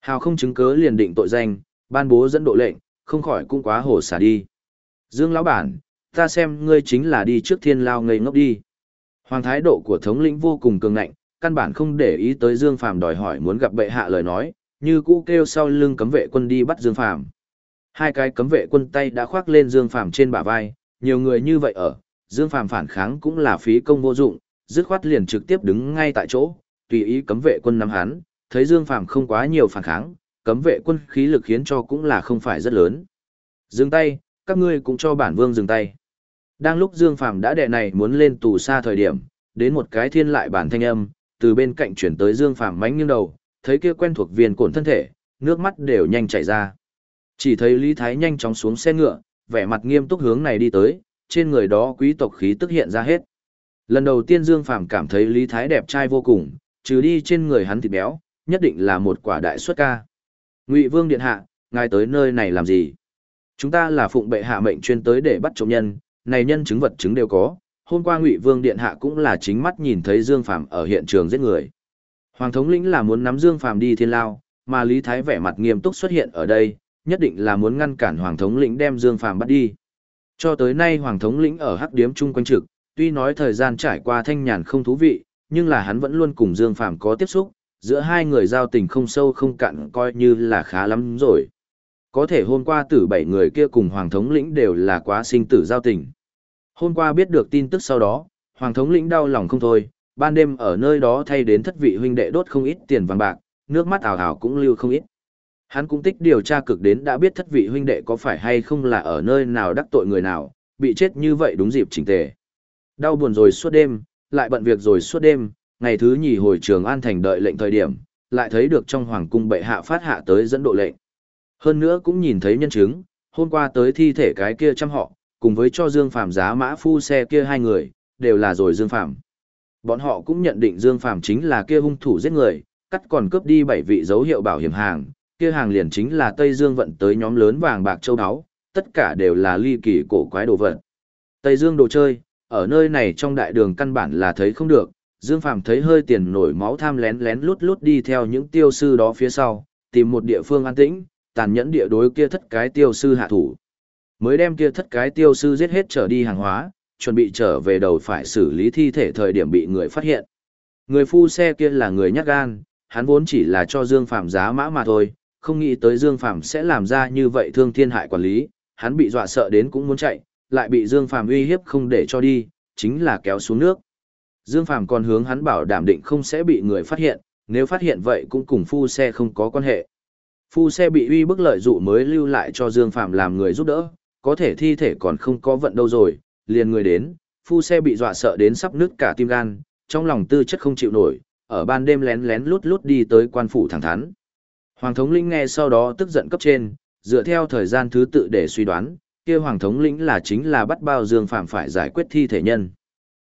Hào không chứng cứ liền định tội danh, ban bố dẫn độ lệnh, không khỏi cũng quá hổ xả đi. Dương lão bản, ta xem ngươi chính là đi trước thiên lao ngây ngốc đi. Hoàng thái độ của thống lĩnh vô cùng cường ngạnh, căn bản không để ý tới Dương Phàm đòi hỏi muốn gặp bệ hạ lời nói, như cũ kêu sau lưng cấm vệ quân đi bắt Dương Phàm. Hai cái cấm vệ quân tay đã khoác lên Dương Phàm trên bả vai, nhiều người như vậy ở, Dương Phàm phản kháng cũng là phí công vô dụng, dứt khoát liền trực tiếp đứng ngay tại chỗ, tùy ý cấm vệ quân nắm hắn, thấy Dương Phàm không quá nhiều phản kháng, cấm vệ quân khí lực khiến cho cũng là không phải rất lớn. Dừng tay, các ngươi cũng cho bản vương dừng tay. Đang lúc Dương Phàm đã đệ này muốn lên tù xa thời điểm, đến một cái thiên lại bản thanh âm, từ bên cạnh chuyển tới Dương Phàm mánh nghiêng đầu, thấy kia quen thuộc viên cổn thân thể, nước mắt đều nhanh chảy ra. Chỉ thấy Lý Thái nhanh chóng xuống xe ngựa, vẻ mặt nghiêm túc hướng này đi tới, trên người đó quý tộc khí tức hiện ra hết. Lần đầu tiên Dương Phàm cảm thấy Lý Thái đẹp trai vô cùng, trừ đi trên người hắn thịt béo, nhất định là một quả đại xuất ca. Ngụy Vương điện hạ, ngài tới nơi này làm gì? Chúng ta là phụng bệ hạ mệnh chuyên tới để bắt trộm nhân, này nhân chứng vật chứng đều có. Hôm qua Ngụy Vương điện hạ cũng là chính mắt nhìn thấy Dương Phàm ở hiện trường giết người. Hoàng thống lĩnh là muốn nắm Dương Phàm đi thiên lao, mà Lý Thái vẻ mặt nghiêm túc xuất hiện ở đây, nhất định là muốn ngăn cản Hoàng thống lĩnh đem Dương Phàm bắt đi. Cho tới nay Hoàng thống lĩnh ở hắc điếm chung quanh trực, tuy nói thời gian trải qua thanh nhàn không thú vị, nhưng là hắn vẫn luôn cùng Dương Phàm có tiếp xúc, giữa hai người giao tình không sâu không cạn coi như là khá lắm rồi. Có thể hôm qua tử bảy người kia cùng Hoàng thống lĩnh đều là quá sinh tử giao tình. Hôm qua biết được tin tức sau đó, Hoàng thống lĩnh đau lòng không thôi, ban đêm ở nơi đó thay đến thất vị huynh đệ đốt không ít tiền vàng bạc, nước mắt ảo ảo cũng lưu không ít. Hắn cũng tích điều tra cực đến đã biết thất vị huynh đệ có phải hay không là ở nơi nào đắc tội người nào, bị chết như vậy đúng dịp chỉnh tề. Đau buồn rồi suốt đêm, lại bận việc rồi suốt đêm, ngày thứ nhì hồi trường an thành đợi lệnh thời điểm, lại thấy được trong hoàng cung bệ hạ phát hạ tới dẫn độ lệnh. Hơn nữa cũng nhìn thấy nhân chứng, hôm qua tới thi thể cái kia trăm họ, cùng với cho Dương Phàm giá mã phu xe kia hai người, đều là rồi Dương Phàm. Bọn họ cũng nhận định Dương Phàm chính là kia hung thủ giết người, cắt còn cướp đi bảy vị dấu hiệu bảo hiểm hàng, kia hàng liền chính là Tây Dương vận tới nhóm lớn vàng bạc châu áo, tất cả đều là ly kỳ cổ quái đồ vật. Tây Dương đồ chơi, ở nơi này trong đại đường căn bản là thấy không được, Dương Phàm thấy hơi tiền nổi máu tham lén lén lút lút đi theo những tiêu sư đó phía sau, tìm một địa phương an tĩnh, tàn nhẫn địa đối kia thất cái tiêu sư hạ thủ. Mới đem kia thất cái tiêu sư giết hết trở đi hàng hóa, chuẩn bị trở về đầu phải xử lý thi thể thời điểm bị người phát hiện. Người phu xe kia là người nhát gan, hắn vốn chỉ là cho Dương Phàm giá mã mà thôi, không nghĩ tới Dương Phàm sẽ làm ra như vậy thương thiên hại quản lý, hắn bị dọa sợ đến cũng muốn chạy, lại bị Dương Phàm uy hiếp không để cho đi, chính là kéo xuống nước. Dương Phàm còn hướng hắn bảo đảm định không sẽ bị người phát hiện, nếu phát hiện vậy cũng cùng phu xe không có quan hệ. Phu xe bị uy bức lợi dụ mới lưu lại cho Dương Phàm làm người giúp đỡ, có thể thi thể còn không có vận đâu rồi, liền người đến, phu xe bị dọa sợ đến sắp nứt cả tim gan, trong lòng tư chất không chịu nổi, ở ban đêm lén lén lút lút đi tới quan phủ thẳng thắn. Hoàng thống lĩnh nghe sau đó tức giận cấp trên, dựa theo thời gian thứ tự để suy đoán, kia hoàng thống lĩnh là chính là bắt bao Dương Phàm phải giải quyết thi thể nhân.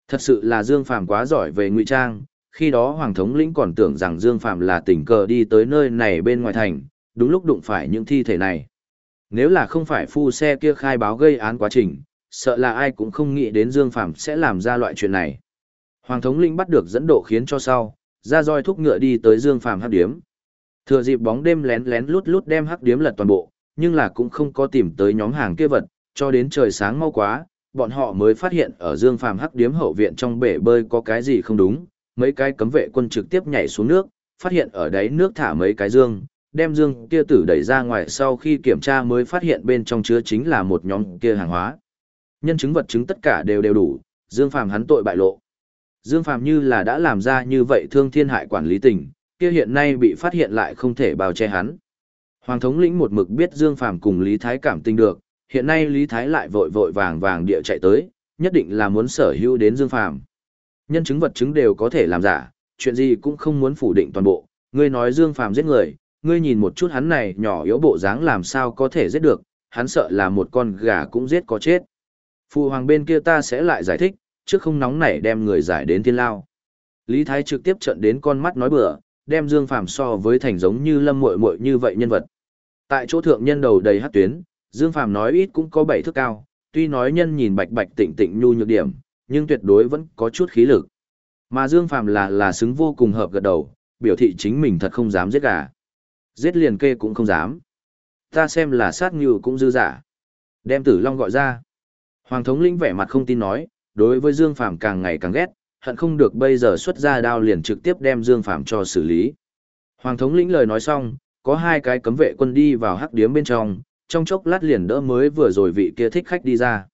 Thật sự là Dương Phàm quá giỏi về ngụy trang, khi đó hoàng thống lĩnh còn tưởng rằng Dương Phàm là tình cờ đi tới nơi này bên ngoài thành, đúng lúc đụng phải những thi thể này. Nếu là không phải phu xe kia khai báo gây án quá trình, sợ là ai cũng không nghĩ đến Dương Phàm sẽ làm ra loại chuyện này. Hoàng thống lĩnh bắt được dẫn độ khiến cho sau, ra roi thúc ngựa đi tới Dương Phàm hấp điếm. Thừa dịp bóng đêm lén lén lút lút đem hắc điếm lật toàn bộ, nhưng là cũng không có tìm tới nhóm hàng kia vật, cho đến trời sáng mau quá, bọn họ mới phát hiện ở Dương Phàm hắc điếm hậu viện trong bể bơi có cái gì không đúng, mấy cái cấm vệ quân trực tiếp nhảy xuống nước, phát hiện ở đáy nước thả mấy cái dương, đem dương kia tử đẩy ra ngoài sau khi kiểm tra mới phát hiện bên trong chứa chính là một nhóm kia hàng hóa. Nhân chứng vật chứng tất cả đều đều đủ, Dương Phàm hắn tội bại lộ. Dương Phàm như là đã làm ra như vậy thương thiên hại quản lý tình, kia hiện nay bị phát hiện lại không thể bao che hắn. Hoàng thống lĩnh một mực biết Dương Phàm cùng Lý Thái cảm tình được, hiện nay Lý Thái lại vội vội vàng vàng địa chạy tới, nhất định là muốn sở hữu đến Dương Phàm. Nhân chứng vật chứng đều có thể làm giả, chuyện gì cũng không muốn phủ định toàn bộ, ngươi nói Dương Phàm giết người, ngươi nhìn một chút hắn này nhỏ yếu bộ dáng làm sao có thể giết được, hắn sợ là một con gà cũng giết có chết. Phụ hoàng bên kia ta sẽ lại giải thích, trước không nóng nảy đem người giải đến thiên lao. Lý Thái trực tiếp trận đến con mắt nói bừa, đem Dương Phàm so với thành giống như lâm muội muội như vậy nhân vật. Tại chỗ thượng nhân đầu đầy hắc tuyến, Dương Phàm nói ít cũng có bảy thước cao, tuy nói nhân nhìn bạch bạch tịnh tịnh nhu nhược điểm, nhưng tuyệt đối vẫn có chút khí lực. Mà Dương Phàm là là xứng vô cùng hợp gật đầu, biểu thị chính mình thật không dám giết gà. Giết liền kê cũng không dám. Ta xem là sát như cũng dư giả. Đem Tử Long gọi ra. Hoàng thống lĩnh vẻ mặt không tin nói, đối với Dương Phàm càng ngày càng ghét, hận không được bây giờ xuất ra đao liền trực tiếp đem Dương Phàm cho xử lý. Hoàng thống lĩnh lời nói xong, có hai cái cấm vệ quân đi vào hắc điếm bên trong, trong chốc lát liền đỡ mới vừa rồi vị kia thích khách đi ra.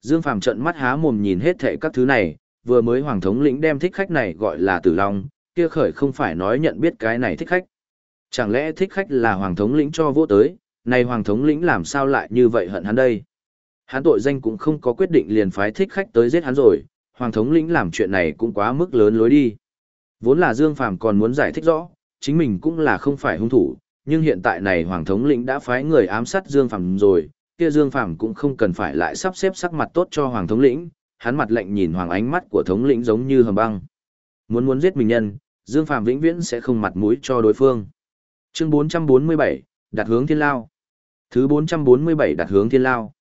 Dương Phàm trợn mắt há mồm nhìn hết thảy các thứ này, vừa mới hoàng thống lĩnh đem thích khách này gọi là Tử Long, kia khởi không phải nói nhận biết cái này thích khách. Chẳng lẽ thích khách là hoàng thống lĩnh cho vô tới, này hoàng thống lĩnh làm sao lại như vậy hận hắn đây? Hắn tội danh cũng không có quyết định liền phái thích khách tới giết hắn rồi, hoàng thống lĩnh làm chuyện này cũng quá mức lớn lối đi. Vốn là Dương Phàm còn muốn giải thích rõ, chính mình cũng là không phải hung thủ, nhưng hiện tại này hoàng thống lĩnh đã phái người ám sát Dương Phàm rồi, kia Dương Phàm cũng không cần phải lại sắp xếp sắc mặt tốt cho hoàng thống lĩnh, hắn mặt lạnh nhìn hoàng ánh mắt của thống lĩnh giống như hầm băng. Muốn muốn giết mình nhân, Dương Phàm vĩnh viễn sẽ không mặt mũi cho đối phương. Chương 447, đặt hướng thiên lao. Thứ 447 đặt hướng thiên lao.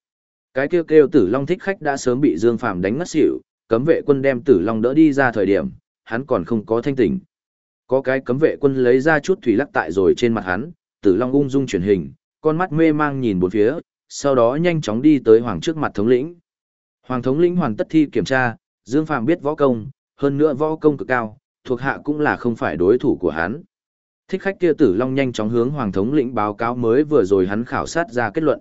Cái kêu kêu tử long thích khách đã sớm bị Dương Phàm đánh ngất xỉu, cấm vệ quân đem tử long đỡ đi ra thời điểm, hắn còn không có thanh tỉnh. Có cái cấm vệ quân lấy ra chút thủy lắc tại rồi trên mặt hắn, tử long ung dung chuyển hình, con mắt mê mang nhìn bốn phía, sau đó nhanh chóng đi tới hoàng trước mặt thống lĩnh. Hoàng thống lĩnh hoàn tất thi kiểm tra, Dương Phàm biết võ công, hơn nữa võ công cực cao, thuộc hạ cũng là không phải đối thủ của hắn. Thích khách kia tử long nhanh chóng hướng hoàng thống lĩnh báo cáo mới vừa rồi hắn khảo sát ra kết luận.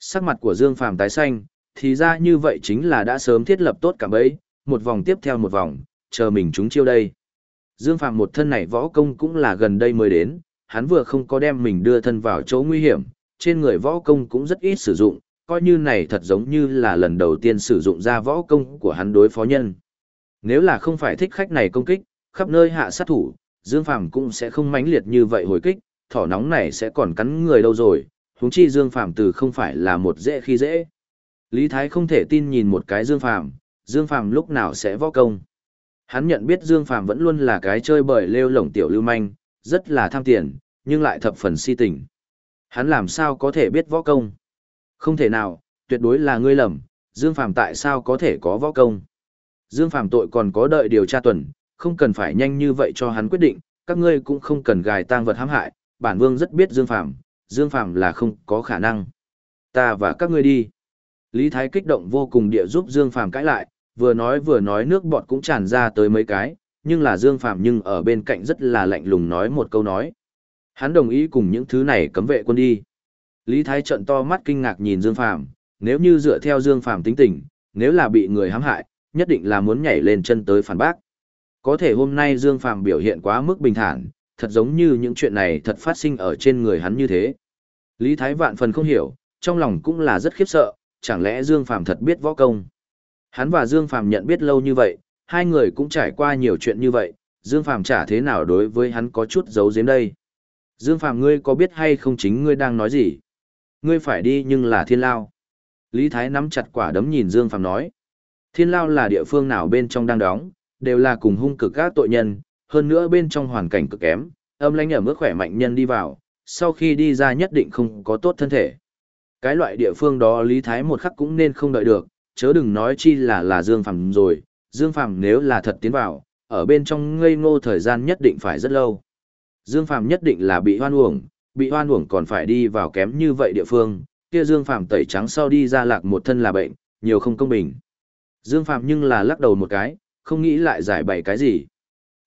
Sắc mặt của Dương Phàm tái xanh, thì ra như vậy chính là đã sớm thiết lập tốt cả bấy, một vòng tiếp theo một vòng, chờ mình chúng chiêu đây. Dương Phàm một thân này võ công cũng là gần đây mới đến, hắn vừa không có đem mình đưa thân vào chỗ nguy hiểm, trên người võ công cũng rất ít sử dụng, coi như này thật giống như là lần đầu tiên sử dụng ra võ công của hắn đối phó nhân. Nếu là không phải thích khách này công kích, khắp nơi hạ sát thủ, Dương Phàm cũng sẽ không mãnh liệt như vậy hồi kích, thỏ nóng này sẽ còn cắn người đâu rồi, huống chi Dương Phàm từ không phải là một dễ khi dễ. Lý Thái không thể tin nhìn một cái Dương Phàm, Dương Phàm lúc nào sẽ võ công. Hắn nhận biết Dương Phàm vẫn luôn là cái chơi bời lêu lổng tiểu lưu manh, rất là tham tiền, nhưng lại thập phần si tình. Hắn làm sao có thể biết võ công? Không thể nào, tuyệt đối là ngươi lầm, Dương Phàm tại sao có thể có võ công? Dương Phàm tội còn có đợi điều tra tuần, không cần phải nhanh như vậy cho hắn quyết định, các ngươi cũng không cần gài tang vật hãm hại, bản vương rất biết Dương Phàm, Dương Phàm là không có khả năng. Ta và các ngươi đi. Lý Thái kích động vô cùng địa giúp Dương Phàm cãi lại, vừa nói vừa nói nước bọt cũng tràn ra tới mấy cái, nhưng là Dương Phàm nhưng ở bên cạnh rất là lạnh lùng nói một câu nói. Hắn đồng ý cùng những thứ này cấm vệ quân đi. Lý Thái trận to mắt kinh ngạc nhìn Dương Phàm, nếu như dựa theo Dương Phàm tính tình, nếu là bị người hãm hại, nhất định là muốn nhảy lên chân tới phản bác. Có thể hôm nay Dương Phàm biểu hiện quá mức bình thản, thật giống như những chuyện này thật phát sinh ở trên người hắn như thế. Lý Thái vạn phần không hiểu, trong lòng cũng là rất khiếp sợ, chẳng lẽ Dương Phàm thật biết võ công. Hắn và Dương Phàm nhận biết lâu như vậy, hai người cũng trải qua nhiều chuyện như vậy, Dương Phàm chả thế nào đối với hắn có chút giấu giếm đây. Dương Phàm ngươi có biết hay không chính ngươi đang nói gì? Ngươi phải đi nhưng là thiên lao. Lý Thái nắm chặt quả đấm nhìn Dương Phàm nói. Thiên lao là địa phương nào bên trong đang đóng, đều là cùng hung cực các tội nhân, hơn nữa bên trong hoàn cảnh cực kém, âm lãnh ở mức khỏe mạnh nhân đi vào, sau khi đi ra nhất định không có tốt thân thể. Cái loại địa phương đó Lý Thái một khắc cũng nên không đợi được, chớ đừng nói chi là là Dương Phàm rồi, Dương Phàm nếu là thật tiến vào, ở bên trong ngây ngô thời gian nhất định phải rất lâu. Dương Phàm nhất định là bị hoan uổng, bị hoan uổng còn phải đi vào kém như vậy địa phương, kia Dương Phàm tẩy trắng sau đi ra lạc một thân là bệnh, nhiều không công bình. Dương Phàm nhưng là lắc đầu một cái, không nghĩ lại giải bày cái gì.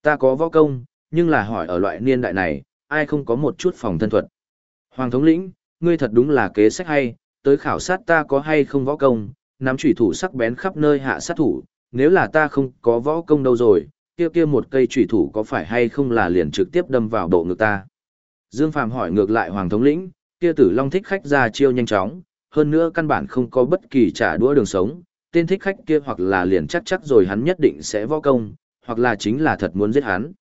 Ta có võ công, nhưng là hỏi ở loại niên đại này, ai không có một chút phòng thân thuật. Hoàng thống lĩnh, ngươi thật đúng là kế sách hay, tới khảo sát ta có hay không võ công, nắm chủy thủ sắc bén khắp nơi hạ sát thủ, nếu là ta không có võ công đâu rồi, kia kia một cây chủy thủ có phải hay không là liền trực tiếp đâm vào bộ ngực ta. Dương Phàm hỏi ngược lại Hoàng thống lĩnh, kia tử long thích khách ra chiêu nhanh chóng, hơn nữa căn bản không có bất kỳ trả đũa đường sống, tên thích khách kia hoặc là liền chắc chắc rồi hắn nhất định sẽ võ công, hoặc là chính là thật muốn giết hắn.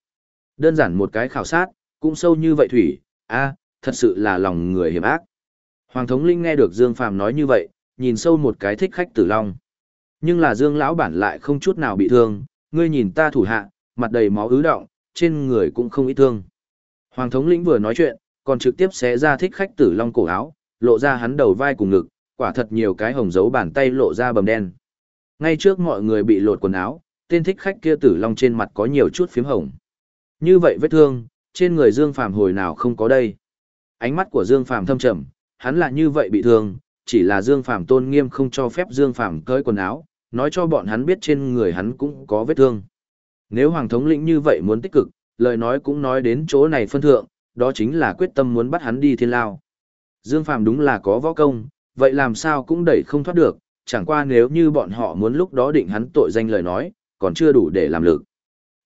Đơn giản một cái khảo sát, cũng sâu như vậy thủy, a, thật sự là lòng người hiểm ác. Hoàng thống linh nghe được Dương Phàm nói như vậy, nhìn sâu một cái thích khách tử long. Nhưng là Dương lão bản lại không chút nào bị thương, ngươi nhìn ta thủ hạ, mặt đầy máu ứ động, trên người cũng không ít thương. Hoàng thống lĩnh vừa nói chuyện, còn trực tiếp xé ra thích khách tử long cổ áo, lộ ra hắn đầu vai cùng ngực, quả thật nhiều cái hồng dấu bàn tay lộ ra bầm đen. Ngay trước mọi người bị lột quần áo, tên thích khách kia tử long trên mặt có nhiều chút phím hồng. Như vậy vết thương, trên người Dương Phàm hồi nào không có đây. Ánh mắt của Dương Phàm thâm trầm, hắn là như vậy bị thương, chỉ là Dương Phàm tôn nghiêm không cho phép Dương Phàm cởi quần áo, nói cho bọn hắn biết trên người hắn cũng có vết thương. Nếu Hoàng thống lĩnh như vậy muốn tích cực, lời nói cũng nói đến chỗ này phân thượng, đó chính là quyết tâm muốn bắt hắn đi thiên lao. Dương Phàm đúng là có võ công, vậy làm sao cũng đẩy không thoát được, chẳng qua nếu như bọn họ muốn lúc đó định hắn tội danh lời nói, còn chưa đủ để làm lực.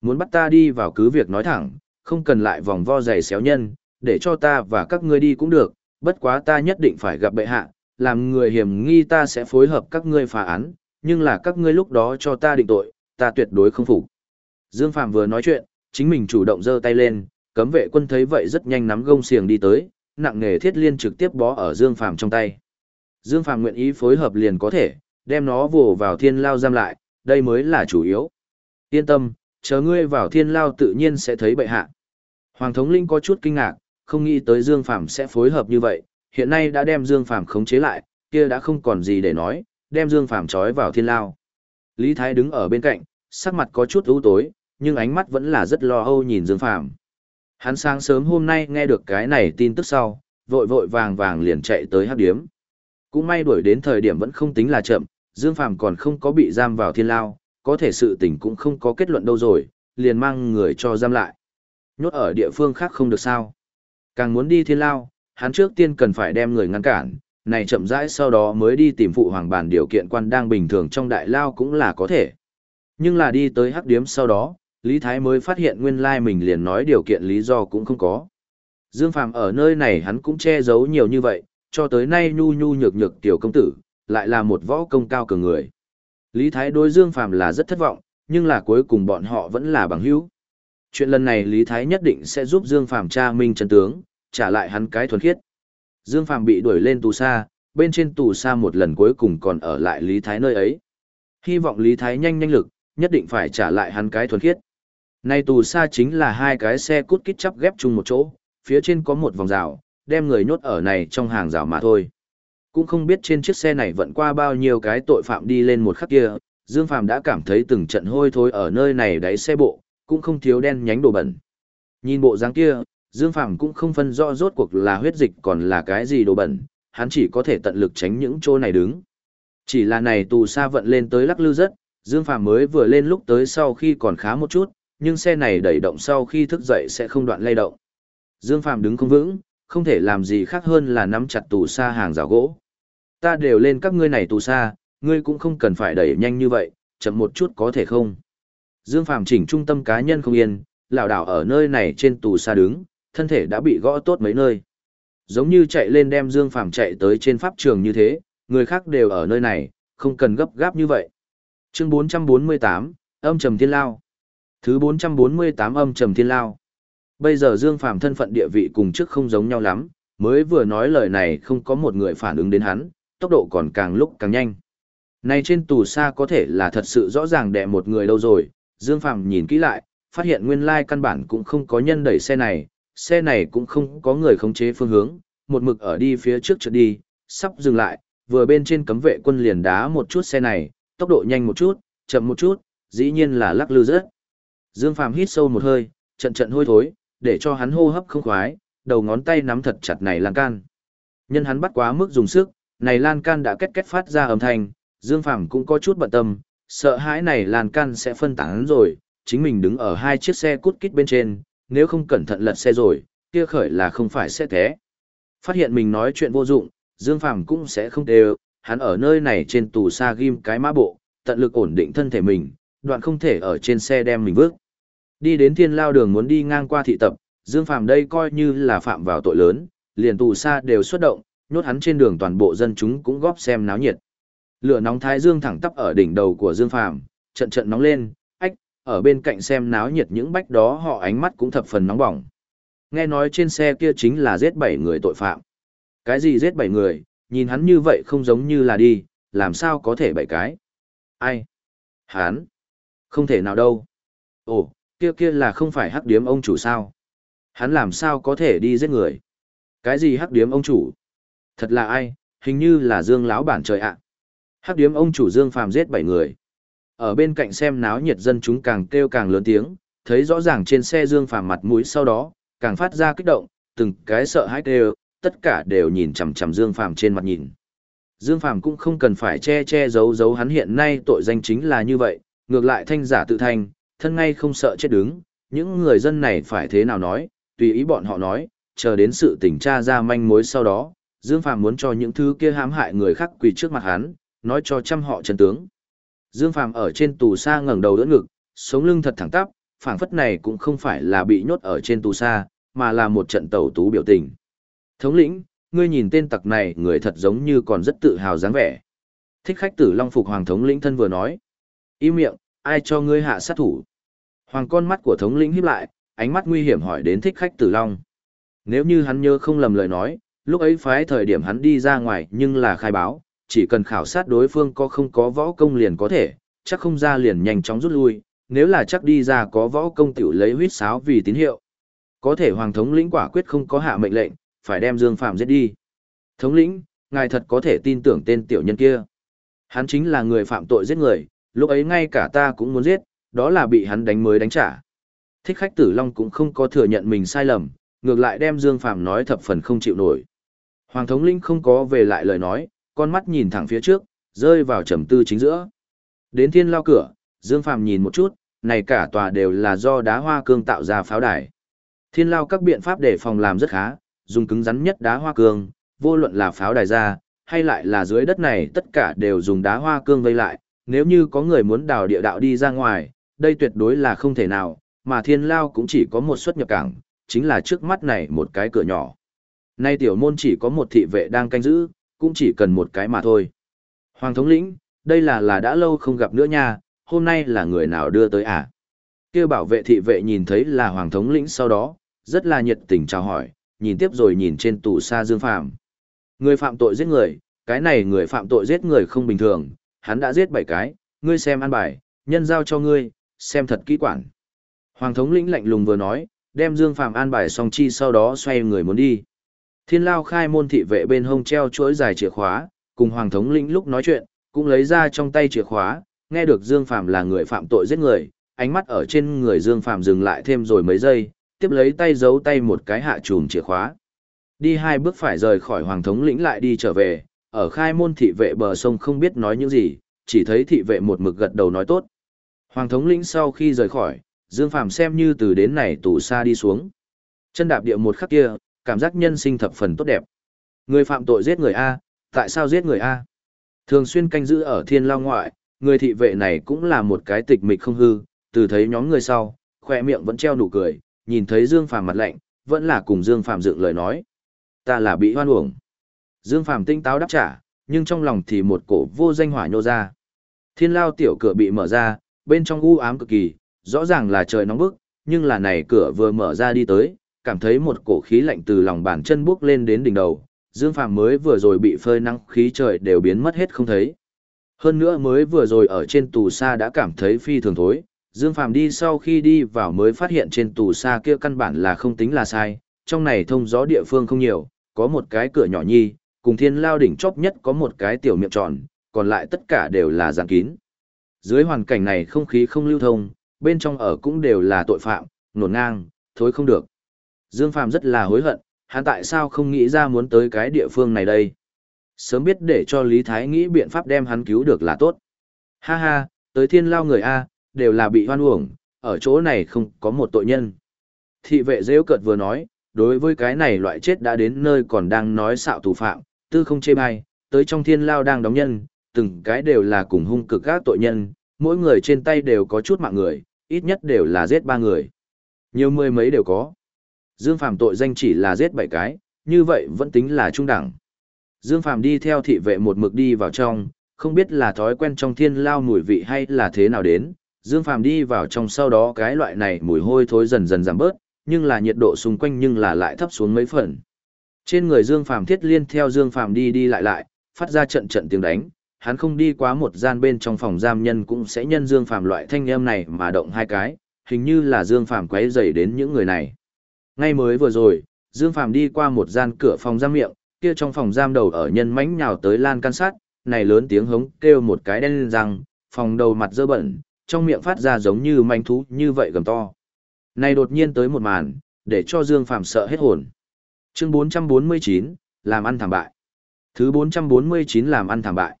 Muốn bắt ta đi vào cứ việc nói thẳng, không cần lại vòng vo giày xéo nhân, để cho ta và các ngươi đi cũng được, bất quá ta nhất định phải gặp bệ hạ, làm người hiểm nghi ta sẽ phối hợp các ngươi phá án, nhưng là các ngươi lúc đó cho ta định tội, ta tuyệt đối không phục. Dương Phạm vừa nói chuyện, chính mình chủ động giơ tay lên, cấm vệ quân thấy vậy rất nhanh nắm gông xiềng đi tới, nặng nghề thiết liên trực tiếp bó ở Dương Phạm trong tay. Dương Phạm nguyện ý phối hợp liền có thể, đem nó vồ vào thiên lao giam lại, đây mới là chủ yếu. Yên tâm, chờ ngươi vào thiên lao tự nhiên sẽ thấy bệ hạ. Hoàng thống linh có chút kinh ngạc, không nghĩ tới Dương Phạm sẽ phối hợp như vậy, hiện nay đã đem Dương Phạm khống chế lại, kia đã không còn gì để nói, đem Dương Phạm trói vào thiên lao. Lý Thái đứng ở bên cạnh, sắc mặt có chút u tối, nhưng ánh mắt vẫn là rất lo âu nhìn Dương Phạm. Hắn sáng sớm hôm nay nghe được cái này tin tức sau, vội vội vàng vàng liền chạy tới hắc điếm. Cũng may đuổi đến thời điểm vẫn không tính là chậm, Dương Phạm còn không có bị giam vào thiên lao, có thể sự tình cũng không có kết luận đâu rồi, liền mang người cho giam lại. Nhốt ở địa phương khác không được sao. Càng muốn đi thiên lao, hắn trước tiên cần phải đem người ngăn cản, này chậm rãi sau đó mới đi tìm phụ hoàng bản điều kiện quan đang bình thường trong đại lao cũng là có thể. Nhưng là đi tới hắc điếm sau đó, Lý Thái mới phát hiện nguyên lai mình liền nói điều kiện lý do cũng không có. Dương Phàm ở nơi này hắn cũng che giấu nhiều như vậy, cho tới nay nhu nhu nhược nhược tiểu công tử, lại là một võ công cao cường người. Lý Thái đối Dương Phàm là rất thất vọng, nhưng là cuối cùng bọn họ vẫn là bằng hữu. Chuyện lần này Lý Thái nhất định sẽ giúp Dương Phàm tra minh chân tướng, trả lại hắn cái thuần khiết. Dương Phàm bị đuổi lên tù xa, bên trên tù xa một lần cuối cùng còn ở lại Lý Thái nơi ấy. Hy vọng Lý Thái nhanh nhanh lực, nhất định phải trả lại hắn cái thuần khiết. Nay tù xa chính là hai cái xe cút kít chắp ghép chung một chỗ, phía trên có một vòng rào, đem người nhốt ở này trong hàng rào mà thôi. Cũng không biết trên chiếc xe này vận qua bao nhiêu cái tội phạm đi lên một khắc kia, Dương Phàm đã cảm thấy từng trận hôi thối ở nơi này đáy xe bộ, cũng không thiếu đen nhánh đồ bẩn. Nhìn bộ dáng kia, Dương Phàm cũng không phân rõ rốt cuộc là huyết dịch còn là cái gì đồ bẩn, hắn chỉ có thể tận lực tránh những chỗ này đứng. Chỉ là này tù xa vận lên tới lắc lư rất, Dương Phàm mới vừa lên lúc tới sau khi còn khá một chút, nhưng xe này đẩy động sau khi thức dậy sẽ không đoạn lay động. Dương Phàm đứng không vững, không thể làm gì khác hơn là nắm chặt tù xa hàng rào gỗ. Ta đều lên các ngươi này tù xa, ngươi cũng không cần phải đẩy nhanh như vậy, chậm một chút có thể không. Dương Phàm chỉnh trung tâm cá nhân không yên, lảo đảo ở nơi này trên tù xa đứng, thân thể đã bị gõ tốt mấy nơi. Giống như chạy lên đem Dương Phàm chạy tới trên pháp trường như thế, người khác đều ở nơi này, không cần gấp gáp như vậy. Chương 448, âm trầm thiên lao. Thứ 448 âm trầm thiên lao. Bây giờ Dương Phàm thân phận địa vị cùng trước không giống nhau lắm, mới vừa nói lời này không có một người phản ứng đến hắn, tốc độ còn càng lúc càng nhanh. Này trên tù xa có thể là thật sự rõ ràng đè một người đâu rồi, Dương Phàm nhìn kỹ lại, phát hiện nguyên lai căn bản cũng không có nhân đẩy xe này, xe này cũng không có người khống chế phương hướng, một mực ở đi phía trước trượt đi, sắp dừng lại, vừa bên trên cấm vệ quân liền đá một chút xe này, tốc độ nhanh một chút, chậm một chút, dĩ nhiên là lắc lư rất. Dương Phàm hít sâu một hơi, trận trận hôi thối, để cho hắn hô hấp không khoái, đầu ngón tay nắm thật chặt này lan can. Nhân hắn bắt quá mức dùng sức, này lan can đã két két phát ra âm thanh, Dương Phàm cũng có chút bận tâm, sợ hãi này lan can sẽ phân tán rồi, chính mình đứng ở hai chiếc xe cút kít bên trên, nếu không cẩn thận lật xe rồi, kia khởi là không phải sẽ thế. Phát hiện mình nói chuyện vô dụng, Dương Phàm cũng sẽ không đều, hắn ở nơi này trên tù xa ghim cái mã bộ, tận lực ổn định thân thể mình, đoạn không thể ở trên xe đem mình vước. Đi đến thiên lao đường muốn đi ngang qua thị tập, Dương Phàm đây coi như là phạm vào tội lớn, liền tù xa đều xuất động, nhốt hắn trên đường toàn bộ dân chúng cũng góp xem náo nhiệt. Lửa nóng thái dương thẳng tắp ở đỉnh đầu của Dương Phàm, trận trận nóng lên, ách, ở bên cạnh xem náo nhiệt những bách đó họ ánh mắt cũng thập phần nóng bỏng. Nghe nói trên xe kia chính là giết bảy người tội phạm. Cái gì giết bảy người, nhìn hắn như vậy không giống như là đi, làm sao có thể bảy cái? Ai? Hắn? Không thể nào đâu. Ồ, kia kia là không phải hắc điếm ông chủ sao? Hắn làm sao có thể đi giết người? Cái gì hắc điếm ông chủ? Thật là ai? Hình như là Dương lão bản trời ạ. Hắc điếm ông chủ Dương Phàm giết bảy người. Ở bên cạnh xem náo nhiệt dân chúng càng kêu càng lớn tiếng, thấy rõ ràng trên xe Dương Phàm mặt mũi sau đó, càng phát ra kích động, từng cái sợ hãi kêu, tất cả đều nhìn chằm chằm Dương Phàm trên mặt nhìn. Dương Phàm cũng không cần phải che che giấu giấu hắn hiện nay tội danh chính là như vậy, ngược lại thanh giả tự thành thân ngay không sợ chết đứng, những người dân này phải thế nào nói, tùy ý bọn họ nói, chờ đến sự tỉnh tra ra manh mối sau đó, Dương Phàm muốn cho những thứ kia hãm hại người khác quỳ trước mặt hắn, nói cho trăm họ trần tướng. Dương Phàm ở trên tù xa ngẩng đầu đỡ ngực, sống lưng thật thẳng tắp, phảng phất này cũng không phải là bị nhốt ở trên tù xa, mà là một trận tẩu tú biểu tình. Thống lĩnh, ngươi nhìn tên tặc này người thật giống như còn rất tự hào dáng vẻ. Thích khách tử Long Phục Hoàng thống lĩnh thân vừa nói. Im miệng, ai cho ngươi hạ sát thủ? Hoàng con mắt của thống lĩnh híp lại, ánh mắt nguy hiểm hỏi đến thích khách tử Long. Nếu như hắn nhớ không lầm lời nói, lúc ấy phái thời điểm hắn đi ra ngoài nhưng là khai báo, chỉ cần khảo sát đối phương có không có võ công liền có thể, chắc không ra liền nhanh chóng rút lui, nếu là chắc đi ra có võ công tiểu lấy huyết sáo vì tín hiệu. Có thể Hoàng thống lĩnh quả quyết không có hạ mệnh lệnh, phải đem Dương Phạm giết đi. Thống lĩnh, ngài thật có thể tin tưởng tên tiểu nhân kia. Hắn chính là người phạm tội giết người, lúc ấy ngay cả ta cũng muốn giết, đó là bị hắn đánh mới đánh trả. Thích khách tử Long cũng không có thừa nhận mình sai lầm, ngược lại đem Dương Phạm nói thập phần không chịu nổi. Hoàng thống lĩnh không có về lại lời nói, con mắt nhìn thẳng phía trước, rơi vào trầm tư chính giữa. Đến thiên lao cửa, Dương Phàm nhìn một chút, này cả tòa đều là do đá hoa cương tạo ra pháo đài. Thiên lao các biện pháp để phòng làm rất khá, dùng cứng rắn nhất đá hoa cương, vô luận là pháo đài ra, hay lại là dưới đất này tất cả đều dùng đá hoa cương vây lại, nếu như có người muốn đào địa đạo đi ra ngoài, đây tuyệt đối là không thể nào, mà thiên lao cũng chỉ có một xuất nhập cảng, chính là trước mắt này một cái cửa nhỏ. Nay tiểu môn chỉ có một thị vệ đang canh giữ, cũng chỉ cần một cái mà thôi. Hoàng thống lĩnh, đây là là đã lâu không gặp nữa nha, hôm nay là người nào đưa tới à? Kêu bảo vệ thị vệ nhìn thấy là hoàng thống lĩnh sau đó, rất là nhiệt tình chào hỏi, nhìn tiếp rồi nhìn trên tủ xa Dương Phạm. Người phạm tội giết người, cái này người phạm tội giết người không bình thường, hắn đã giết bảy cái, ngươi xem an bài, nhân giao cho ngươi, xem thật kỹ quản. Hoàng thống lĩnh lạnh lùng vừa nói, đem Dương Phạm an bài xong chi sau đó xoay người muốn đi. Thiên Lao khai môn thị vệ bên hông treo chuỗi dài chìa khóa, cùng Hoàng thống lĩnh lúc nói chuyện, cũng lấy ra trong tay chìa khóa, nghe được Dương Phạm là người phạm tội giết người, ánh mắt ở trên người Dương Phạm dừng lại thêm rồi mấy giây, tiếp lấy tay giấu tay một cái hạ trùm chìa khóa. Đi hai bước phải rời khỏi hoàng thống lĩnh lại đi trở về, ở khai môn thị vệ bờ sông không biết nói những gì, chỉ thấy thị vệ một mực gật đầu nói tốt. Hoàng thống lĩnh sau khi rời khỏi, Dương Phàm xem như từ đến này tù xa đi xuống. Chân đạp địa một khắc kia, cảm giác nhân sinh thập phần tốt đẹp. Người phạm tội giết người A, tại sao giết người A? Thường xuyên canh giữ ở thiên lao ngoại, người thị vệ này cũng là một cái tịch mịch không hư, từ thấy nhóm người sau, khoe miệng vẫn treo nụ cười, nhìn thấy Dương Phàm mặt lạnh, vẫn là cùng Dương Phàm dựng lời nói. Ta là bị hoan uổng. Dương Phàm tinh táo đáp trả, nhưng trong lòng thì một cổ vô danh hỏa nhô ra. Thiên lao tiểu cửa bị mở ra, bên trong u ám cực kỳ, rõ ràng là trời nóng bức, nhưng là này cửa vừa mở ra đi tới, cảm thấy một cổ khí lạnh từ lòng bàn chân bước lên đến đỉnh đầu. Dương Phàm mới vừa rồi bị phơi nắng khí trời đều biến mất hết không thấy. Hơn nữa mới vừa rồi ở trên tù xa đã cảm thấy phi thường thối, Dương Phàm đi sau khi đi vào mới phát hiện trên tù xa kia căn bản là không tính là sai, trong này thông gió địa phương không nhiều, có một cái cửa nhỏ nhi, cùng thiên lao đỉnh chóp nhất có một cái tiểu miệng tròn, còn lại tất cả đều là giàn kín. Dưới hoàn cảnh này không khí không lưu thông, bên trong ở cũng đều là tội phạm, nổn ngang, thối không được. Dương Phàm rất là hối hận, hắn tại sao không nghĩ ra muốn tới cái địa phương này đây. Sớm biết để cho Lý Thái nghĩ biện pháp đem hắn cứu được là tốt. Ha ha, tới thiên lao người A, đều là bị hoan uổng, ở chỗ này không có một tội nhân. Thị vệ rêu cợt vừa nói, đối với cái này loại chết đã đến nơi còn đang nói xạo tù phạm, tư không chê bai, tới trong thiên lao đang đóng nhân, từng cái đều là cùng hung cực các tội nhân, mỗi người trên tay đều có chút mạng người, ít nhất đều là giết ba người. Nhiều mười mấy đều có. Dương Phàm tội danh chỉ là giết bảy cái, như vậy vẫn tính là trung đẳng. Dương Phàm đi theo thị vệ một mực đi vào trong, không biết là thói quen trong thiên lao mùi vị hay là thế nào đến, Dương Phàm đi vào trong sau đó cái loại này mùi hôi thối dần dần giảm bớt, nhưng là nhiệt độ xung quanh nhưng là lại thấp xuống mấy phần. Trên người Dương Phàm thiết liên theo Dương Phàm đi đi lại lại, phát ra trận trận tiếng đánh, hắn không đi quá một gian bên trong phòng giam nhân cũng sẽ nhân Dương Phàm loại thanh âm này mà động hai cái, hình như là Dương Phàm quấy rầy đến những người này. Ngay mới vừa rồi, Dương Phàm đi qua một gian cửa phòng giam miệng, kia trong phòng giam đầu ở nhân mãnh nhào tới lan can sát, này lớn tiếng hống kêu một cái đen răng, phòng đầu mặt dơ bẩn, trong miệng phát ra giống như manh thú như vậy gầm to. Này đột nhiên tới một màn, để cho Dương Phàm sợ hết hồn. Chương 449, làm ăn thảm bại. Thứ 449 làm ăn thảm bại.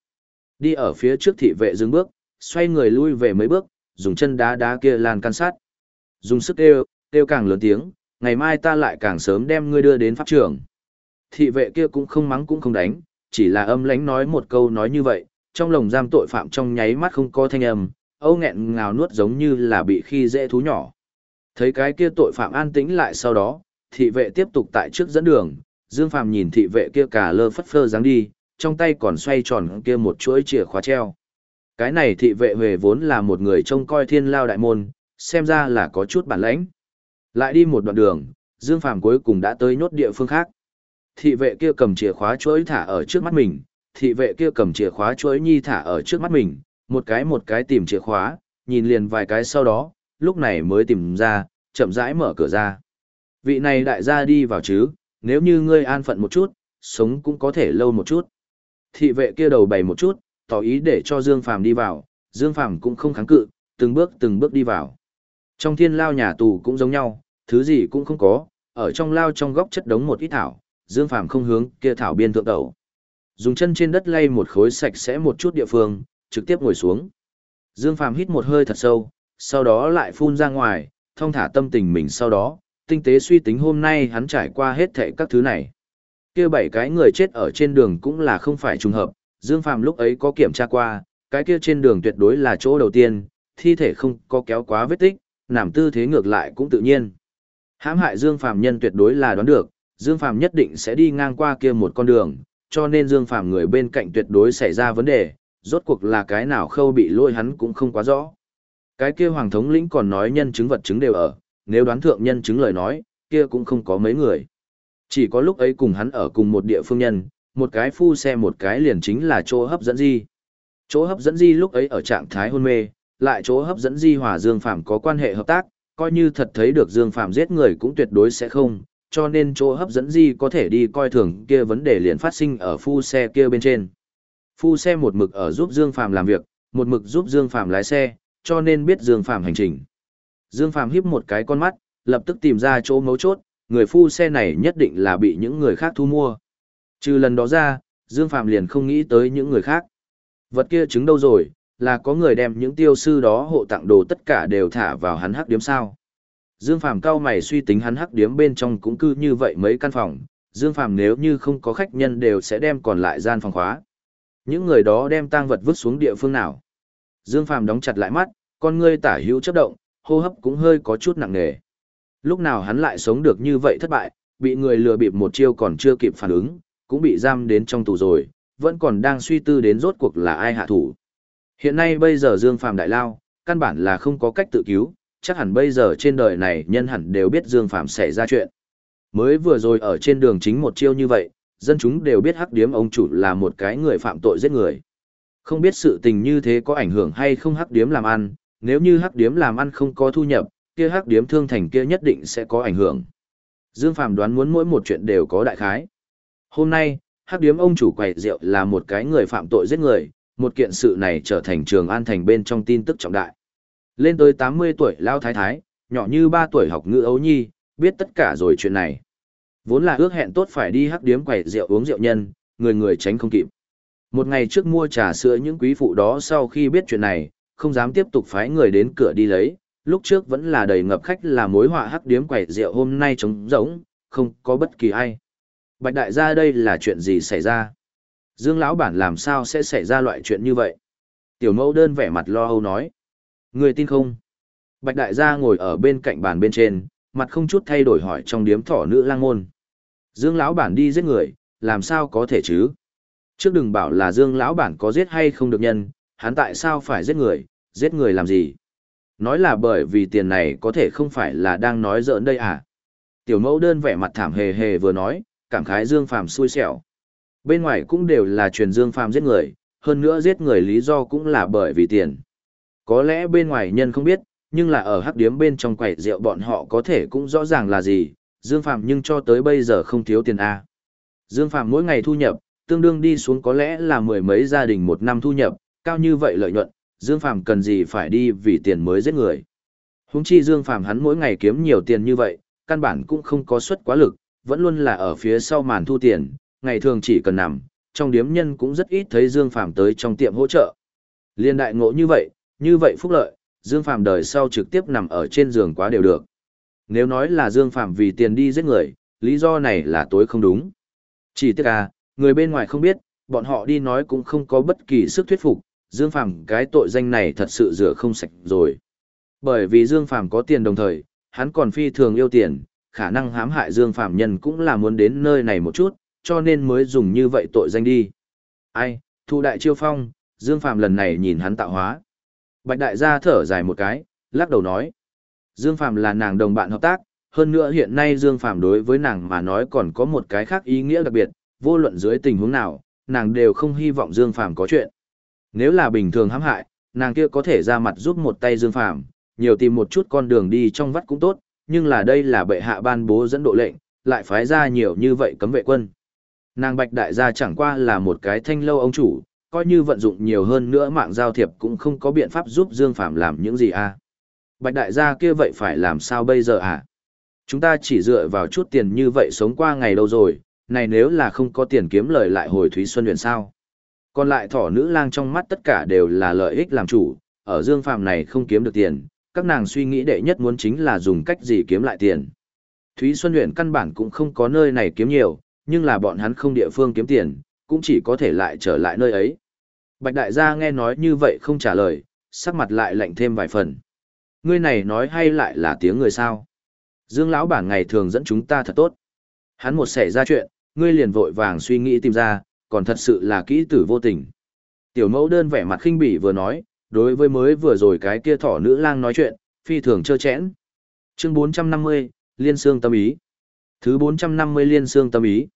Đi ở phía trước thị vệ dừng bước, xoay người lui về mấy bước, dùng chân đá đá kia lan can sát. Dùng sức kêu, kêu càng lớn tiếng, ngày mai ta lại càng sớm đem ngươi đưa đến pháp trường. Thị vệ kia cũng không mắng cũng không đánh, chỉ là âm lãnh nói một câu nói như vậy, trong lồng giam tội phạm trong nháy mắt không có thanh âm, âu nghẹn ngào nuốt giống như là bị khi dễ thú nhỏ. Thấy cái kia tội phạm an tĩnh lại sau đó, thị vệ tiếp tục tại trước dẫn đường, Dương Phàm nhìn thị vệ kia cả lơ phất phơ dáng đi, trong tay còn xoay tròn kia một chuỗi chìa khóa treo. Cái này thị vệ về vốn là một người trông coi thiên lao đại môn, xem ra là có chút bản lãnh. Lại đi một đoạn đường, Dương Phàm cuối cùng đã tới nhốt địa phương khác. Thị vệ kia cầm chìa khóa chuỗi thả ở trước mắt mình, thị vệ kia cầm chìa khóa chuỗi nhi thả ở trước mắt mình, một cái một cái tìm chìa khóa, nhìn liền vài cái sau đó, lúc này mới tìm ra, chậm rãi mở cửa ra. Vị này đại gia đi vào chứ, nếu như ngươi an phận một chút, sống cũng có thể lâu một chút. Thị vệ kia đầu bày một chút, tỏ ý để cho Dương Phàm đi vào, Dương Phàm cũng không kháng cự, từng bước từng bước đi vào. Trong thiên lao nhà tù cũng giống nhau, thứ gì cũng không có, ở trong lao trong góc chất đống một ít thảo, Dương Phàm không hướng kia thảo biên thượng tẩu. Dùng chân trên đất lay một khối sạch sẽ một chút địa phương, trực tiếp ngồi xuống. Dương Phàm hít một hơi thật sâu, sau đó lại phun ra ngoài, thông thả tâm tình mình sau đó, tinh tế suy tính hôm nay hắn trải qua hết thảy các thứ này. Kia bảy cái người chết ở trên đường cũng là không phải trùng hợp, Dương Phàm lúc ấy có kiểm tra qua, cái kia trên đường tuyệt đối là chỗ đầu tiên, thi thể không có kéo quá vết tích, nằm tư thế ngược lại cũng tự nhiên. Hãm hại Dương Phàm nhân tuyệt đối là đoán được, Dương Phàm nhất định sẽ đi ngang qua kia một con đường, cho nên Dương Phàm người bên cạnh tuyệt đối xảy ra vấn đề, rốt cuộc là cái nào khâu bị lôi hắn cũng không quá rõ. Cái kia hoàng thống lĩnh còn nói nhân chứng vật chứng đều ở, nếu đoán thượng nhân chứng lời nói, kia cũng không có mấy người. Chỉ có lúc ấy cùng hắn ở cùng một địa phương nhân, một cái phu xe một cái liền chính là chỗ hấp dẫn di. Chỗ hấp dẫn di lúc ấy ở trạng thái hôn mê, lại chỗ hấp dẫn di hòa Dương Phạm có quan hệ hợp tác, coi như thật thấy được Dương Phạm giết người cũng tuyệt đối sẽ không, cho nên chỗ hấp dẫn di có thể đi coi thường kia vấn đề liền phát sinh ở phu xe kia bên trên. Phu xe một mực ở giúp Dương Phạm làm việc, một mực giúp Dương Phạm lái xe, cho nên biết Dương Phạm hành trình. Dương Phạm híp một cái con mắt, lập tức tìm ra chỗ mấu chốt, người phu xe này nhất định là bị những người khác thu mua. Trừ lần đó ra, Dương Phạm liền không nghĩ tới những người khác. Vật kia chứng đâu rồi, là có người đem những tiêu sư đó hộ tặng đồ tất cả đều thả vào hắn hắc điếm sao. Dương Phạm cao mày suy tính hắn hắc điếm bên trong cũng cư như vậy mấy căn phòng, Dương Phạm nếu như không có khách nhân đều sẽ đem còn lại gian phòng khóa. Những người đó đem tang vật vứt xuống địa phương nào. Dương Phạm đóng chặt lại mắt, con ngươi tả hữu chấp động, hô hấp cũng hơi có chút nặng nề. Lúc nào hắn lại sống được như vậy thất bại, bị người lừa bịp một chiêu còn chưa kịp phản ứng, cũng bị giam đến trong tù rồi, vẫn còn đang suy tư đến rốt cuộc là ai hạ thủ. Hiện nay bây giờ Dương Phàm đại lao, căn bản là không có cách tự cứu, chắc hẳn bây giờ trên đời này nhân hẳn đều biết Dương Phàm xảy ra chuyện. Mới vừa rồi ở trên đường chính một chiêu như vậy, dân chúng đều biết hắc điếm ông chủ là một cái người phạm tội giết người. Không biết sự tình như thế có ảnh hưởng hay không hắc điếm làm ăn, nếu như hắc điếm làm ăn không có thu nhập, kia hắc điếm thương thành kia nhất định sẽ có ảnh hưởng. Dương Phàm đoán muốn mỗi một chuyện đều có đại khái. Hôm nay, hắc điếm ông chủ quầy rượu là một cái người phạm tội giết người, một kiện sự này trở thành trường an thành bên trong tin tức trọng đại. Lên tới 80 tuổi lao thái thái, nhỏ như 3 tuổi học ngữ ấu nhi, biết tất cả rồi chuyện này. Vốn là ước hẹn tốt phải đi hắc điếm quẩy rượu uống rượu nhân, người người tránh không kịp. Một ngày trước mua trà sữa những quý phụ đó sau khi biết chuyện này, không dám tiếp tục phái người đến cửa đi lấy, lúc trước vẫn là đầy ngập khách là mối họa hắc điếm quẩy rượu hôm nay trống rỗng, không có bất kỳ ai. Bạch đại gia đây là chuyện gì xảy ra? Dương lão bản làm sao sẽ xảy ra loại chuyện như vậy? Tiểu mẫu đơn vẻ mặt lo âu nói. Người tin không? Bạch đại gia ngồi ở bên cạnh bàn bên trên, mặt không chút thay đổi hỏi trong điếm thỏ nữ lang môn. Dương lão bản đi giết người, làm sao có thể chứ? Trước đừng bảo là Dương lão bản có giết hay không được nhân, hắn tại sao phải giết người, giết người làm gì? Nói là bởi vì tiền này có thể không phải là đang nói giỡn đây à? Tiểu mẫu đơn vẻ mặt thảm hề hề vừa nói, cảm khái Dương Phàm xui xẻo. Bên ngoài cũng đều là truyền Dương Phàm giết người, hơn nữa giết người lý do cũng là bởi vì tiền. Có lẽ bên ngoài nhân không biết, nhưng là ở hắc điếm bên trong quầy rượu bọn họ có thể cũng rõ ràng là gì, Dương Phàm nhưng cho tới bây giờ không thiếu tiền A. Dương Phàm mỗi ngày thu nhập, tương đương đi xuống có lẽ là mười mấy gia đình một năm thu nhập, cao như vậy lợi nhuận, Dương Phàm cần gì phải đi vì tiền mới giết người. Húng chi Dương Phàm hắn mỗi ngày kiếm nhiều tiền như vậy, căn bản cũng không có suất quá lực, vẫn luôn là ở phía sau màn thu tiền, ngày thường chỉ cần nằm, trong điếm nhân cũng rất ít thấy Dương Phàm tới trong tiệm hỗ trợ. Liên đại ngộ như vậy, như vậy phúc lợi, Dương Phàm đời sau trực tiếp nằm ở trên giường quá đều được. Nếu nói là Dương Phàm vì tiền đi giết người, lý do này là tối không đúng. Chỉ tiếc à, người bên ngoài không biết, bọn họ đi nói cũng không có bất kỳ sức thuyết phục, Dương Phàm cái tội danh này thật sự rửa không sạch rồi. Bởi vì Dương Phàm có tiền đồng thời, hắn còn phi thường yêu tiền, khả năng hãm hại Dương Phàm nhân cũng là muốn đến nơi này một chút, cho nên mới dùng như vậy tội danh đi. Ai, thu đại chiêu phong, Dương Phàm lần này nhìn hắn tạo hóa. Bạch đại gia thở dài một cái, lắc đầu nói. Dương Phàm là nàng đồng bạn hợp tác, hơn nữa hiện nay Dương Phàm đối với nàng mà nói còn có một cái khác ý nghĩa đặc biệt, vô luận dưới tình huống nào, nàng đều không hy vọng Dương Phàm có chuyện. Nếu là bình thường hãm hại, nàng kia có thể ra mặt giúp một tay Dương Phàm, nhiều tìm một chút con đường đi trong vắt cũng tốt, nhưng là đây là bệ hạ ban bố dẫn độ lệnh, lại phái ra nhiều như vậy cấm vệ quân. Nàng Bạch Đại gia chẳng qua là một cái thanh lâu ông chủ, coi như vận dụng nhiều hơn nữa mạng giao thiệp cũng không có biện pháp giúp Dương Phạm làm những gì à. Bạch Đại gia kia vậy phải làm sao bây giờ à? Chúng ta chỉ dựa vào chút tiền như vậy sống qua ngày đâu rồi, này nếu là không có tiền kiếm lời lại hồi Thúy Xuân huyện sao? Còn lại thỏ nữ lang trong mắt tất cả đều là lợi ích làm chủ, ở Dương Phạm này không kiếm được tiền, các nàng suy nghĩ đệ nhất muốn chính là dùng cách gì kiếm lại tiền. Thúy Xuân huyện căn bản cũng không có nơi này kiếm nhiều, nhưng là bọn hắn không địa phương kiếm tiền, cũng chỉ có thể lại trở lại nơi ấy. Bạch đại gia nghe nói như vậy không trả lời, sắc mặt lại lạnh thêm vài phần. Ngươi này nói hay lại là tiếng người sao? Dương lão bản ngày thường dẫn chúng ta thật tốt. Hắn một xảy ra chuyện, ngươi liền vội vàng suy nghĩ tìm ra, còn thật sự là kỹ tử vô tình. Tiểu mẫu đơn vẻ mặt khinh bỉ vừa nói, đối với mới vừa rồi cái kia thỏ nữ lang nói chuyện, phi thường trơ chẽn. Chương 450, Liên Sương Tâm Ý. Thứ 450 Liên xương Tâm Ý.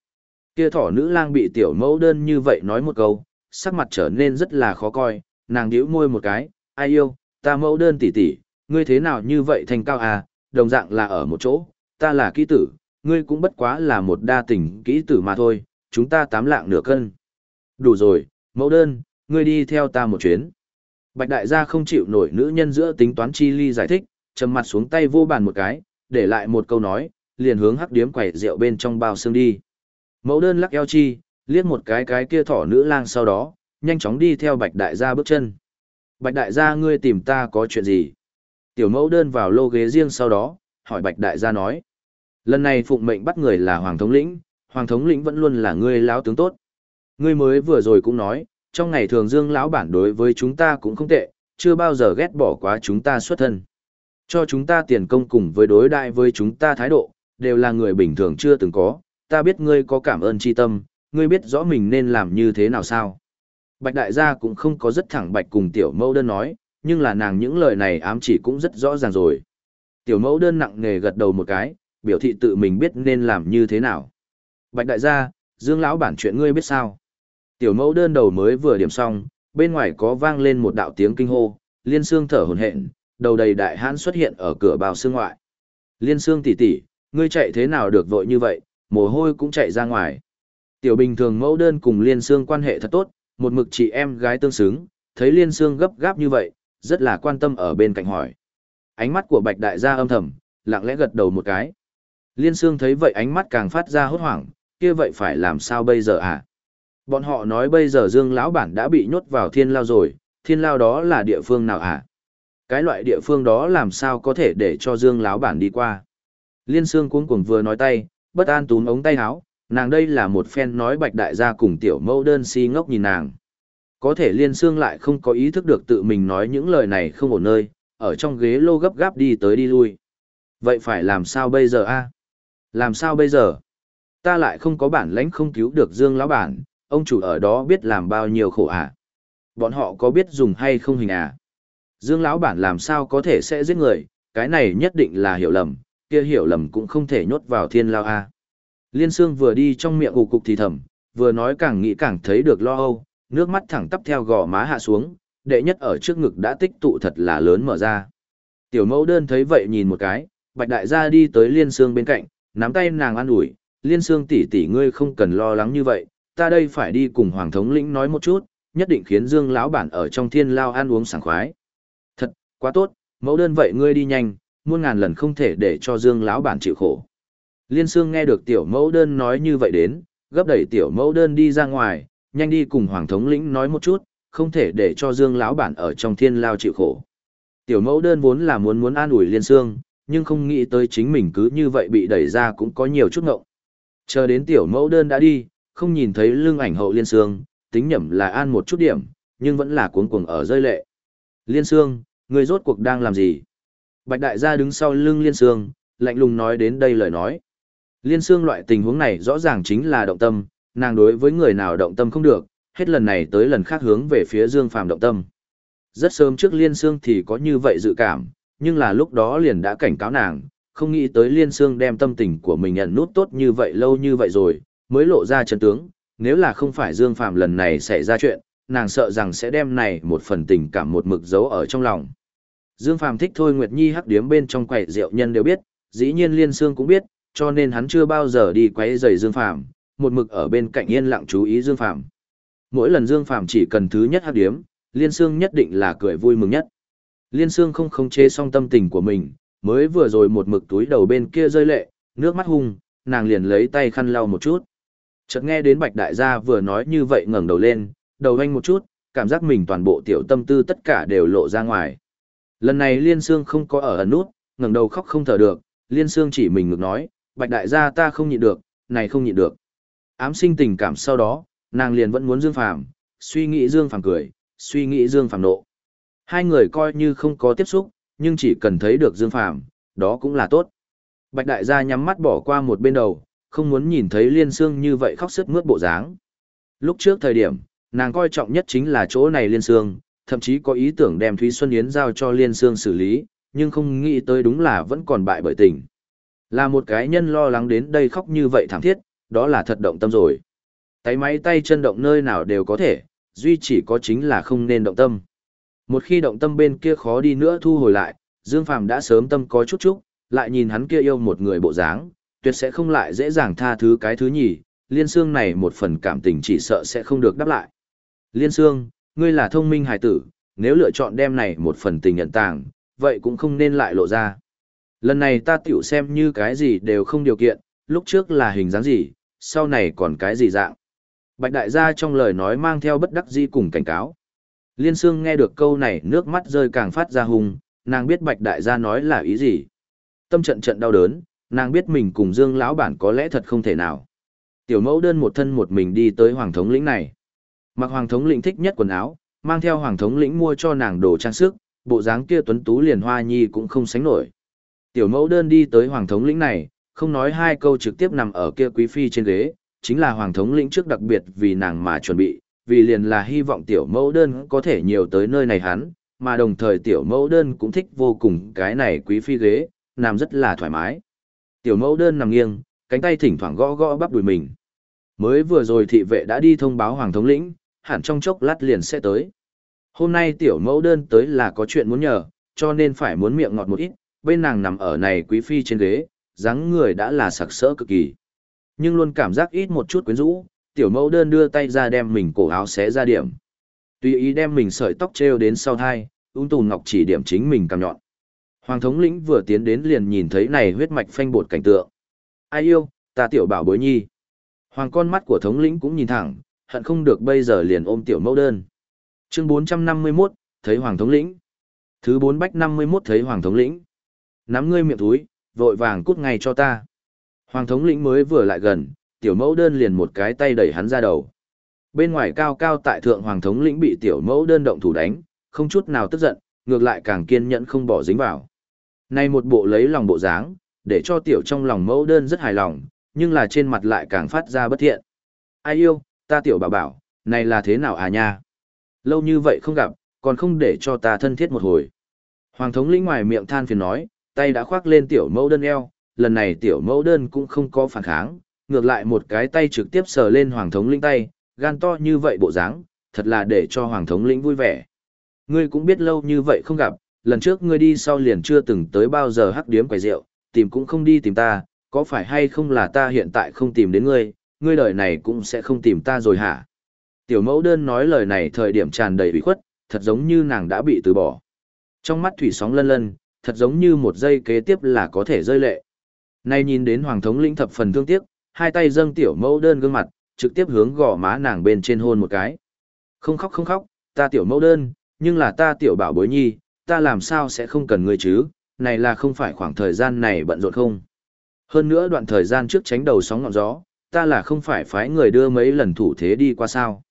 Kia thỏ nữ lang bị tiểu mẫu đơn như vậy nói một câu, sắc mặt trở nên rất là khó coi, nàng nhíu môi một cái, ai yêu, ta mẫu đơn tỷ tỷ, ngươi thế nào như vậy thành cao à, đồng dạng là ở một chỗ, ta là kỹ tử, ngươi cũng bất quá là một đa tình kỹ tử mà thôi, chúng ta tám lạng nửa cân. Đủ rồi, mẫu đơn, ngươi đi theo ta một chuyến. Bạch đại gia không chịu nổi nữ nhân giữa tính toán chi ly giải thích, trầm mặt xuống tay vô bàn một cái, để lại một câu nói, liền hướng hắc điếm quẩy rượu bên trong bao xương đi. Mẫu đơn lắc eo chi, liếc một cái cái kia thỏ nữ lang sau đó, nhanh chóng đi theo bạch đại gia bước chân. Bạch đại gia ngươi tìm ta có chuyện gì? Tiểu mẫu đơn vào lô ghế riêng sau đó, hỏi bạch đại gia nói. Lần này phụng mệnh bắt người là Hoàng thống lĩnh, Hoàng thống lĩnh vẫn luôn là ngươi lão tướng tốt. Ngươi mới vừa rồi cũng nói, trong ngày thường dương lão bản đối với chúng ta cũng không tệ, chưa bao giờ ghét bỏ quá chúng ta xuất thân. Cho chúng ta tiền công cùng với đối đại với chúng ta thái độ, đều là người bình thường chưa từng có, ta biết ngươi có cảm ơn tri tâm, ngươi biết rõ mình nên làm như thế nào sao. Bạch đại gia cũng không có rất thẳng bạch cùng tiểu mẫu đơn nói, nhưng là nàng những lời này ám chỉ cũng rất rõ ràng rồi. Tiểu mẫu đơn nặng nề gật đầu một cái, biểu thị tự mình biết nên làm như thế nào. Bạch đại gia, Dương lão bản chuyện ngươi biết sao? Tiểu mẫu đơn đầu mới vừa điểm xong, bên ngoài có vang lên một đạo tiếng kinh hô, liên xương thở hổn hển, đầu đầy đại hãn xuất hiện ở cửa bào xương ngoại. Liên xương tỷ tỷ, ngươi chạy thế nào được vội như vậy, mồ hôi cũng chạy ra ngoài. Tiểu bình thường mẫu đơn cùng liên xương quan hệ thật tốt, một mực chị em gái tương xứng, thấy liên xương gấp gáp như vậy, rất là quan tâm ở bên cạnh hỏi. Ánh mắt của bạch đại gia âm thầm, lặng lẽ gật đầu một cái. Liên xương thấy vậy ánh mắt càng phát ra hốt hoảng, kia vậy phải làm sao bây giờ à? Bọn họ nói bây giờ Dương lão bản đã bị nhốt vào thiên lao rồi, thiên lao đó là địa phương nào à? Cái loại địa phương đó làm sao có thể để cho Dương lão bản đi qua? Liên Sương cuống cuồng vừa nói tay, bất an túm ống tay áo, nàng đây là một phen nói bạch đại gia cùng tiểu mẫu đơn si ngốc nhìn nàng. Có thể Liên Sương lại không có ý thức được tự mình nói những lời này không ổn nơi, ở trong ghế lô gấp gáp đi tới đi lui. Vậy phải làm sao bây giờ a? À? Làm sao bây giờ? Ta lại không có bản lãnh không cứu được Dương lão bản, ông chủ ở đó biết làm bao nhiêu khổ à? Bọn họ có biết dùng hay không hình à? Dương lão bản làm sao có thể sẽ giết người, cái này nhất định là hiểu lầm, kia hiểu lầm cũng không thể nhốt vào thiên lao à? Liên Sương vừa đi trong miệng ù cục thì thầm, vừa nói càng nghĩ càng thấy được lo âu, nước mắt thẳng tắp theo gò má hạ xuống, đệ nhất ở trước ngực đã tích tụ thật là lớn mở ra. Tiểu mẫu đơn thấy vậy nhìn một cái, bạch đại gia đi tới Liên Sương bên cạnh, nắm tay nàng an ủi, Liên Sương tỷ tỷ ngươi không cần lo lắng như vậy, ta đây phải đi cùng Hoàng thống lĩnh nói một chút, nhất định khiến Dương lão bản ở trong thiên lao ăn uống sảng khoái. Thật, quá tốt, mẫu đơn vậy ngươi đi nhanh, muôn ngàn lần không thể để cho Dương lão bản chịu khổ. Liên Sương nghe được tiểu mẫu đơn nói như vậy đến, gấp đẩy tiểu mẫu đơn đi ra ngoài, nhanh đi cùng Hoàng thống lĩnh nói một chút, không thể để cho Dương lão bản ở trong thiên lao chịu khổ. Tiểu mẫu đơn vốn là muốn muốn an ủi Liên Sương, nhưng không nghĩ tới chính mình cứ như vậy bị đẩy ra cũng có nhiều chút ngộng. Chờ đến tiểu mẫu đơn đã đi, không nhìn thấy lưng ảnh hậu Liên Sương, tính nhẩm là an một chút điểm, nhưng vẫn là cuống cuồng ở rơi lệ. Liên Sương, người rốt cuộc đang làm gì? Bạch đại gia đứng sau lưng Liên Sương, lạnh lùng nói đến đây lời nói. Liên Sương loại tình huống này rõ ràng chính là động tâm, nàng đối với người nào động tâm không được, hết lần này tới lần khác hướng về phía Dương Phàm động tâm. Rất sớm trước Liên Sương thì có như vậy dự cảm, nhưng là lúc đó liền đã cảnh cáo nàng, không nghĩ tới Liên Sương đem tâm tình của mình ẩn nút tốt như vậy lâu như vậy rồi, mới lộ ra chân tướng, nếu là không phải Dương Phàm lần này xảy ra chuyện, nàng sợ rằng sẽ đem này một phần tình cảm một mực giấu ở trong lòng. Dương Phàm thích thôi Nguyệt Nhi hắc điếm bên trong quầy rượu nhân đều biết, dĩ nhiên Liên Sương cũng biết, cho nên hắn chưa bao giờ đi quấy rầy Dương Phàm, một mực ở bên cạnh yên lặng chú ý Dương Phàm. Mỗi lần Dương Phàm chỉ cần thứ nhất hắc điếm, Liên Sương nhất định là cười vui mừng nhất. Liên Sương không khống chế song tâm tình của mình, mới vừa rồi một mực túi đầu bên kia rơi lệ, nước mắt hung, nàng liền lấy tay khăn lau một chút. Chợt nghe đến Bạch Đại gia vừa nói như vậy ngẩng đầu lên, đầu anh một chút, cảm giác mình toàn bộ tiểu tâm tư tất cả đều lộ ra ngoài. Lần này Liên Sương không có ở ẩn nút, ngẩng đầu khóc không thở được, Liên Sương chỉ mình ngược nói, Bạch Đại gia ta không nhịn được, này không nhịn được. Ám sinh tình cảm sau đó, nàng liền vẫn muốn Dương Phàm, suy nghĩ Dương Phàm cười, suy nghĩ Dương Phàm nộ. Hai người coi như không có tiếp xúc, nhưng chỉ cần thấy được Dương Phàm, đó cũng là tốt. Bạch Đại gia nhắm mắt bỏ qua một bên đầu, không muốn nhìn thấy Liên Sương như vậy khóc sức mướt bộ dáng. Lúc trước thời điểm, nàng coi trọng nhất chính là chỗ này Liên Sương, thậm chí có ý tưởng đem Thúy Xuân Yến giao cho Liên Sương xử lý, nhưng không nghĩ tới đúng là vẫn còn bại bởi tình. Là một cái nhân lo lắng đến đây khóc như vậy thảm thiết, đó là thật động tâm rồi. Tay máy tay chân động nơi nào đều có thể, duy chỉ có chính là không nên động tâm. Một khi động tâm bên kia khó đi nữa thu hồi lại, Dương Phàm đã sớm tâm có chút chút, lại nhìn hắn kia yêu một người bộ dáng, tuyệt sẽ không lại dễ dàng tha thứ cái thứ nhì, liên xương này một phần cảm tình chỉ sợ sẽ không được đáp lại. Liên xương, ngươi là thông minh hài tử, nếu lựa chọn đem này một phần tình nhận tàng, vậy cũng không nên lại lộ ra. Lần này ta tiểu xem như cái gì đều không điều kiện, lúc trước là hình dáng gì, sau này còn cái gì dạng. Bạch đại gia trong lời nói mang theo bất đắc dĩ cùng cảnh cáo. Liên Sương nghe được câu này nước mắt rơi càng phát ra hùng, nàng biết Bạch đại gia nói là ý gì. Tâm trận trận đau đớn, nàng biết mình cùng Dương lão bản có lẽ thật không thể nào. Tiểu mẫu đơn một thân một mình đi tới hoàng thống lĩnh này. Mặc hoàng thống lĩnh thích nhất quần áo, mang theo hoàng thống lĩnh mua cho nàng đồ trang sức, bộ dáng kia tuấn tú liền hoa nhi cũng không sánh nổi. Tiểu mẫu đơn đi tới hoàng thống lĩnh này, không nói hai câu trực tiếp nằm ở kia quý phi trên ghế, chính là hoàng thống lĩnh trước đặc biệt vì nàng mà chuẩn bị, vì liền là hy vọng tiểu mẫu đơn có thể nhiều tới nơi này hắn, mà đồng thời tiểu mẫu đơn cũng thích vô cùng cái này quý phi ghế, nằm rất là thoải mái. Tiểu mẫu đơn nằm nghiêng, cánh tay thỉnh thoảng gõ gõ bắp đùi mình. Mới vừa rồi thị vệ đã đi thông báo hoàng thống lĩnh, hẳn trong chốc lát liền sẽ tới. Hôm nay tiểu mẫu đơn tới là có chuyện muốn nhờ, cho nên phải muốn miệng ngọt một ít, bên nàng nằm ở này quý phi trên ghế, dáng người đã là sặc sỡ cực kỳ. Nhưng luôn cảm giác ít một chút quyến rũ, tiểu mẫu đơn đưa tay ra đem mình cổ áo xé ra điểm. Tùy ý đem mình sợi tóc treo đến sau thai, ung tù ngọc chỉ điểm chính mình cầm nhọn. Hoàng thống lĩnh vừa tiến đến liền nhìn thấy này huyết mạch phanh bột cảnh tượng. Ai yêu, ta tiểu bảo bối nhi. Hoàng con mắt của thống lĩnh cũng nhìn thẳng, hận không được bây giờ liền ôm tiểu mẫu đơn. Chương 451, thấy Hoàng thống lĩnh. Thứ 4 bách 51 thấy Hoàng thống lĩnh. Nắm ngươi miệng túi, vội vàng cút ngay cho ta. Hoàng thống lĩnh mới vừa lại gần, tiểu mẫu đơn liền một cái tay đẩy hắn ra đầu. Bên ngoài cao cao tại thượng hoàng thống lĩnh bị tiểu mẫu đơn động thủ đánh, không chút nào tức giận, ngược lại càng kiên nhẫn không bỏ dính vào. nay một bộ lấy lòng bộ dáng, để cho tiểu trong lòng mẫu đơn rất hài lòng, nhưng là trên mặt lại càng phát ra bất thiện. Ai yêu, ta tiểu bảo bảo, này là thế nào à nha? Lâu như vậy không gặp, còn không để cho ta thân thiết một hồi. Hoàng thống lĩnh ngoài miệng than phiền nói, tay đã khoác lên tiểu mẫu đơn eo, lần này tiểu mẫu đơn cũng không có phản kháng, ngược lại một cái tay trực tiếp sờ lên Hoàng thống lĩnh tay, gan to như vậy bộ dáng, thật là để cho Hoàng thống lĩnh vui vẻ. Ngươi cũng biết lâu như vậy không gặp, lần trước ngươi đi sau liền chưa từng tới bao giờ hắc điếm quầy rượu, tìm cũng không đi tìm ta, có phải hay không là ta hiện tại không tìm đến ngươi, ngươi đời này cũng sẽ không tìm ta rồi hả? Tiểu mẫu đơn nói lời này thời điểm tràn đầy ủy khuất, thật giống như nàng đã bị từ bỏ. Trong mắt thủy sóng lân lân, thật giống như một giây kế tiếp là có thể rơi lệ. Nay nhìn đến hoàng thống lĩnh thập phần thương tiếc, hai tay dâng tiểu mẫu đơn gương mặt, trực tiếp hướng gò má nàng bên trên hôn một cái. Không khóc không khóc, ta tiểu mẫu đơn, nhưng là ta tiểu bảo bối nhi, ta làm sao sẽ không cần ngươi chứ, này là không phải khoảng thời gian này bận rộn không. Hơn nữa đoạn thời gian trước tránh đầu sóng ngọn gió, ta là không phải phái người đưa mấy lần thủ thế đi qua sao.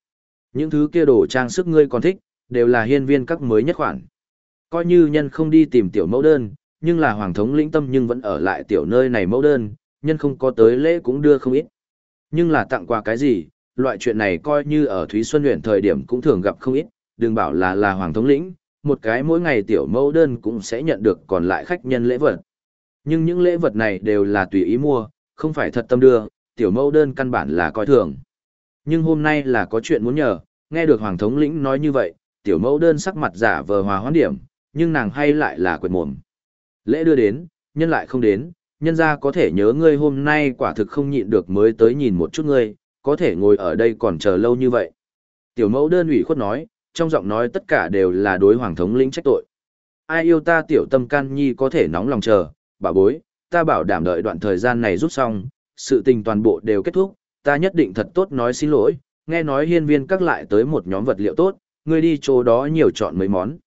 Những thứ kia đồ trang sức ngươi còn thích, đều là hiên viên các mới nhất khoản. Coi như nhân không đi tìm tiểu mẫu đơn, nhưng là hoàng thống lĩnh tâm nhưng vẫn ở lại tiểu nơi này mẫu đơn, nhân không có tới lễ cũng đưa không ít. Nhưng là tặng quà cái gì, loại chuyện này coi như ở Thúy Xuân huyện thời điểm cũng thường gặp không ít, đừng bảo là là hoàng thống lĩnh, một cái mỗi ngày tiểu mẫu đơn cũng sẽ nhận được còn lại khách nhân lễ vật. Nhưng những lễ vật này đều là tùy ý mua, không phải thật tâm đưa, tiểu mẫu đơn căn bản là coi thường. Nhưng hôm nay là có chuyện muốn nhờ, nghe được Hoàng thống lĩnh nói như vậy, tiểu mẫu đơn sắc mặt giả vờ hòa hoãn điểm, nhưng nàng hay lại là quệt mồm. Lễ đưa đến, nhân lại không đến, nhân ra có thể nhớ ngươi hôm nay quả thực không nhịn được mới tới nhìn một chút ngươi, có thể ngồi ở đây còn chờ lâu như vậy. Tiểu mẫu đơn ủy khuất nói, trong giọng nói tất cả đều là đối hoàng thống lĩnh trách tội. Ai yêu ta tiểu tâm can nhi có thể nóng lòng chờ, bà bối, ta bảo đảm đợi đoạn thời gian này rút xong, sự tình toàn bộ đều kết thúc, ta nhất định thật tốt nói xin lỗi, nghe nói hiên viên các lại tới một nhóm vật liệu tốt, ngươi đi chỗ đó nhiều chọn mấy món.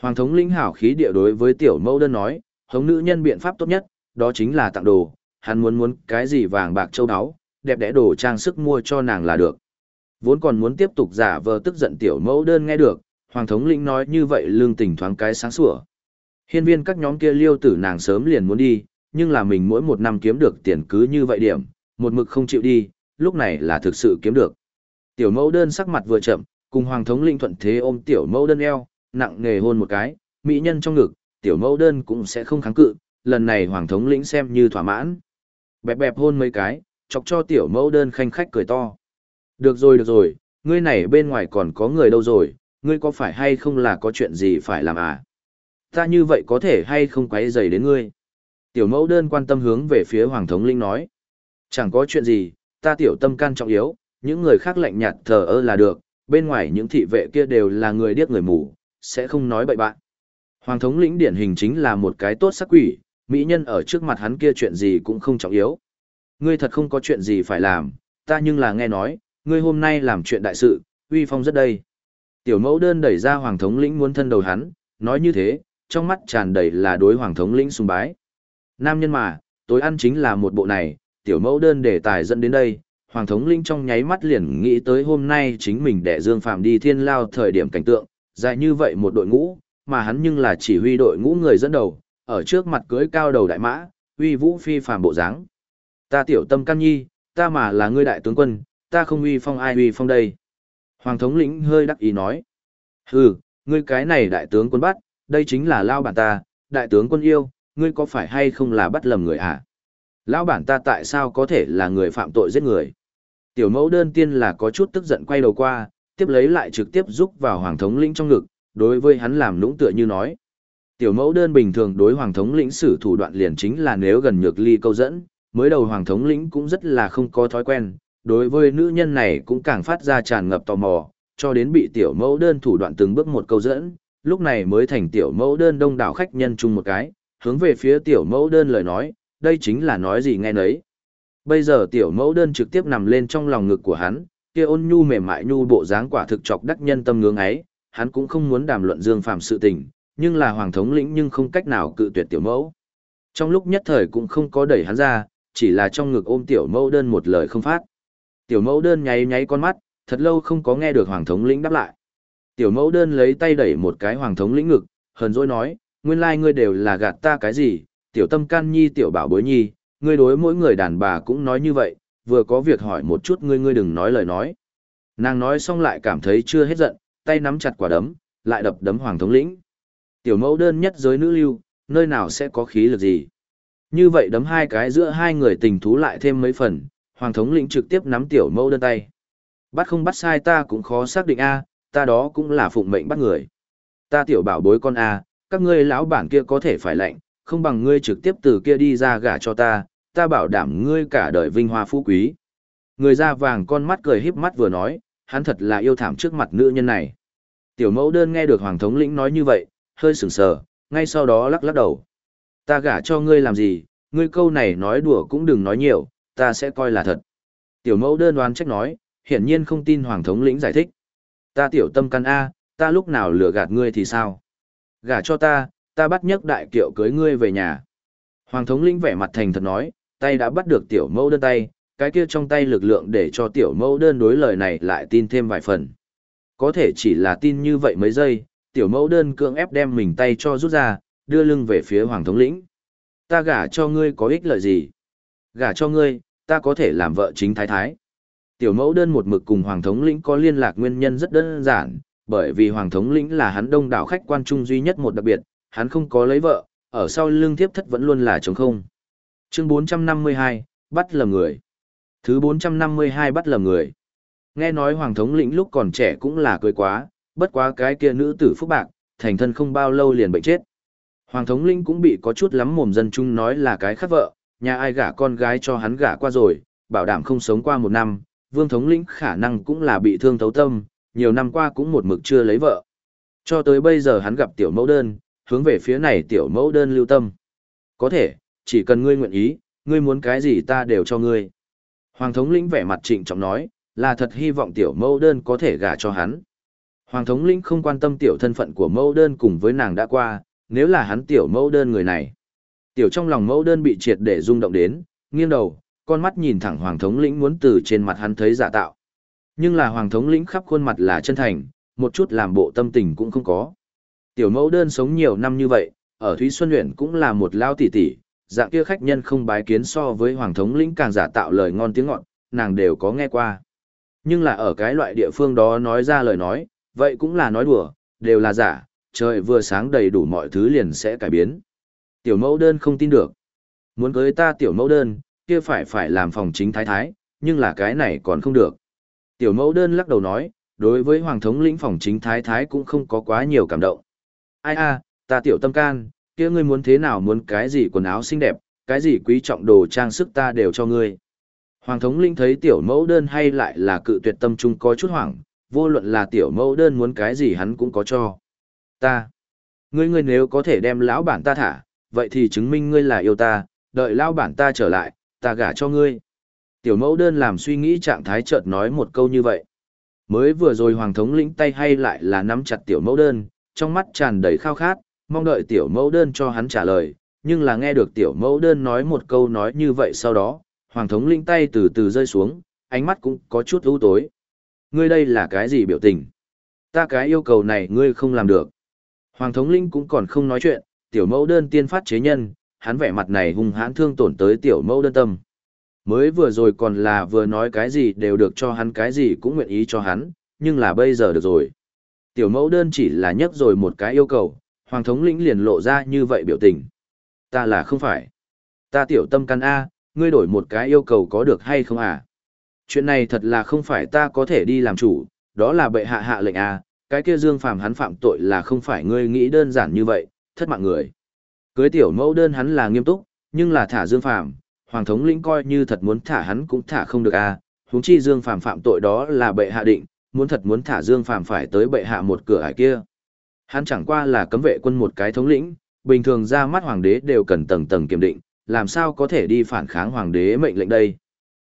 Hoàng thống lĩnh hảo khí địa đối với tiểu mẫu đơn nói, hống nữ nhân biện pháp tốt nhất, đó chính là tặng đồ, hắn muốn muốn cái gì vàng bạc châu áo, đẹp đẽ đồ trang sức mua cho nàng là được. Vốn còn muốn tiếp tục giả vờ tức giận tiểu mẫu đơn nghe được, Hoàng thống lĩnh nói như vậy lương tình thoáng cái sáng sủa. Hiên viên các nhóm kia liêu tử nàng sớm liền muốn đi, nhưng là mình mỗi một năm kiếm được tiền cứ như vậy điểm, một mực không chịu đi, lúc này là thực sự kiếm được. Tiểu mẫu đơn sắc mặt vừa chậm, cùng hoàng thống linh thuận thế ôm tiểu mẫu đơn eo, nặng nghề hôn một cái, mỹ nhân trong ngực, tiểu mẫu đơn cũng sẽ không kháng cự, lần này hoàng thống lĩnh xem như thỏa mãn. Bẹp bẹp hôn mấy cái, chọc cho tiểu mẫu đơn khanh khách cười to. Được rồi được rồi, ngươi này bên ngoài còn có người đâu rồi, ngươi có phải hay không là có chuyện gì phải làm à? Ta như vậy có thể hay không quấy rầy đến ngươi? Tiểu mẫu đơn quan tâm hướng về phía Hoàng thống linh nói. Chẳng có chuyện gì, ta tiểu tâm can trọng yếu, những người khác lạnh nhạt thờ ơ là được, bên ngoài những thị vệ kia đều là người điếc người mù, sẽ không nói bậy bạn. Hoàng thống lĩnh điển hình chính là một cái tốt sắc quỷ, mỹ nhân ở trước mặt hắn kia chuyện gì cũng không trọng yếu. Ngươi thật không có chuyện gì phải làm, ta nhưng là nghe nói, ngươi hôm nay làm chuyện đại sự, uy phong rất đây. Tiểu mẫu đơn đẩy ra hoàng thống lĩnh muốn thân đầu hắn, nói như thế, trong mắt tràn đầy là đối hoàng thống lĩnh sùng bái. Nam nhân mà, tối ăn chính là một bộ này, tiểu mẫu đơn đề tài dẫn đến đây, hoàng thống lĩnh trong nháy mắt liền nghĩ tới hôm nay chính mình để Dương Phạm đi thiên lao thời điểm cảnh tượng, dài như vậy một đội ngũ, mà hắn nhưng là chỉ huy đội ngũ người dẫn đầu, ở trước mặt cưới cao đầu đại mã, uy vũ phi phàm bộ dáng. Ta tiểu tâm can nhi, ta mà là ngươi đại tướng quân, ta không uy phong ai uy phong đây. Hoàng thống lĩnh hơi đắc ý nói. Hừ, ngươi cái này đại tướng quân bắt, đây chính là lao bản ta, đại tướng quân yêu, ngươi có phải hay không là bắt lầm người à? Lão bản ta tại sao có thể là người phạm tội giết người? Tiểu mẫu đơn tiên là có chút tức giận quay đầu qua, tiếp lấy lại trực tiếp giúp vào hoàng thống lĩnh trong ngực, đối với hắn làm nũng tựa như nói. Tiểu mẫu đơn bình thường đối hoàng thống lĩnh sử thủ đoạn liền chính là nếu gần nhược ly câu dẫn, mới đầu hoàng thống lĩnh cũng rất là không có thói quen, đối với nữ nhân này cũng càng phát ra tràn ngập tò mò, cho đến bị tiểu mẫu đơn thủ đoạn từng bước một câu dẫn, lúc này mới thành tiểu mẫu đơn đông đảo khách nhân chung một cái, hướng về phía tiểu mẫu đơn lời nói, đây chính là nói gì nghe nấy. Bây giờ tiểu mẫu đơn trực tiếp nằm lên trong lòng ngực của hắn, kia ôn nhu mềm mại nhu bộ dáng quả thực chọc đắc nhân tâm ngưỡng ấy, hắn cũng không muốn đàm luận dương phàm sự tình, nhưng là hoàng thống lĩnh nhưng không cách nào cự tuyệt tiểu mẫu. Trong lúc nhất thời cũng không có đẩy hắn ra, chỉ là trong ngực ôm tiểu mẫu đơn một lời không phát. Tiểu mẫu đơn nháy nháy con mắt, thật lâu không có nghe được hoàng thống lĩnh đáp lại. Tiểu mẫu đơn lấy tay đẩy một cái hoàng thống lĩnh ngực, hờn dỗi nói, nguyên lai ngươi đều là gạt ta cái gì, tiểu tâm can nhi tiểu bảo bối nhi, ngươi đối mỗi người đàn bà cũng nói như vậy, vừa có việc hỏi một chút ngươi ngươi đừng nói lời nói. Nàng nói xong lại cảm thấy chưa hết giận, tay nắm chặt quả đấm, lại đập đấm hoàng thống lĩnh. Tiểu mẫu đơn nhất giới nữ lưu, nơi nào sẽ có khí lực gì. Như vậy đấm hai cái giữa hai người tình thú lại thêm mấy phần, Hoàng thống lĩnh trực tiếp nắm tiểu mẫu đơn tay. Bắt không bắt sai ta cũng khó xác định a, ta đó cũng là phụng mệnh bắt người. Ta tiểu bảo bối con a, các ngươi lão bản kia có thể phải lạnh, không bằng ngươi trực tiếp từ kia đi ra gả cho ta, ta bảo đảm ngươi cả đời vinh hoa phú quý. Người da vàng con mắt cười híp mắt vừa nói, hắn thật là yêu thảm trước mặt nữ nhân này. Tiểu mẫu đơn nghe được Hoàng thống lĩnh nói như vậy, hơi sừng sờ, ngay sau đó lắc lắc đầu. Ta gả cho ngươi làm gì, ngươi câu này nói đùa cũng đừng nói nhiều, ta sẽ coi là thật. Tiểu mẫu đơn đoán trách nói, hiển nhiên không tin Hoàng thống lĩnh giải thích. Ta tiểu tâm căn A, ta lúc nào lừa gạt ngươi thì sao? Gả cho ta, ta bắt nhấc đại kiệu cưới ngươi về nhà. Hoàng thống lĩnh vẻ mặt thành thật nói, tay đã bắt được tiểu mẫu đơn tay, cái kia trong tay lực lượng để cho tiểu mẫu đơn đối lời này lại tin thêm vài phần. Có thể chỉ là tin như vậy mấy giây, tiểu mẫu đơn cưỡng ép đem mình tay cho rút ra, đưa lưng về phía hoàng thống lĩnh. Ta gả cho ngươi có ích lợi gì? Gả cho ngươi, ta có thể làm vợ chính thái thái. Tiểu mẫu đơn một mực cùng hoàng thống lĩnh có liên lạc nguyên nhân rất đơn giản, bởi vì hoàng thống lĩnh là hắn đông đảo khách quan trung duy nhất một đặc biệt, hắn không có lấy vợ, ở sau lưng thiếp thất vẫn luôn là trống không. Chương 452, bắt lầm người. Thứ 452 bắt lầm người. Nghe nói Hoàng thống lĩnh lúc còn trẻ cũng là cười quá, bất quá cái kia nữ tử phúc bạc, thành thân không bao lâu liền bệnh chết. Hoàng thống lĩnh cũng bị có chút lắm mồm dân chung nói là cái khát vợ, nhà ai gả con gái cho hắn gả qua rồi, bảo đảm không sống qua một năm, vương thống lĩnh khả năng cũng là bị thương thấu tâm, nhiều năm qua cũng một mực chưa lấy vợ. Cho tới bây giờ hắn gặp tiểu mẫu đơn, hướng về phía này tiểu mẫu đơn lưu tâm. Có thể, chỉ cần ngươi nguyện ý, ngươi muốn cái gì ta đều cho ngươi. Hoàng thống lĩnh vẻ mặt trịnh trọng nói, là thật hy vọng tiểu mẫu đơn có thể gả cho hắn. Hoàng thống lĩnh không quan tâm tiểu thân phận của mẫu đơn cùng với nàng đã qua, nếu là hắn tiểu mẫu đơn người này. Tiểu trong lòng mẫu đơn bị triệt để rung động đến, nghiêng đầu, con mắt nhìn thẳng hoàng thống lĩnh muốn từ trên mặt hắn thấy giả tạo. Nhưng là hoàng thống lĩnh khắp khuôn mặt là chân thành, một chút làm bộ tâm tình cũng không có. Tiểu mẫu đơn sống nhiều năm như vậy, ở Thúy Xuân Nguyễn cũng là một lao tỷ tỷ, dạng kia khách nhân không bái kiến so với hoàng thống lĩnh càng giả tạo lời ngon tiếng ngọt, nàng đều có nghe qua. Nhưng là ở cái loại địa phương đó nói ra lời nói, vậy cũng là nói đùa, đều là giả, trời vừa sáng đầy đủ mọi thứ liền sẽ cải biến. Tiểu mẫu đơn không tin được. Muốn cưới ta tiểu mẫu đơn, kia phải phải làm phòng chính thái thái, nhưng là cái này còn không được. Tiểu mẫu đơn lắc đầu nói, đối với hoàng thống lĩnh phòng chính thái thái cũng không có quá nhiều cảm động. Ai a, ta tiểu tâm can, kia ngươi muốn thế nào muốn cái gì quần áo xinh đẹp, cái gì quý trọng đồ trang sức ta đều cho ngươi. Hoàng thống lĩnh thấy tiểu mẫu đơn hay lại là cự tuyệt tâm trung có chút hoảng, vô luận là tiểu mẫu đơn muốn cái gì hắn cũng có cho. Ta, ngươi ngươi nếu có thể đem lão bản ta thả, vậy thì chứng minh ngươi là yêu ta, đợi lão bản ta trở lại, ta gả cho ngươi. Tiểu mẫu đơn làm suy nghĩ trạng thái chợt nói một câu như vậy. Mới vừa rồi hoàng thống lĩnh tay hay lại là nắm chặt tiểu mẫu đơn, trong mắt tràn đầy khao khát, mong đợi tiểu mẫu đơn cho hắn trả lời, nhưng là nghe được tiểu mẫu đơn nói một câu nói như vậy sau đó, hoàng thống linh tay từ từ rơi xuống, ánh mắt cũng có chút ưu tối. Ngươi đây là cái gì biểu tình? Ta cái yêu cầu này ngươi không làm được. Hoàng thống linh cũng còn không nói chuyện, tiểu mẫu đơn tiên phát chế nhân, hắn vẻ mặt này hung hãn thương tổn tới tiểu mẫu đơn tâm. Mới vừa rồi còn là vừa nói cái gì đều được cho hắn cái gì cũng nguyện ý cho hắn, nhưng là bây giờ được rồi. Tiểu mẫu đơn chỉ là nhấc rồi một cái yêu cầu, hoàng thống lĩnh liền lộ ra như vậy biểu tình. Ta là không phải. Ta tiểu tâm căn A, ngươi đổi một cái yêu cầu có được hay không à? Chuyện này thật là không phải ta có thể đi làm chủ, đó là bệ hạ hạ lệnh A, cái kia dương phàm hắn phạm tội là không phải ngươi nghĩ đơn giản như vậy, thất mạng người. Cưới tiểu mẫu đơn hắn là nghiêm túc, nhưng là thả dương phàm, hoàng thống lĩnh coi như thật muốn thả hắn cũng thả không được A, huống chi dương phàm phạm tội đó là bệ hạ định, muốn thật muốn thả dương phàm phải tới bệ hạ một cửa ải kia. Hắn chẳng qua là cấm vệ quân một cái thống lĩnh, bình thường ra mắt hoàng đế đều cần tầng tầng kiểm định, làm sao có thể đi phản kháng hoàng đế mệnh lệnh đây.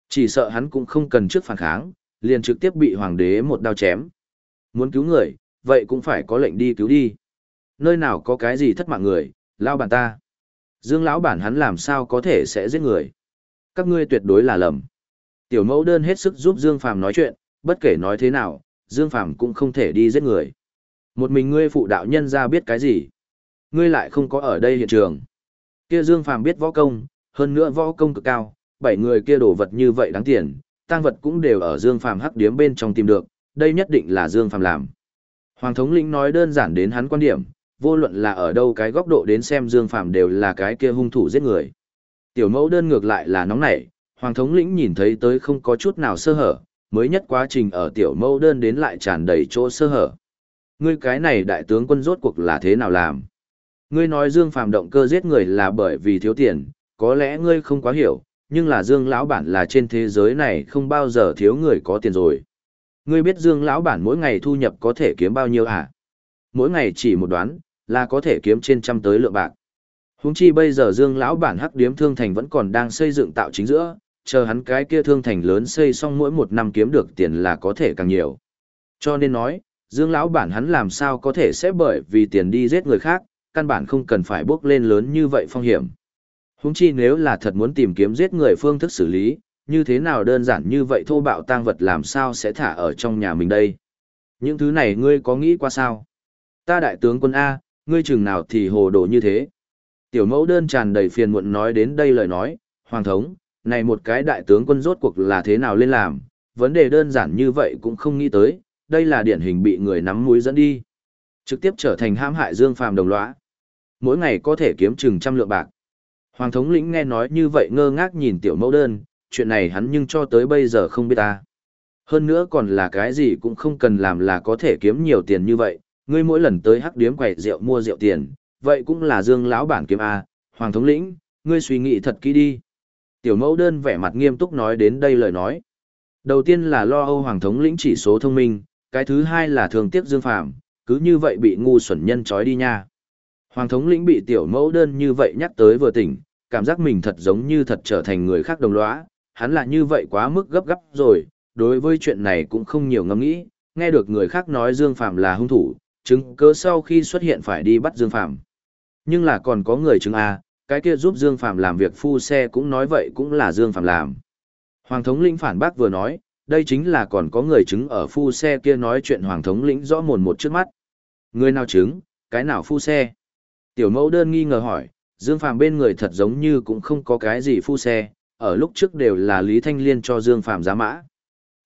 Chỉ sợ hắn cũng không cần trước phản kháng, liền trực tiếp bị hoàng đế một đao chém. Muốn cứu người, vậy cũng phải có lệnh đi cứu đi. Nơi nào có cái gì thất mạng người, lao bản ta. Dương lão bản hắn làm sao có thể sẽ giết người. Các ngươi tuyệt đối là lầm. Tiểu mẫu đơn hết sức giúp Dương Phàm nói chuyện, bất kể nói thế nào, Dương Phàm cũng không thể đi giết người. Một mình ngươi phụ đạo nhân ra biết cái gì? Ngươi lại không có ở đây hiện trường. Kia Dương Phàm biết võ công, hơn nữa võ công cực cao, bảy người kia đổ vật như vậy đáng tiền, tang vật cũng đều ở Dương Phàm hắc điếm bên trong tìm được, đây nhất định là Dương Phàm làm. Hoàng thống lĩnh nói đơn giản đến hắn quan điểm, vô luận là ở đâu cái góc độ đến xem Dương Phàm đều là cái kia hung thủ giết người. Tiểu mẫu đơn ngược lại là nóng nảy, Hoàng thống lĩnh nhìn thấy tới không có chút nào sơ hở, mới nhất quá trình ở tiểu mẫu đơn đến lại tràn đầy chỗ sơ hở. Ngươi cái này đại tướng quân rốt cuộc là thế nào làm? Ngươi nói Dương Phàm động cơ giết người là bởi vì thiếu tiền, có lẽ ngươi không quá hiểu, nhưng là Dương lão bản là trên thế giới này không bao giờ thiếu người có tiền rồi. Ngươi biết Dương lão bản mỗi ngày thu nhập có thể kiếm bao nhiêu à? Mỗi ngày chỉ một đoán, là có thể kiếm trên trăm tới lượng bạc. Huống chi bây giờ Dương lão bản hắc điếm thương thành vẫn còn đang xây dựng tạo chính giữa, chờ hắn cái kia thương thành lớn xây xong mỗi một năm kiếm được tiền là có thể càng nhiều. Cho nên nói, Dương lão bản hắn làm sao có thể sẽ bởi vì tiền đi giết người khác, căn bản không cần phải bước lên lớn như vậy phong hiểm. Huống chi nếu là thật muốn tìm kiếm giết người phương thức xử lý, như thế nào đơn giản như vậy thô bạo tang vật làm sao sẽ thả ở trong nhà mình đây. Những thứ này ngươi có nghĩ qua sao? Ta đại tướng quân A, ngươi chừng nào thì hồ đồ như thế. Tiểu mẫu đơn tràn đầy phiền muộn nói đến đây lời nói, Hoàng thống, này một cái đại tướng quân rốt cuộc là thế nào lên làm, vấn đề đơn giản như vậy cũng không nghĩ tới, đây là điển hình bị người nắm mũi dẫn đi. Trực tiếp trở thành hãm hại Dương Phàm đồng lõa. Mỗi ngày có thể kiếm chừng trăm lượng bạc. Hoàng thống lĩnh nghe nói như vậy ngơ ngác nhìn tiểu mẫu đơn, chuyện này hắn nhưng cho tới bây giờ không biết ta. Hơn nữa còn là cái gì cũng không cần làm là có thể kiếm nhiều tiền như vậy, ngươi mỗi lần tới hắc điếm quầy rượu mua rượu tiền, vậy cũng là Dương lão bản kiếm a, Hoàng thống lĩnh, ngươi suy nghĩ thật kỹ đi. Tiểu mẫu đơn vẻ mặt nghiêm túc nói đến đây lời nói. Đầu tiên là lo âu Hoàng thống lĩnh chỉ số thông minh, cái thứ hai là thường tiếc Dương Phàm, cứ như vậy bị ngu xuẩn nhân trói đi nha. Hoàng thống lĩnh bị tiểu mẫu đơn như vậy nhắc tới vừa tỉnh, cảm giác mình thật giống như thật trở thành người khác đồng lõa, hắn là như vậy quá mức gấp gáp rồi, đối với chuyện này cũng không nhiều ngẫm nghĩ, nghe được người khác nói Dương Phạm là hung thủ, chứng cứ sau khi xuất hiện phải đi bắt Dương Phạm. Nhưng là còn có người chứng A, cái kia giúp Dương Phạm làm việc phu xe cũng nói vậy cũng là Dương Phạm làm. Hoàng thống lĩnh phản bác vừa nói, đây chính là còn có người chứng ở phu xe kia nói chuyện Hoàng thống lĩnh rõ mồn một trước mắt. Người nào chứng, cái nào phu xe? Tiểu mẫu đơn nghi ngờ hỏi, Dương phạm bên người thật giống như cũng không có cái gì phu xe, ở lúc trước đều là Lý Thanh Liên cho Dương phạm giá mã.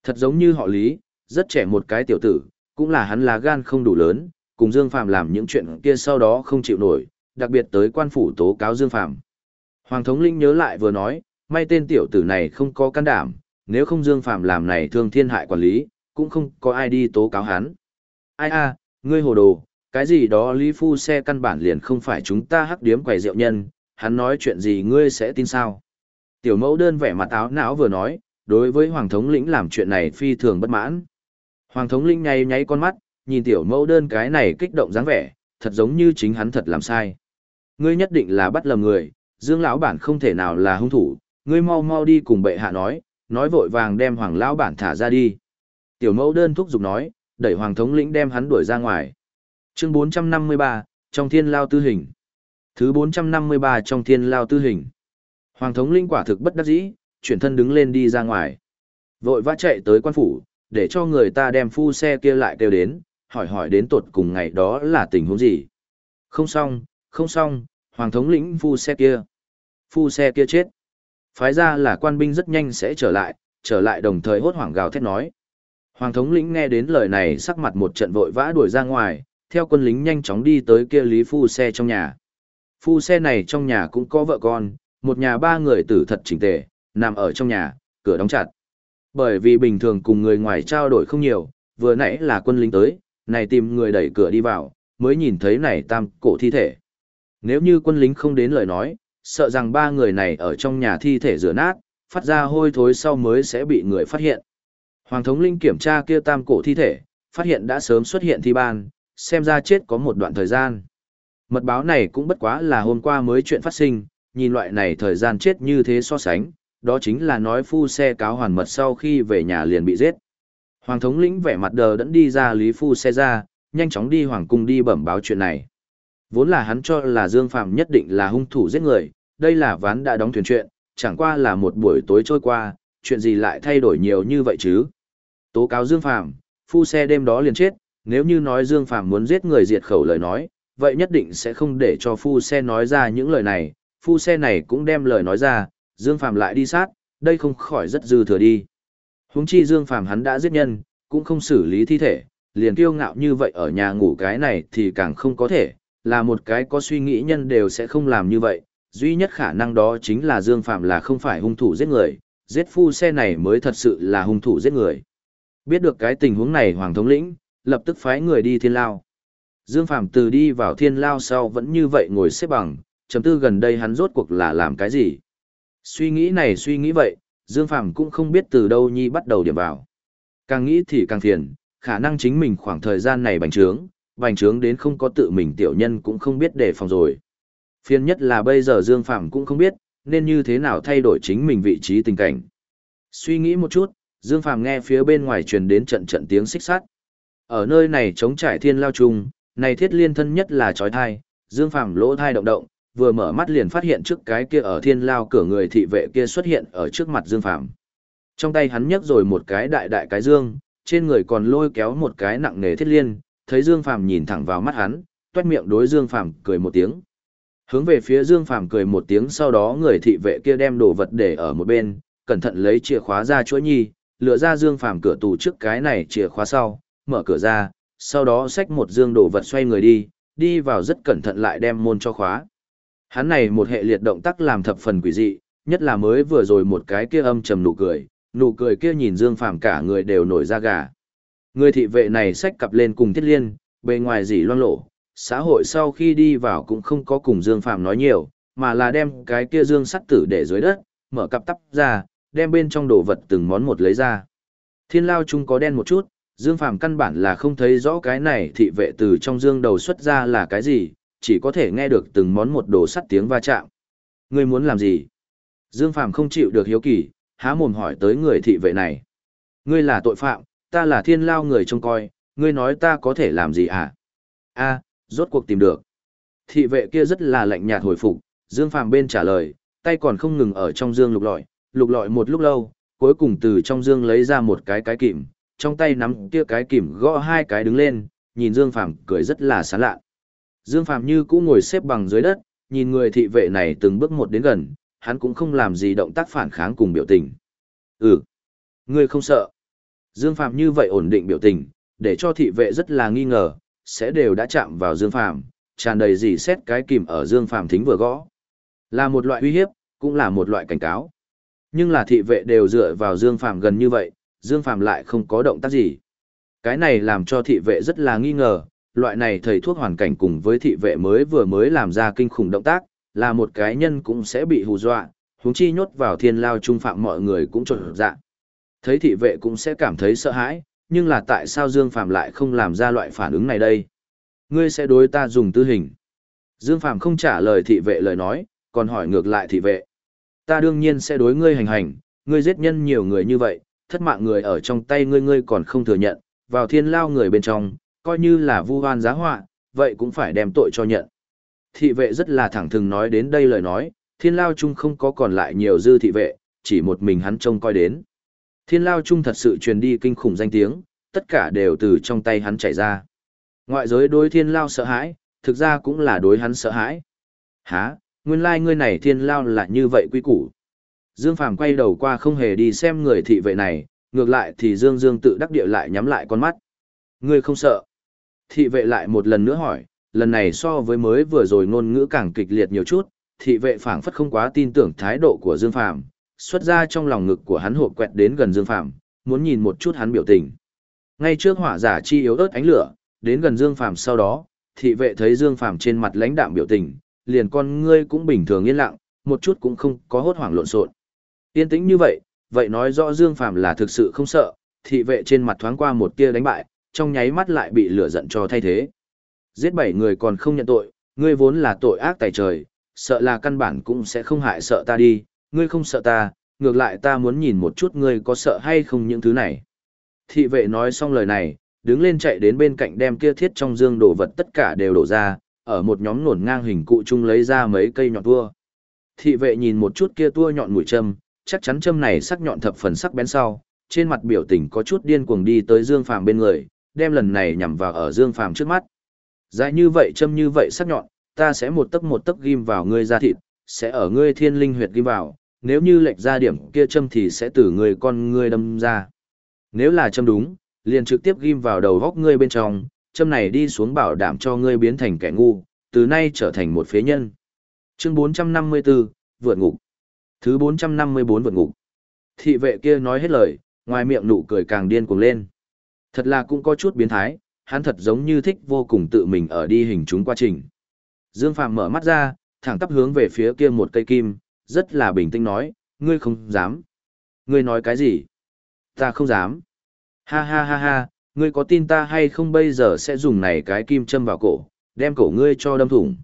Thật giống như họ Lý, rất trẻ một cái tiểu tử, cũng là hắn là gan không đủ lớn, cùng Dương Phạm làm những chuyện kia sau đó không chịu nổi, đặc biệt tới quan phủ tố cáo Dương Phạm. Hoàng thống linh nhớ lại vừa nói, may tên tiểu tử này không có can đảm, nếu không Dương Phạm làm này thương thiên hại quản lý, cũng không có ai đi tố cáo hắn. Ai a, ngươi hồ đồ, cái gì đó Lý Phu xe căn bản liền không phải chúng ta hắc điếm quầy rượu nhân, hắn nói chuyện gì ngươi sẽ tin sao? Tiểu mẫu đơn vẻ mặt áo não vừa nói, đối với Hoàng thống lĩnh làm chuyện này phi thường bất mãn. Hoàng thống linh nháy nháy con mắt, nhìn tiểu mẫu đơn cái này kích động dáng vẻ, thật giống như chính hắn thật làm sai. Ngươi nhất định là bắt lầm người, Dương lão bản không thể nào là hung thủ, ngươi mau mau đi cùng bệ hạ nói, nói vội vàng đem Hoàng lão bản thả ra đi. Tiểu mẫu đơn thúc giục nói, đẩy Hoàng thống lĩnh đem hắn đuổi ra ngoài. Chương 453, trong thiên lao tư hình. Thứ 453 trong thiên lao tư hình. Hoàng thống linh quả thực bất đắc dĩ, chuyển thân đứng lên đi ra ngoài. Vội vã chạy tới quan phủ, để cho người ta đem phu xe kia lại kêu đến, hỏi hỏi đến tột cùng ngày đó là tình huống gì. Không xong, không xong, hoàng thống lĩnh phu xe kia. Phu xe kia chết. Phái ra là quan binh rất nhanh sẽ trở lại, trở lại đồng thời hốt hoảng gào thét nói. Hoàng thống lĩnh nghe đến lời này sắc mặt một trận vội vã đuổi ra ngoài, theo quân lính nhanh chóng đi tới kia Lý Phu xe trong nhà. Phu xe này trong nhà cũng có vợ con, một nhà ba người tử thật chỉnh tề, nằm ở trong nhà, cửa đóng chặt. Bởi vì bình thường cùng người ngoài trao đổi không nhiều, vừa nãy là quân lính tới, này tìm người đẩy cửa đi vào, mới nhìn thấy này tam cổ thi thể. Nếu như quân lính không đến lời nói, sợ rằng ba người này ở trong nhà thi thể rửa nát, phát ra hôi thối sau mới sẽ bị người phát hiện. Hoàng thống linh kiểm tra kia tam cổ thi thể, phát hiện đã sớm xuất hiện thi ban, xem ra chết có một đoạn thời gian. Mật báo này cũng bất quá là hôm qua mới chuyện phát sinh, nhìn loại này thời gian chết như thế so sánh, đó chính là nói phu xe cáo hoàn mật sau khi về nhà liền bị giết. Hoàng thống lĩnh vẻ mặt đờ đẫn đi ra lý phu xe ra, nhanh chóng đi hoàng cung đi bẩm báo chuyện này. Vốn là hắn cho là Dương Phạm nhất định là hung thủ giết người, đây là ván đã đóng thuyền chuyện, chẳng qua là một buổi tối trôi qua, chuyện gì lại thay đổi nhiều như vậy chứ. Tố cáo Dương Phạm, phu xe đêm đó liền chết, nếu như nói Dương Phạm muốn giết người diệt khẩu lời nói, vậy nhất định sẽ không để cho phu xe nói ra những lời này, phu xe này cũng đem lời nói ra, Dương Phạm lại đi sát, đây không khỏi rất dư thừa đi. Huống chi Dương Phạm hắn đã giết nhân, cũng không xử lý thi thể, liền kiêu ngạo như vậy ở nhà ngủ cái này thì càng không có thể, là một cái có suy nghĩ nhân đều sẽ không làm như vậy, duy nhất khả năng đó chính là Dương Phạm là không phải hung thủ giết người, giết phu xe này mới thật sự là hung thủ giết người. Biết được cái tình huống này Hoàng thống lĩnh, lập tức phái người đi thiên lao. Dương Phạm từ đi vào thiên lao sau vẫn như vậy ngồi xếp bằng, chấm tư gần đây hắn rốt cuộc là làm cái gì. Suy nghĩ này suy nghĩ vậy, Dương Phạm cũng không biết từ đâu nhi bắt đầu điểm vào. Càng nghĩ thì càng phiền, khả năng chính mình khoảng thời gian này bành trướng, bành trướng đến không có tự mình tiểu nhân cũng không biết đề phòng rồi. Phiền nhất là bây giờ Dương Phạm cũng không biết, nên như thế nào thay đổi chính mình vị trí tình cảnh. Suy nghĩ một chút, Dương Phạm nghe phía bên ngoài truyền đến trận trận tiếng xích sát. Ở nơi này chống trải thiên lao trùng, này thiết liên thân nhất là trói thai, Dương Phạm lỗ thai động động, vừa mở mắt liền phát hiện trước cái kia ở thiên lao cửa người thị vệ kia xuất hiện ở trước mặt Dương Phạm. Trong tay hắn nhấc rồi một cái đại đại cái dương, trên người còn lôi kéo một cái nặng nề thiết liên, thấy Dương Phạm nhìn thẳng vào mắt hắn, toét miệng đối Dương Phạm cười một tiếng. Hướng về phía Dương Phạm cười một tiếng sau đó người thị vệ kia đem đồ vật để ở một bên, cẩn thận lấy chìa khóa ra chuỗi nhi, lựa ra Dương Phạm cửa tủ trước cái này chìa khóa sau, mở cửa ra, sau đó xách một dương đồ vật xoay người đi, đi vào rất cẩn thận lại đem môn cho khóa. Hắn này một hệ liệt động tác làm thập phần quỷ dị, nhất là mới vừa rồi một cái kia âm trầm nụ cười, nụ cười kia nhìn Dương Phàm cả người đều nổi da gà. Người thị vệ này xách cặp lên cùng Thiết Liên, bề ngoài gì loang lộ, xã hội sau khi đi vào cũng không có cùng Dương Phàm nói nhiều, mà là đem cái kia dương sắt tử để dưới đất, mở cặp tắp ra, đem bên trong đồ vật từng món một lấy ra. Thiên lao chung có đen một chút, Dương Phàm căn bản là không thấy rõ cái này thị vệ từ trong dương đầu xuất ra là cái gì, chỉ có thể nghe được từng món một đồ sắt tiếng va chạm. Ngươi muốn làm gì? Dương Phàm không chịu được hiếu kỳ, há mồm hỏi tới người thị vệ này. Ngươi là tội phạm, ta là thiên lao người trông coi, ngươi nói ta có thể làm gì hả? a rốt cuộc tìm được. Thị vệ kia rất là lạnh nhạt hồi phục, Dương Phàm bên trả lời, tay còn không ngừng ở trong dương lục lọi, lục lọi một lúc lâu, cuối cùng từ trong dương lấy ra một cái cái kìm, trong tay nắm kia cái kìm gõ hai cái đứng lên, nhìn Dương Phàm cười rất là sán lạ. Dương Phạm như cũ ngồi xếp bằng dưới đất, nhìn người thị vệ này từng bước một đến gần, hắn cũng không làm gì động tác phản kháng cùng biểu tình. Ừ, ngươi không sợ. Dương Phạm như vậy ổn định biểu tình, để cho thị vệ rất là nghi ngờ, sẽ đều đã chạm vào Dương Phạm, tràn đầy gì xét cái kìm ở Dương Phạm thính vừa gõ. Là một loại uy hiếp, cũng là một loại cảnh cáo. Nhưng là thị vệ đều dựa vào Dương Phạm gần như vậy, Dương Phạm lại không có động tác gì. Cái này làm cho thị vệ rất là nghi ngờ, loại này thầy thuốc hoàn cảnh cùng với thị vệ mới vừa mới làm ra kinh khủng động tác, là một cái nhân cũng sẽ bị hù dọa, huống chi nhốt vào thiên lao trung phạm mọi người cũng trộn dạ. Thấy thị vệ cũng sẽ cảm thấy sợ hãi, nhưng là tại sao Dương phạm lại không làm ra loại phản ứng này đây? Ngươi sẽ đối ta dùng tư hình. Dương phạm không trả lời thị vệ lời nói, còn hỏi ngược lại thị vệ. Ta đương nhiên sẽ đối ngươi hành hành, ngươi giết nhân nhiều người như vậy, thất mạng người ở trong tay ngươi ngươi còn không thừa nhận, vào thiên lao người bên trong, coi như là vu hoan giá họa, vậy cũng phải đem tội cho nhận. Thị vệ rất là thẳng thừng nói đến đây lời nói, thiên lao chung không có còn lại nhiều dư thị vệ, chỉ một mình hắn trông coi đến. Thiên lao chung thật sự truyền đi kinh khủng danh tiếng, tất cả đều từ trong tay hắn chảy ra. Ngoại giới đối thiên lao sợ hãi, thực ra cũng là đối hắn sợ hãi. Hả, nguyên lai like ngươi này thiên lao là như vậy quy củ. Dương Phàm quay đầu qua không hề đi xem người thị vệ này, ngược lại thì Dương Dương tự đắc địa lại nhắm lại con mắt. Ngươi không sợ. Thị vệ lại một lần nữa hỏi, lần này so với mới vừa rồi ngôn ngữ càng kịch liệt nhiều chút, thị vệ phảng phất không quá tin tưởng thái độ của Dương Phàm, xuất ra trong lòng ngực của hắn hộp quẹt đến gần Dương Phàm, muốn nhìn một chút hắn biểu tình. Ngay trước hỏa giả chi yếu ớt ánh lửa, đến gần Dương Phàm sau đó, thị vệ thấy Dương Phàm trên mặt lãnh đạm biểu tình, liền con ngươi cũng bình thường yên lặng, một chút cũng không có hốt hoảng lộn xộn. Yên tĩnh như vậy, vậy nói rõ Dương Phàm là thực sự không sợ, thị vệ trên mặt thoáng qua một tia đánh bại, trong nháy mắt lại bị lửa giận cho thay thế. Giết bảy người còn không nhận tội, ngươi vốn là tội ác tài trời, sợ là căn bản cũng sẽ không hại sợ ta đi, ngươi không sợ ta, ngược lại ta muốn nhìn một chút ngươi có sợ hay không những thứ này. Thị vệ nói xong lời này, đứng lên chạy đến bên cạnh đem kia thiết trong dương đồ vật tất cả đều đổ ra, ở một nhóm nổn ngang hình cụ chung lấy ra mấy cây nhọn tua. Thị vệ nhìn một chút kia tua nhọn mũi châm, chắc chắn châm này sắc nhọn thập phần sắc bén sau, trên mặt biểu tình có chút điên cuồng đi tới Dương Phàm bên người, đem lần này nhằm vào ở Dương Phàm trước mắt. Dài như vậy châm như vậy sắc nhọn, ta sẽ một tấc một tấc ghim vào ngươi da thịt, sẽ ở ngươi thiên linh huyệt ghim vào, nếu như lệch ra điểm kia châm thì sẽ từ người con ngươi đâm ra. Nếu là châm đúng, liền trực tiếp ghim vào đầu góc ngươi bên trong, châm này đi xuống bảo đảm cho ngươi biến thành kẻ ngu, từ nay trở thành một phế nhân. Chương 454, vượt ngục. Thứ 454 vượt ngục. Thị vệ kia nói hết lời, ngoài miệng nụ cười càng điên cuồng lên. Thật là cũng có chút biến thái, hắn thật giống như thích vô cùng tự mình ở đi hình chúng quá trình. Dương Phạm mở mắt ra, thẳng tắp hướng về phía kia một cây kim, rất là bình tĩnh nói, ngươi không dám. Ngươi nói cái gì? Ta không dám. Ha ha ha ha, ngươi có tin ta hay không bây giờ sẽ dùng này cái kim châm vào cổ, đem cổ ngươi cho đâm thủng.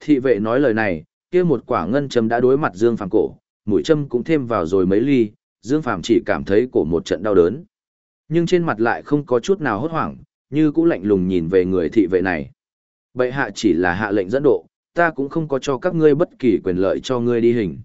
Thị vệ nói lời này, kia một quả ngân châm đã đối mặt Dương Phạm cổ, mũi châm cũng thêm vào rồi mấy ly, Dương Phạm chỉ cảm thấy cổ một trận đau đớn. Nhưng trên mặt lại không có chút nào hốt hoảng, như cũng lạnh lùng nhìn về người thị vệ này. Bệ hạ chỉ là hạ lệnh dẫn độ, ta cũng không có cho các ngươi bất kỳ quyền lợi cho ngươi đi hình.